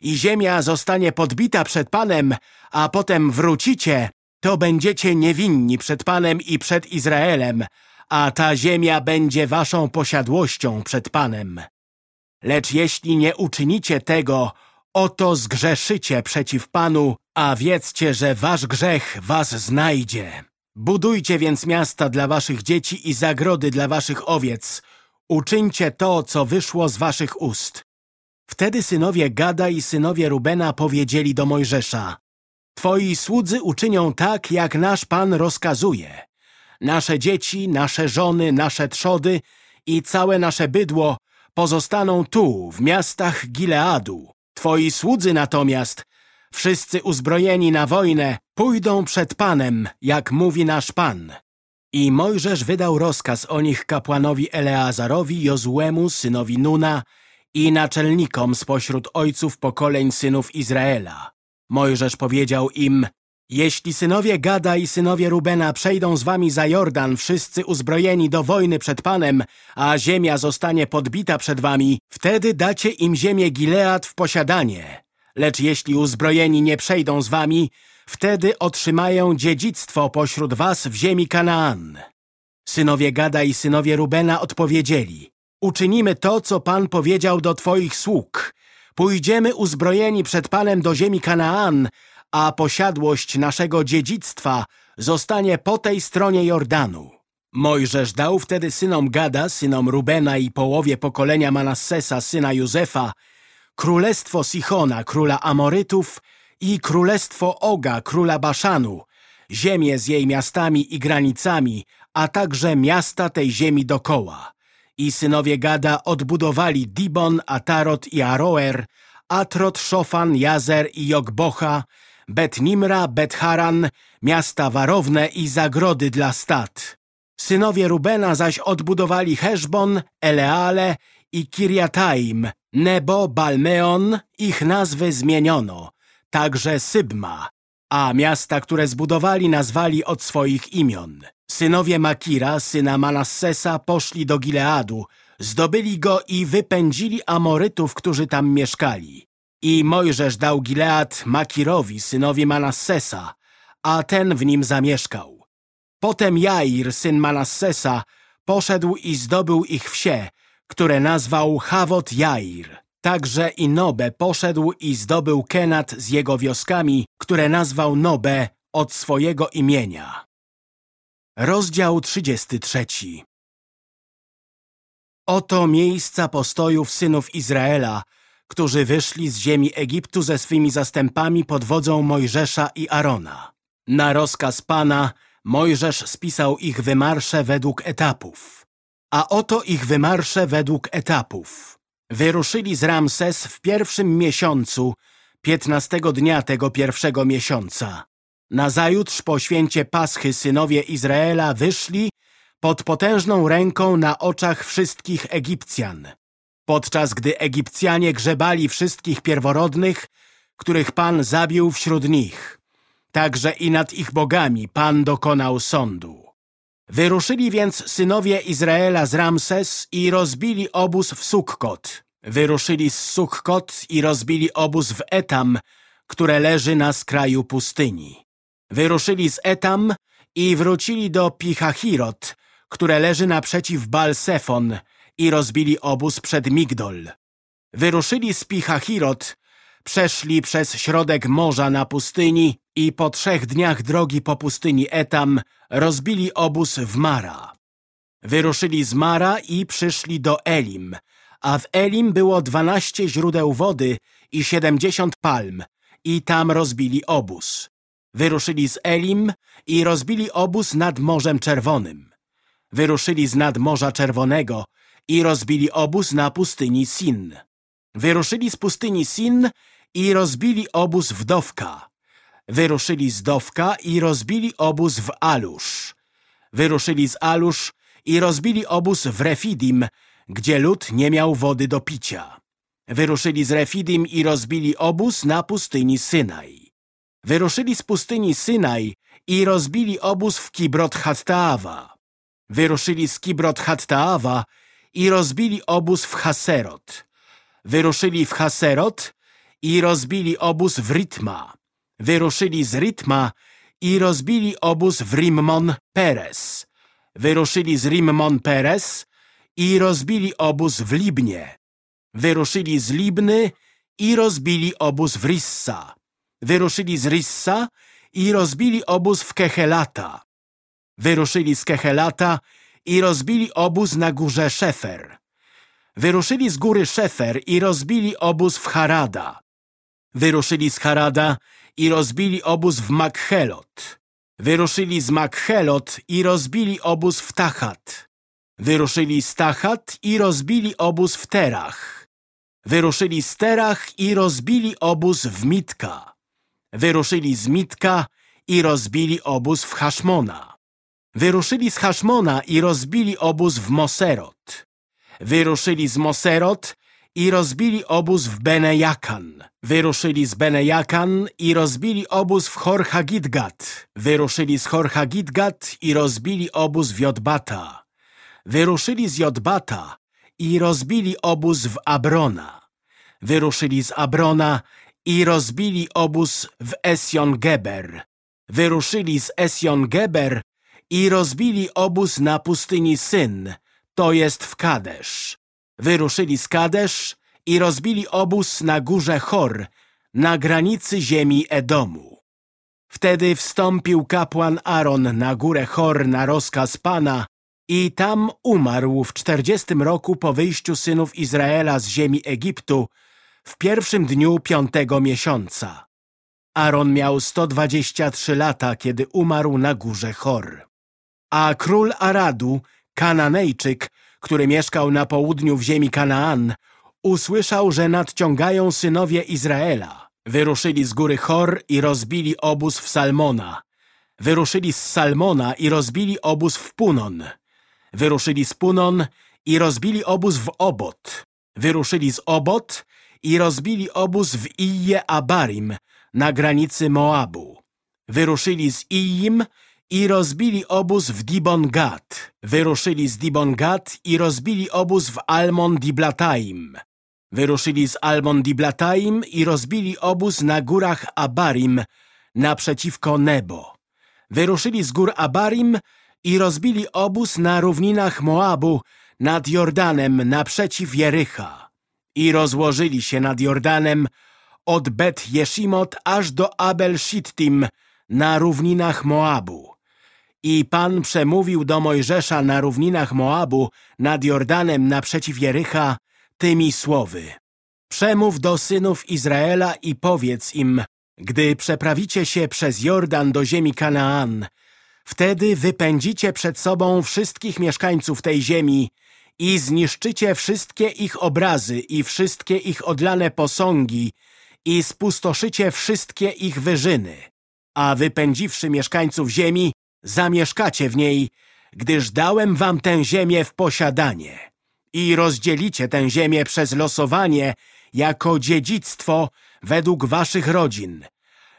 i ziemia zostanie podbita przed Panem, a potem wrócicie, to będziecie niewinni przed Panem i przed Izraelem, a ta ziemia będzie waszą posiadłością przed Panem. Lecz jeśli nie uczynicie tego, oto zgrzeszycie przeciw Panu, a wiedzcie, że wasz grzech was znajdzie. Budujcie więc miasta dla waszych dzieci i zagrody dla waszych owiec. Uczyńcie to, co wyszło z waszych ust. Wtedy synowie Gada i synowie Rubena powiedzieli do Mojżesza Twoi słudzy uczynią tak, jak nasz Pan rozkazuje. Nasze dzieci, nasze żony, nasze trzody i całe nasze bydło pozostaną tu, w miastach Gileadu. Twoi słudzy natomiast, wszyscy uzbrojeni na wojnę, pójdą przed Panem, jak mówi nasz Pan. I Mojżesz wydał rozkaz o nich kapłanowi Eleazarowi, Jozłemu, synowi Nuna i naczelnikom spośród ojców pokoleń synów Izraela. Mojżesz powiedział im, jeśli synowie Gada i synowie Rubena przejdą z wami za Jordan, wszyscy uzbrojeni do wojny przed Panem, a ziemia zostanie podbita przed wami, wtedy dacie im ziemię Gilead w posiadanie. Lecz jeśli uzbrojeni nie przejdą z wami, wtedy otrzymają dziedzictwo pośród was w ziemi Kanaan. Synowie Gada i synowie Rubena odpowiedzieli, uczynimy to, co Pan powiedział do twoich sług. Pójdziemy uzbrojeni przed Panem do ziemi Kanaan, a posiadłość naszego dziedzictwa zostanie po tej stronie Jordanu. Mojżesz dał wtedy synom Gada, synom Rubena i połowie pokolenia Manassesa, syna Józefa, królestwo Sichona, króla Amorytów i królestwo Oga, króla Baszanu, ziemię z jej miastami i granicami, a także miasta tej ziemi dokoła. I synowie Gada odbudowali Dibon, Atarot i Aroer, Atrot, Szofan, Jazer i Jogbocha, Bet-Nimra, Bet-Haran, miasta warowne i zagrody dla stad. Synowie Rubena zaś odbudowali Heszbon, Eleale i Kiriataim, Nebo, Balmeon, ich nazwy zmieniono, także Sybma, a miasta, które zbudowali, nazwali od swoich imion. Synowie Makira, syna Manassesa, poszli do Gileadu, zdobyli go i wypędzili Amorytów, którzy tam mieszkali. I Mojżesz dał Gilead Makirowi, synowi Manassesa, a ten w nim zamieszkał. Potem Jair, syn Manassesa, poszedł i zdobył ich wsie, które nazwał Hawot Jair. Także i Nobe poszedł i zdobył Kenat z jego wioskami, które nazwał Nobe od swojego imienia. Rozdział 33 Oto miejsca postojów synów Izraela, którzy wyszli z ziemi Egiptu ze swymi zastępami pod wodzą Mojżesza i Arona. Na rozkaz Pana Mojżesz spisał ich wymarsze według etapów. A oto ich wymarsze według etapów. Wyruszyli z Ramses w pierwszym miesiącu, piętnastego dnia tego pierwszego miesiąca. Nazajutrz po święcie Paschy synowie Izraela wyszli pod potężną ręką na oczach wszystkich Egipcjan. Podczas gdy Egipcjanie grzebali wszystkich pierworodnych, których Pan zabił wśród nich. Także i nad ich bogami Pan dokonał sądu. Wyruszyli więc synowie Izraela z Ramses i rozbili obóz w Sukkot. Wyruszyli z Sukkot i rozbili obóz w Etam, które leży na skraju pustyni. Wyruszyli z Etam i wrócili do Pichahirot, które leży naprzeciw Balsefon i rozbili obóz przed Migdol. Wyruszyli z Pichahirot, przeszli przez środek morza na pustyni i po trzech dniach drogi po pustyni Etam rozbili obóz w Mara. Wyruszyli z Mara i przyszli do Elim, a w Elim było dwanaście źródeł wody i siedemdziesiąt palm i tam rozbili obóz. Wyruszyli z Elim i rozbili obóz nad Morzem Czerwonym. Wyruszyli z nad Morza Czerwonego i rozbili obóz na pustyni Sin. Wyruszyli z pustyni Sin i rozbili obóz w Dowka. Wyruszyli z Dowka i rozbili obóz w Alusz. Wyruszyli z Alusz i rozbili obóz w Refidim, gdzie lud nie miał wody do picia. Wyruszyli z Refidim i rozbili obóz na pustyni Synaj. Wyruszyli z pustyni Synaj i rozbili obóz w Kibrot Hattaawa. Wyruszyli z Kibrot Hattaawa i rozbili obóz w Haserot. Wyruszyli w Haserot i rozbili obóz w Ritma. Wyruszyli z Ritma i rozbili obóz w Rimmon Peres. Wyruszyli z Rimmon Peres i rozbili obóz w Libnie. Wyruszyli z Libny i rozbili obóz w Rissa. Wyruszyli z Rissa i rozbili obóz w Kehelata. Wyruszyli z Kehelata i rozbili obóz na górze Szefer. Wyruszyli z góry Szefer i rozbili obóz w Harada. Wyruszyli z Harada i rozbili obóz w Makhelot. Wyruszyli z Makhelot i rozbili obóz w Tachat. Wyruszyli z Tachat i rozbili obóz w Terach. Wyruszyli z Terach i rozbili obóz w Mitka. Wyruszyli z Mitka i rozbili obóz w Haszmona. Wyruszyli z Haszmona i rozbili obóz w Moserot. Wyruszyli z Moserot i rozbili obóz w Benejakan. Wyruszyli z Benejakan i rozbili obóz w Horhagidgat. Wyruszyli z Horhagidgat i rozbili obóz w Jodbata. Wyruszyli z Jodbata i rozbili obóz w Abrona. Wyruszyli z Abrona i rozbili obóz w Esjon-Geber. Wyruszyli z Esjon-Geber i rozbili obóz na pustyni Syn, to jest w Kadesz. Wyruszyli z Kadesz i rozbili obóz na górze Chor, na granicy ziemi Edomu. Wtedy wstąpił kapłan Aaron na górę Chor na rozkaz Pana i tam umarł w czterdziestym roku po wyjściu synów Izraela z ziemi Egiptu w pierwszym dniu piątego miesiąca. Aaron miał 123 lata, kiedy umarł na górze Chor. A król Aradu, Kananejczyk, który mieszkał na południu w ziemi Kanaan, usłyszał, że nadciągają synowie Izraela. Wyruszyli z góry Chor i rozbili obóz w Salmona. Wyruszyli z Salmona i rozbili obóz w Punon. Wyruszyli z Punon i rozbili obóz w Obot. Wyruszyli z Obot i rozbili obóz w Ije Abarim, na granicy Moabu. Wyruszyli z Ijim i rozbili obóz w Dibon Gad. Wyruszyli z Dibon Gad i rozbili obóz w Almon Diblataim. Wyruszyli z Almon Diblataim i rozbili obóz na górach Abarim naprzeciwko Nebo. Wyruszyli z gór Abarim i rozbili obóz na równinach Moabu nad Jordanem naprzeciw Jericha. I rozłożyli się nad Jordanem od Bet Jeszimot aż do Abel Shittim na równinach Moabu. I Pan przemówił do Mojżesza na równinach Moabu nad Jordanem naprzeciw Jericha tymi słowy. Przemów do synów Izraela i powiedz im, gdy przeprawicie się przez Jordan do ziemi Kanaan, wtedy wypędzicie przed sobą wszystkich mieszkańców tej ziemi i zniszczycie wszystkie ich obrazy i wszystkie ich odlane posągi i spustoszycie wszystkie ich wyżyny. A wypędziwszy mieszkańców ziemi, zamieszkacie w niej, gdyż dałem wam tę ziemię w posiadanie. i rozdzielicie tę ziemię przez losowanie jako dziedzictwo według waszych rodzin.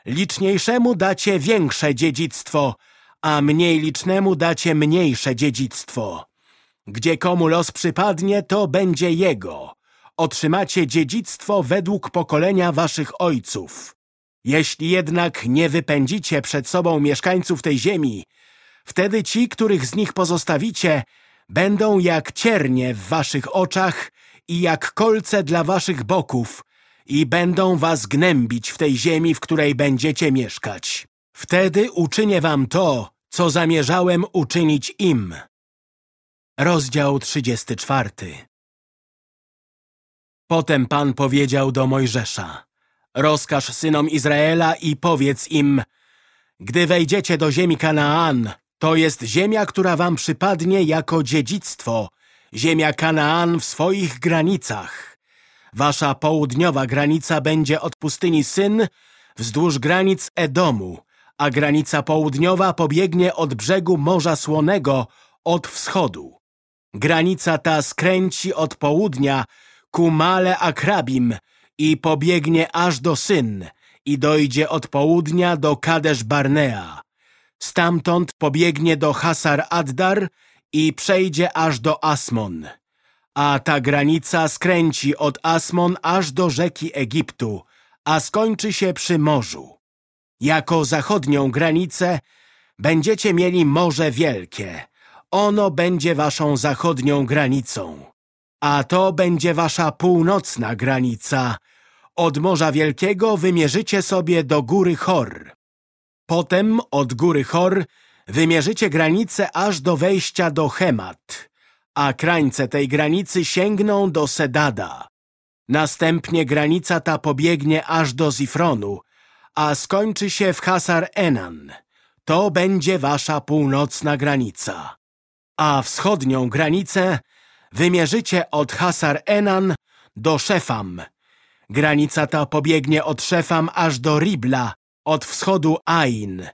Liczniejszemu dacie większe dziedzictwo, a mniej licznemu dacie mniejsze dziedzictwo. Gdzie komu los przypadnie, to będzie jego. Otrzymacie dziedzictwo według pokolenia waszych ojców. Jeśli jednak nie wypędzicie przed sobą mieszkańców tej ziemi, wtedy ci, których z nich pozostawicie, będą jak ciernie w waszych oczach i jak kolce dla waszych boków i będą was gnębić w tej ziemi, w której będziecie mieszkać. Wtedy uczynię wam to, co zamierzałem uczynić im. Rozdział 34 Potem Pan powiedział do Mojżesza Rozkaż synom Izraela i powiedz im Gdy wejdziecie do ziemi Kanaan, to jest ziemia, która wam przypadnie jako dziedzictwo, ziemia Kanaan w swoich granicach. Wasza południowa granica będzie od pustyni Syn wzdłuż granic Edomu, a granica południowa pobiegnie od brzegu Morza Słonego od wschodu. Granica ta skręci od południa ku Male Akrabim i pobiegnie aż do Syn i dojdzie od południa do Kadesz Barnea. Stamtąd pobiegnie do Hasar Addar i przejdzie aż do Asmon. A ta granica skręci od Asmon aż do rzeki Egiptu, a skończy się przy morzu. Jako zachodnią granicę będziecie mieli Morze Wielkie. Ono będzie waszą zachodnią granicą. A to będzie wasza północna granica. Od Morza Wielkiego wymierzycie sobie do góry Hor. Potem od góry Hor wymierzycie granicę aż do wejścia do Hemat, a krańce tej granicy sięgną do Sedada. Następnie granica ta pobiegnie aż do Zifronu, a skończy się w Hasar Enan. To będzie wasza północna granica. A wschodnią granicę wymierzycie od Hasar Enan do Szefam. Granica ta pobiegnie od Szefam aż do Ribla, od wschodu Ain.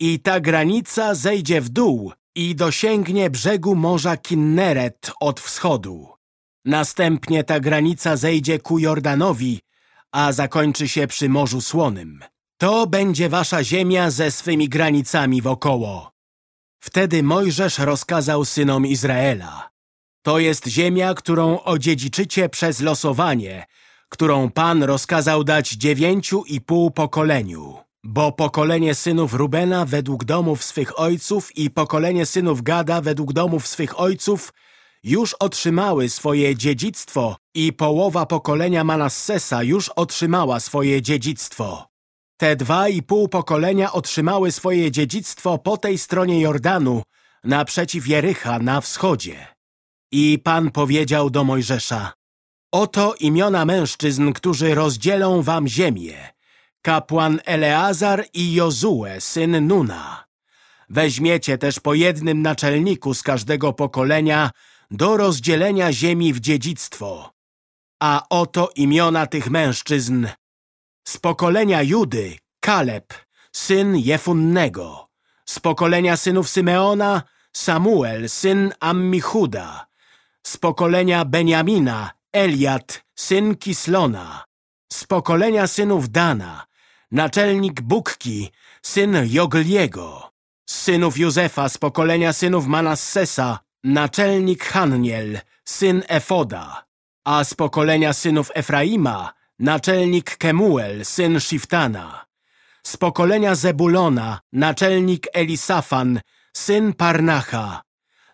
I ta granica zejdzie w dół i dosięgnie brzegu Morza Kinneret od wschodu. Następnie ta granica zejdzie ku Jordanowi, a zakończy się przy Morzu Słonym. To będzie wasza ziemia ze swymi granicami wokoło. Wtedy Mojżesz rozkazał synom Izraela. To jest ziemia, którą odziedziczycie przez losowanie, którą Pan rozkazał dać dziewięciu i pół pokoleniu. Bo pokolenie synów Rubena według domów swych ojców i pokolenie synów Gada według domów swych ojców już otrzymały swoje dziedzictwo i połowa pokolenia Manassesa już otrzymała swoje dziedzictwo. Te dwa i pół pokolenia otrzymały swoje dziedzictwo po tej stronie Jordanu, naprzeciw Jerycha na wschodzie. I Pan powiedział do Mojżesza, Oto imiona mężczyzn, którzy rozdzielą wam ziemię. Kapłan Eleazar i Jozue, syn Nuna. Weźmiecie też po jednym naczelniku z każdego pokolenia do rozdzielenia ziemi w dziedzictwo. A oto imiona tych mężczyzn. Z pokolenia Judy Kaleb, syn Jefunnego. Z pokolenia synów Symeona Samuel, syn Ammichuda. Z pokolenia Beniamina Eliat, syn Kislona. Z pokolenia synów Dana naczelnik Bukki, syn Jogliego. Z synów Józefa z pokolenia synów Manassesa naczelnik Hanniel, syn Efoda. A z pokolenia synów Efraima naczelnik Kemuel, syn Shiftana. Z pokolenia Zebulona naczelnik Elisafan, syn Parnacha.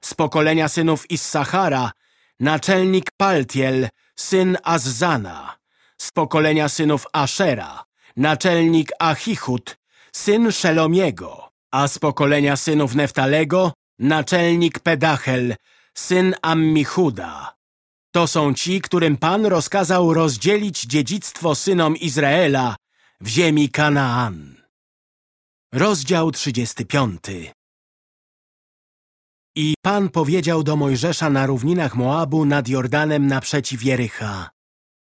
Z pokolenia synów Issachara naczelnik Paltiel, syn Azzana. Z pokolenia synów Ashera naczelnik Achichut, syn Szelomiego. A z pokolenia synów Neftalego naczelnik Pedachel, syn Ammichuda. To są ci, którym Pan rozkazał rozdzielić dziedzictwo synom Izraela w ziemi Kanaan. Rozdział 35 I Pan powiedział do Mojżesza na równinach Moabu nad Jordanem naprzeciw Jerycha.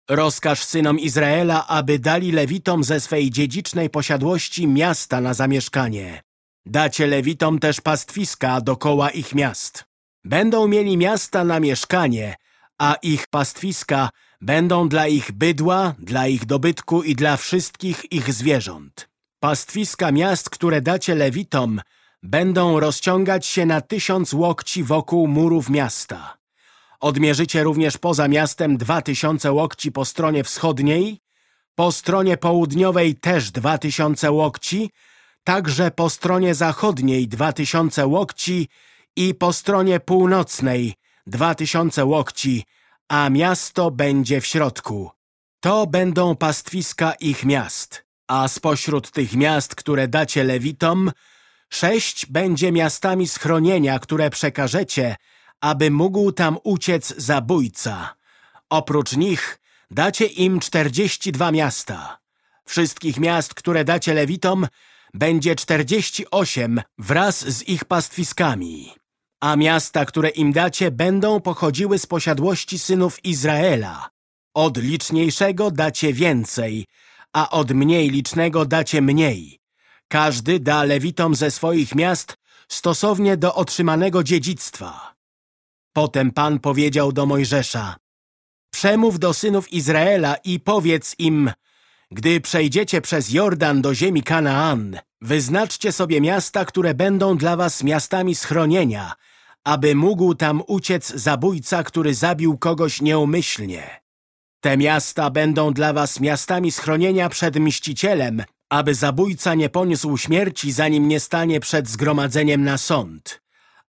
Rozkaż synom Izraela, aby dali Lewitom ze swej dziedzicznej posiadłości miasta na zamieszkanie. Dacie Lewitom też pastwiska dokoła ich miast. Będą mieli miasta na mieszkanie, a ich pastwiska będą dla ich bydła, dla ich dobytku i dla wszystkich ich zwierząt. Pastwiska miast, które dacie Lewitom, będą rozciągać się na tysiąc łokci wokół murów miasta. Odmierzycie również poza miastem dwa tysiące łokci po stronie wschodniej, po stronie południowej też dwa tysiące łokci, także po stronie zachodniej dwa tysiące łokci i po stronie północnej dwa tysiące łokci, a miasto będzie w środku. To będą pastwiska ich miast, a spośród tych miast, które dacie Lewitom, sześć będzie miastami schronienia, które przekażecie, aby mógł tam uciec zabójca. Oprócz nich dacie im czterdzieści dwa miasta. Wszystkich miast, które dacie Lewitom, będzie czterdzieści osiem wraz z ich pastwiskami. A miasta, które im dacie, będą pochodziły z posiadłości synów Izraela. Od liczniejszego dacie więcej, a od mniej licznego dacie mniej. Każdy da Lewitom ze swoich miast stosownie do otrzymanego dziedzictwa. Potem Pan powiedział do Mojżesza, Przemów do synów Izraela i powiedz im, gdy przejdziecie przez Jordan do ziemi Kanaan, wyznaczcie sobie miasta, które będą dla was miastami schronienia, aby mógł tam uciec zabójca, który zabił kogoś nieumyślnie. Te miasta będą dla was miastami schronienia przed mścicielem, aby zabójca nie poniósł śmierci, zanim nie stanie przed zgromadzeniem na sąd.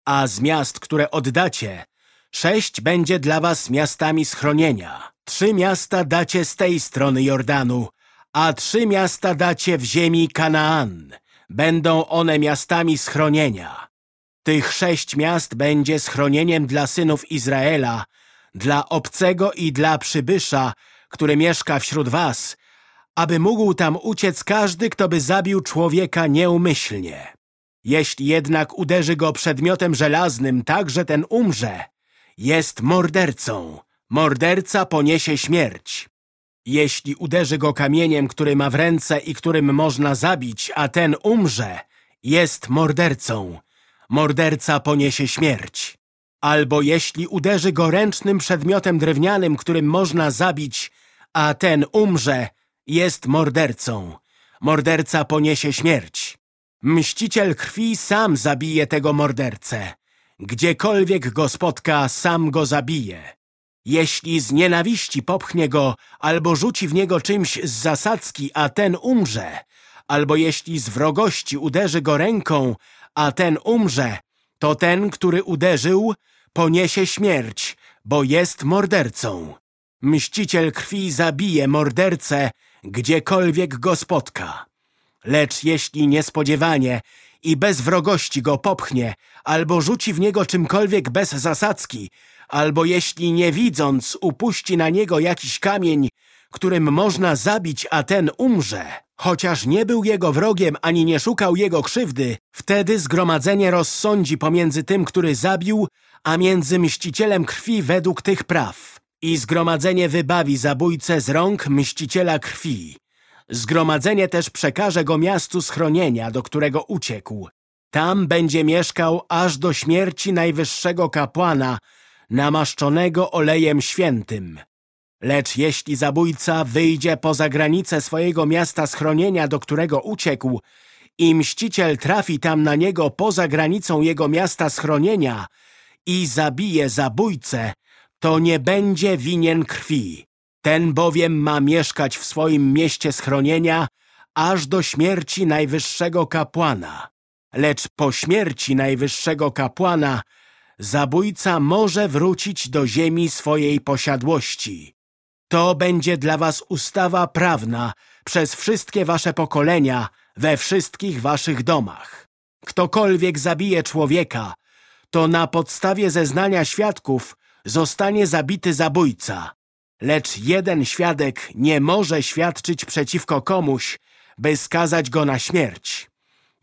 A z miast, które oddacie, Sześć będzie dla was miastami schronienia. Trzy miasta dacie z tej strony Jordanu, a trzy miasta dacie w ziemi Kanaan. Będą one miastami schronienia. Tych sześć miast będzie schronieniem dla synów Izraela, dla obcego i dla przybysza, który mieszka wśród was, aby mógł tam uciec każdy, kto by zabił człowieka nieumyślnie. Jeśli jednak uderzy go przedmiotem żelaznym tak, że ten umrze, jest mordercą. Morderca poniesie śmierć. Jeśli uderzy go kamieniem, który ma w ręce i którym można zabić, a ten umrze, jest mordercą. Morderca poniesie śmierć. Albo jeśli uderzy go ręcznym przedmiotem drewnianym, którym można zabić, a ten umrze, jest mordercą. Morderca poniesie śmierć. Mściciel krwi sam zabije tego mordercę. Gdziekolwiek go spotka, sam go zabije. Jeśli z nienawiści popchnie go albo rzuci w niego czymś z zasadzki, a ten umrze, albo jeśli z wrogości uderzy go ręką, a ten umrze, to ten, który uderzył, poniesie śmierć, bo jest mordercą. Mściciel krwi zabije mordercę, gdziekolwiek go spotka. Lecz jeśli niespodziewanie i bez wrogości go popchnie, albo rzuci w niego czymkolwiek bez zasadzki, albo jeśli nie widząc upuści na niego jakiś kamień, którym można zabić, a ten umrze, chociaż nie był jego wrogiem ani nie szukał jego krzywdy, wtedy zgromadzenie rozsądzi pomiędzy tym, który zabił, a między mścicielem krwi według tych praw. I zgromadzenie wybawi zabójcę z rąk mściciela krwi. Zgromadzenie też przekaże go miastu schronienia, do którego uciekł. Tam będzie mieszkał aż do śmierci najwyższego kapłana, namaszczonego olejem świętym. Lecz jeśli zabójca wyjdzie poza granice swojego miasta schronienia, do którego uciekł, i mściciel trafi tam na niego poza granicą jego miasta schronienia i zabije zabójcę, to nie będzie winien krwi. Ten bowiem ma mieszkać w swoim mieście schronienia aż do śmierci najwyższego kapłana. Lecz po śmierci najwyższego kapłana zabójca może wrócić do ziemi swojej posiadłości. To będzie dla was ustawa prawna przez wszystkie wasze pokolenia we wszystkich waszych domach. Ktokolwiek zabije człowieka, to na podstawie zeznania świadków zostanie zabity zabójca. Lecz jeden świadek nie może świadczyć przeciwko komuś, by skazać go na śmierć.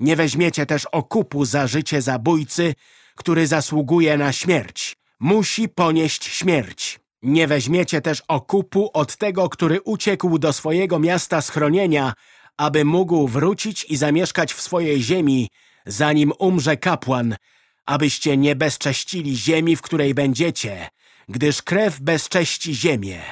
Nie weźmiecie też okupu za życie zabójcy, który zasługuje na śmierć. Musi ponieść śmierć. Nie weźmiecie też okupu od tego, który uciekł do swojego miasta schronienia, aby mógł wrócić i zamieszkać w swojej ziemi, zanim umrze kapłan, abyście nie bezcześcili ziemi, w której będziecie, gdyż krew bezcześci ziemię,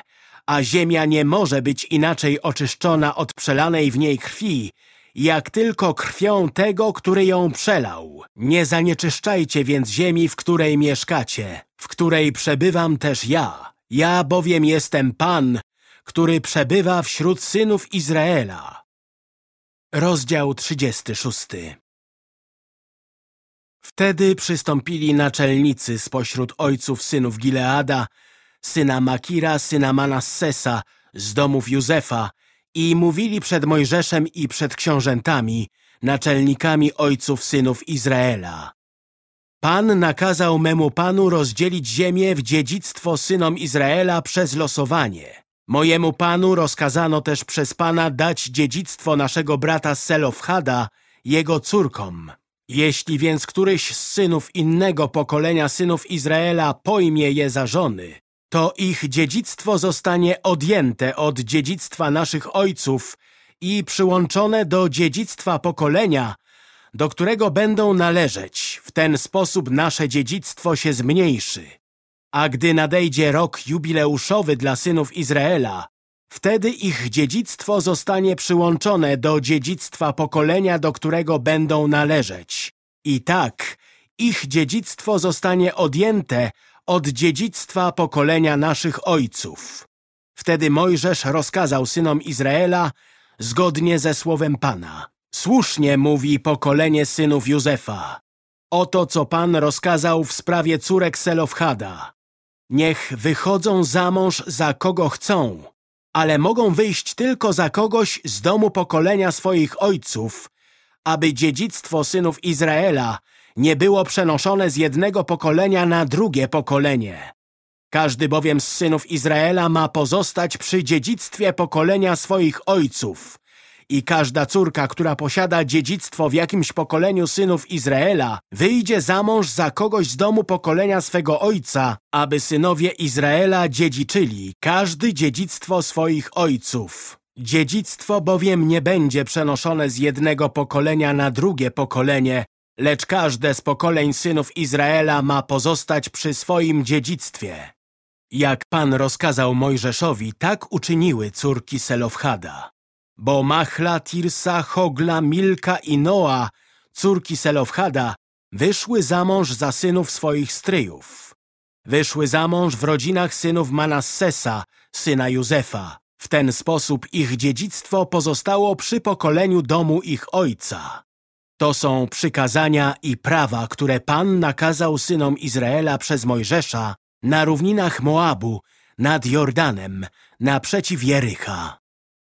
a ziemia nie może być inaczej oczyszczona od przelanej w niej krwi, jak tylko krwią tego, który ją przelał. Nie zanieczyszczajcie więc ziemi, w której mieszkacie, w której przebywam też ja. Ja bowiem jestem Pan, który przebywa wśród synów Izraela. Rozdział 36 Wtedy przystąpili naczelnicy spośród ojców synów Gileada, syna Makira, syna Manassesa, z domów Józefa i mówili przed Mojżeszem i przed książętami, naczelnikami ojców synów Izraela. Pan nakazał memu panu rozdzielić ziemię w dziedzictwo synom Izraela przez losowanie. Mojemu panu rozkazano też przez pana dać dziedzictwo naszego brata Selofhada jego córkom. Jeśli więc któryś z synów innego pokolenia synów Izraela pojmie je za żony, to ich dziedzictwo zostanie odjęte od dziedzictwa naszych ojców i przyłączone do dziedzictwa pokolenia, do którego będą należeć. W ten sposób nasze dziedzictwo się zmniejszy. A gdy nadejdzie rok jubileuszowy dla synów Izraela, wtedy ich dziedzictwo zostanie przyłączone do dziedzictwa pokolenia, do którego będą należeć. I tak ich dziedzictwo zostanie odjęte od dziedzictwa pokolenia naszych ojców. Wtedy Mojżesz rozkazał synom Izraela zgodnie ze słowem Pana. Słusznie mówi pokolenie synów Józefa. Oto co Pan rozkazał w sprawie córek Selofhada. Niech wychodzą za mąż za kogo chcą, ale mogą wyjść tylko za kogoś z domu pokolenia swoich ojców, aby dziedzictwo synów Izraela nie było przenoszone z jednego pokolenia na drugie pokolenie. Każdy bowiem z synów Izraela ma pozostać przy dziedzictwie pokolenia swoich ojców i każda córka, która posiada dziedzictwo w jakimś pokoleniu synów Izraela, wyjdzie za mąż za kogoś z domu pokolenia swego ojca, aby synowie Izraela dziedziczyli, każdy dziedzictwo swoich ojców. Dziedzictwo bowiem nie będzie przenoszone z jednego pokolenia na drugie pokolenie, lecz każde z pokoleń synów Izraela ma pozostać przy swoim dziedzictwie. Jak Pan rozkazał Mojżeszowi, tak uczyniły córki Selofhada. Bo Machla, Tirsa, Hogla, Milka i Noa, córki Selofhada, wyszły za mąż za synów swoich stryjów. Wyszły za mąż w rodzinach synów Manassesa, syna Józefa. W ten sposób ich dziedzictwo pozostało przy pokoleniu domu ich ojca. To są przykazania i prawa, które Pan nakazał synom Izraela przez Mojżesza na równinach Moabu, nad Jordanem, naprzeciw Jericha.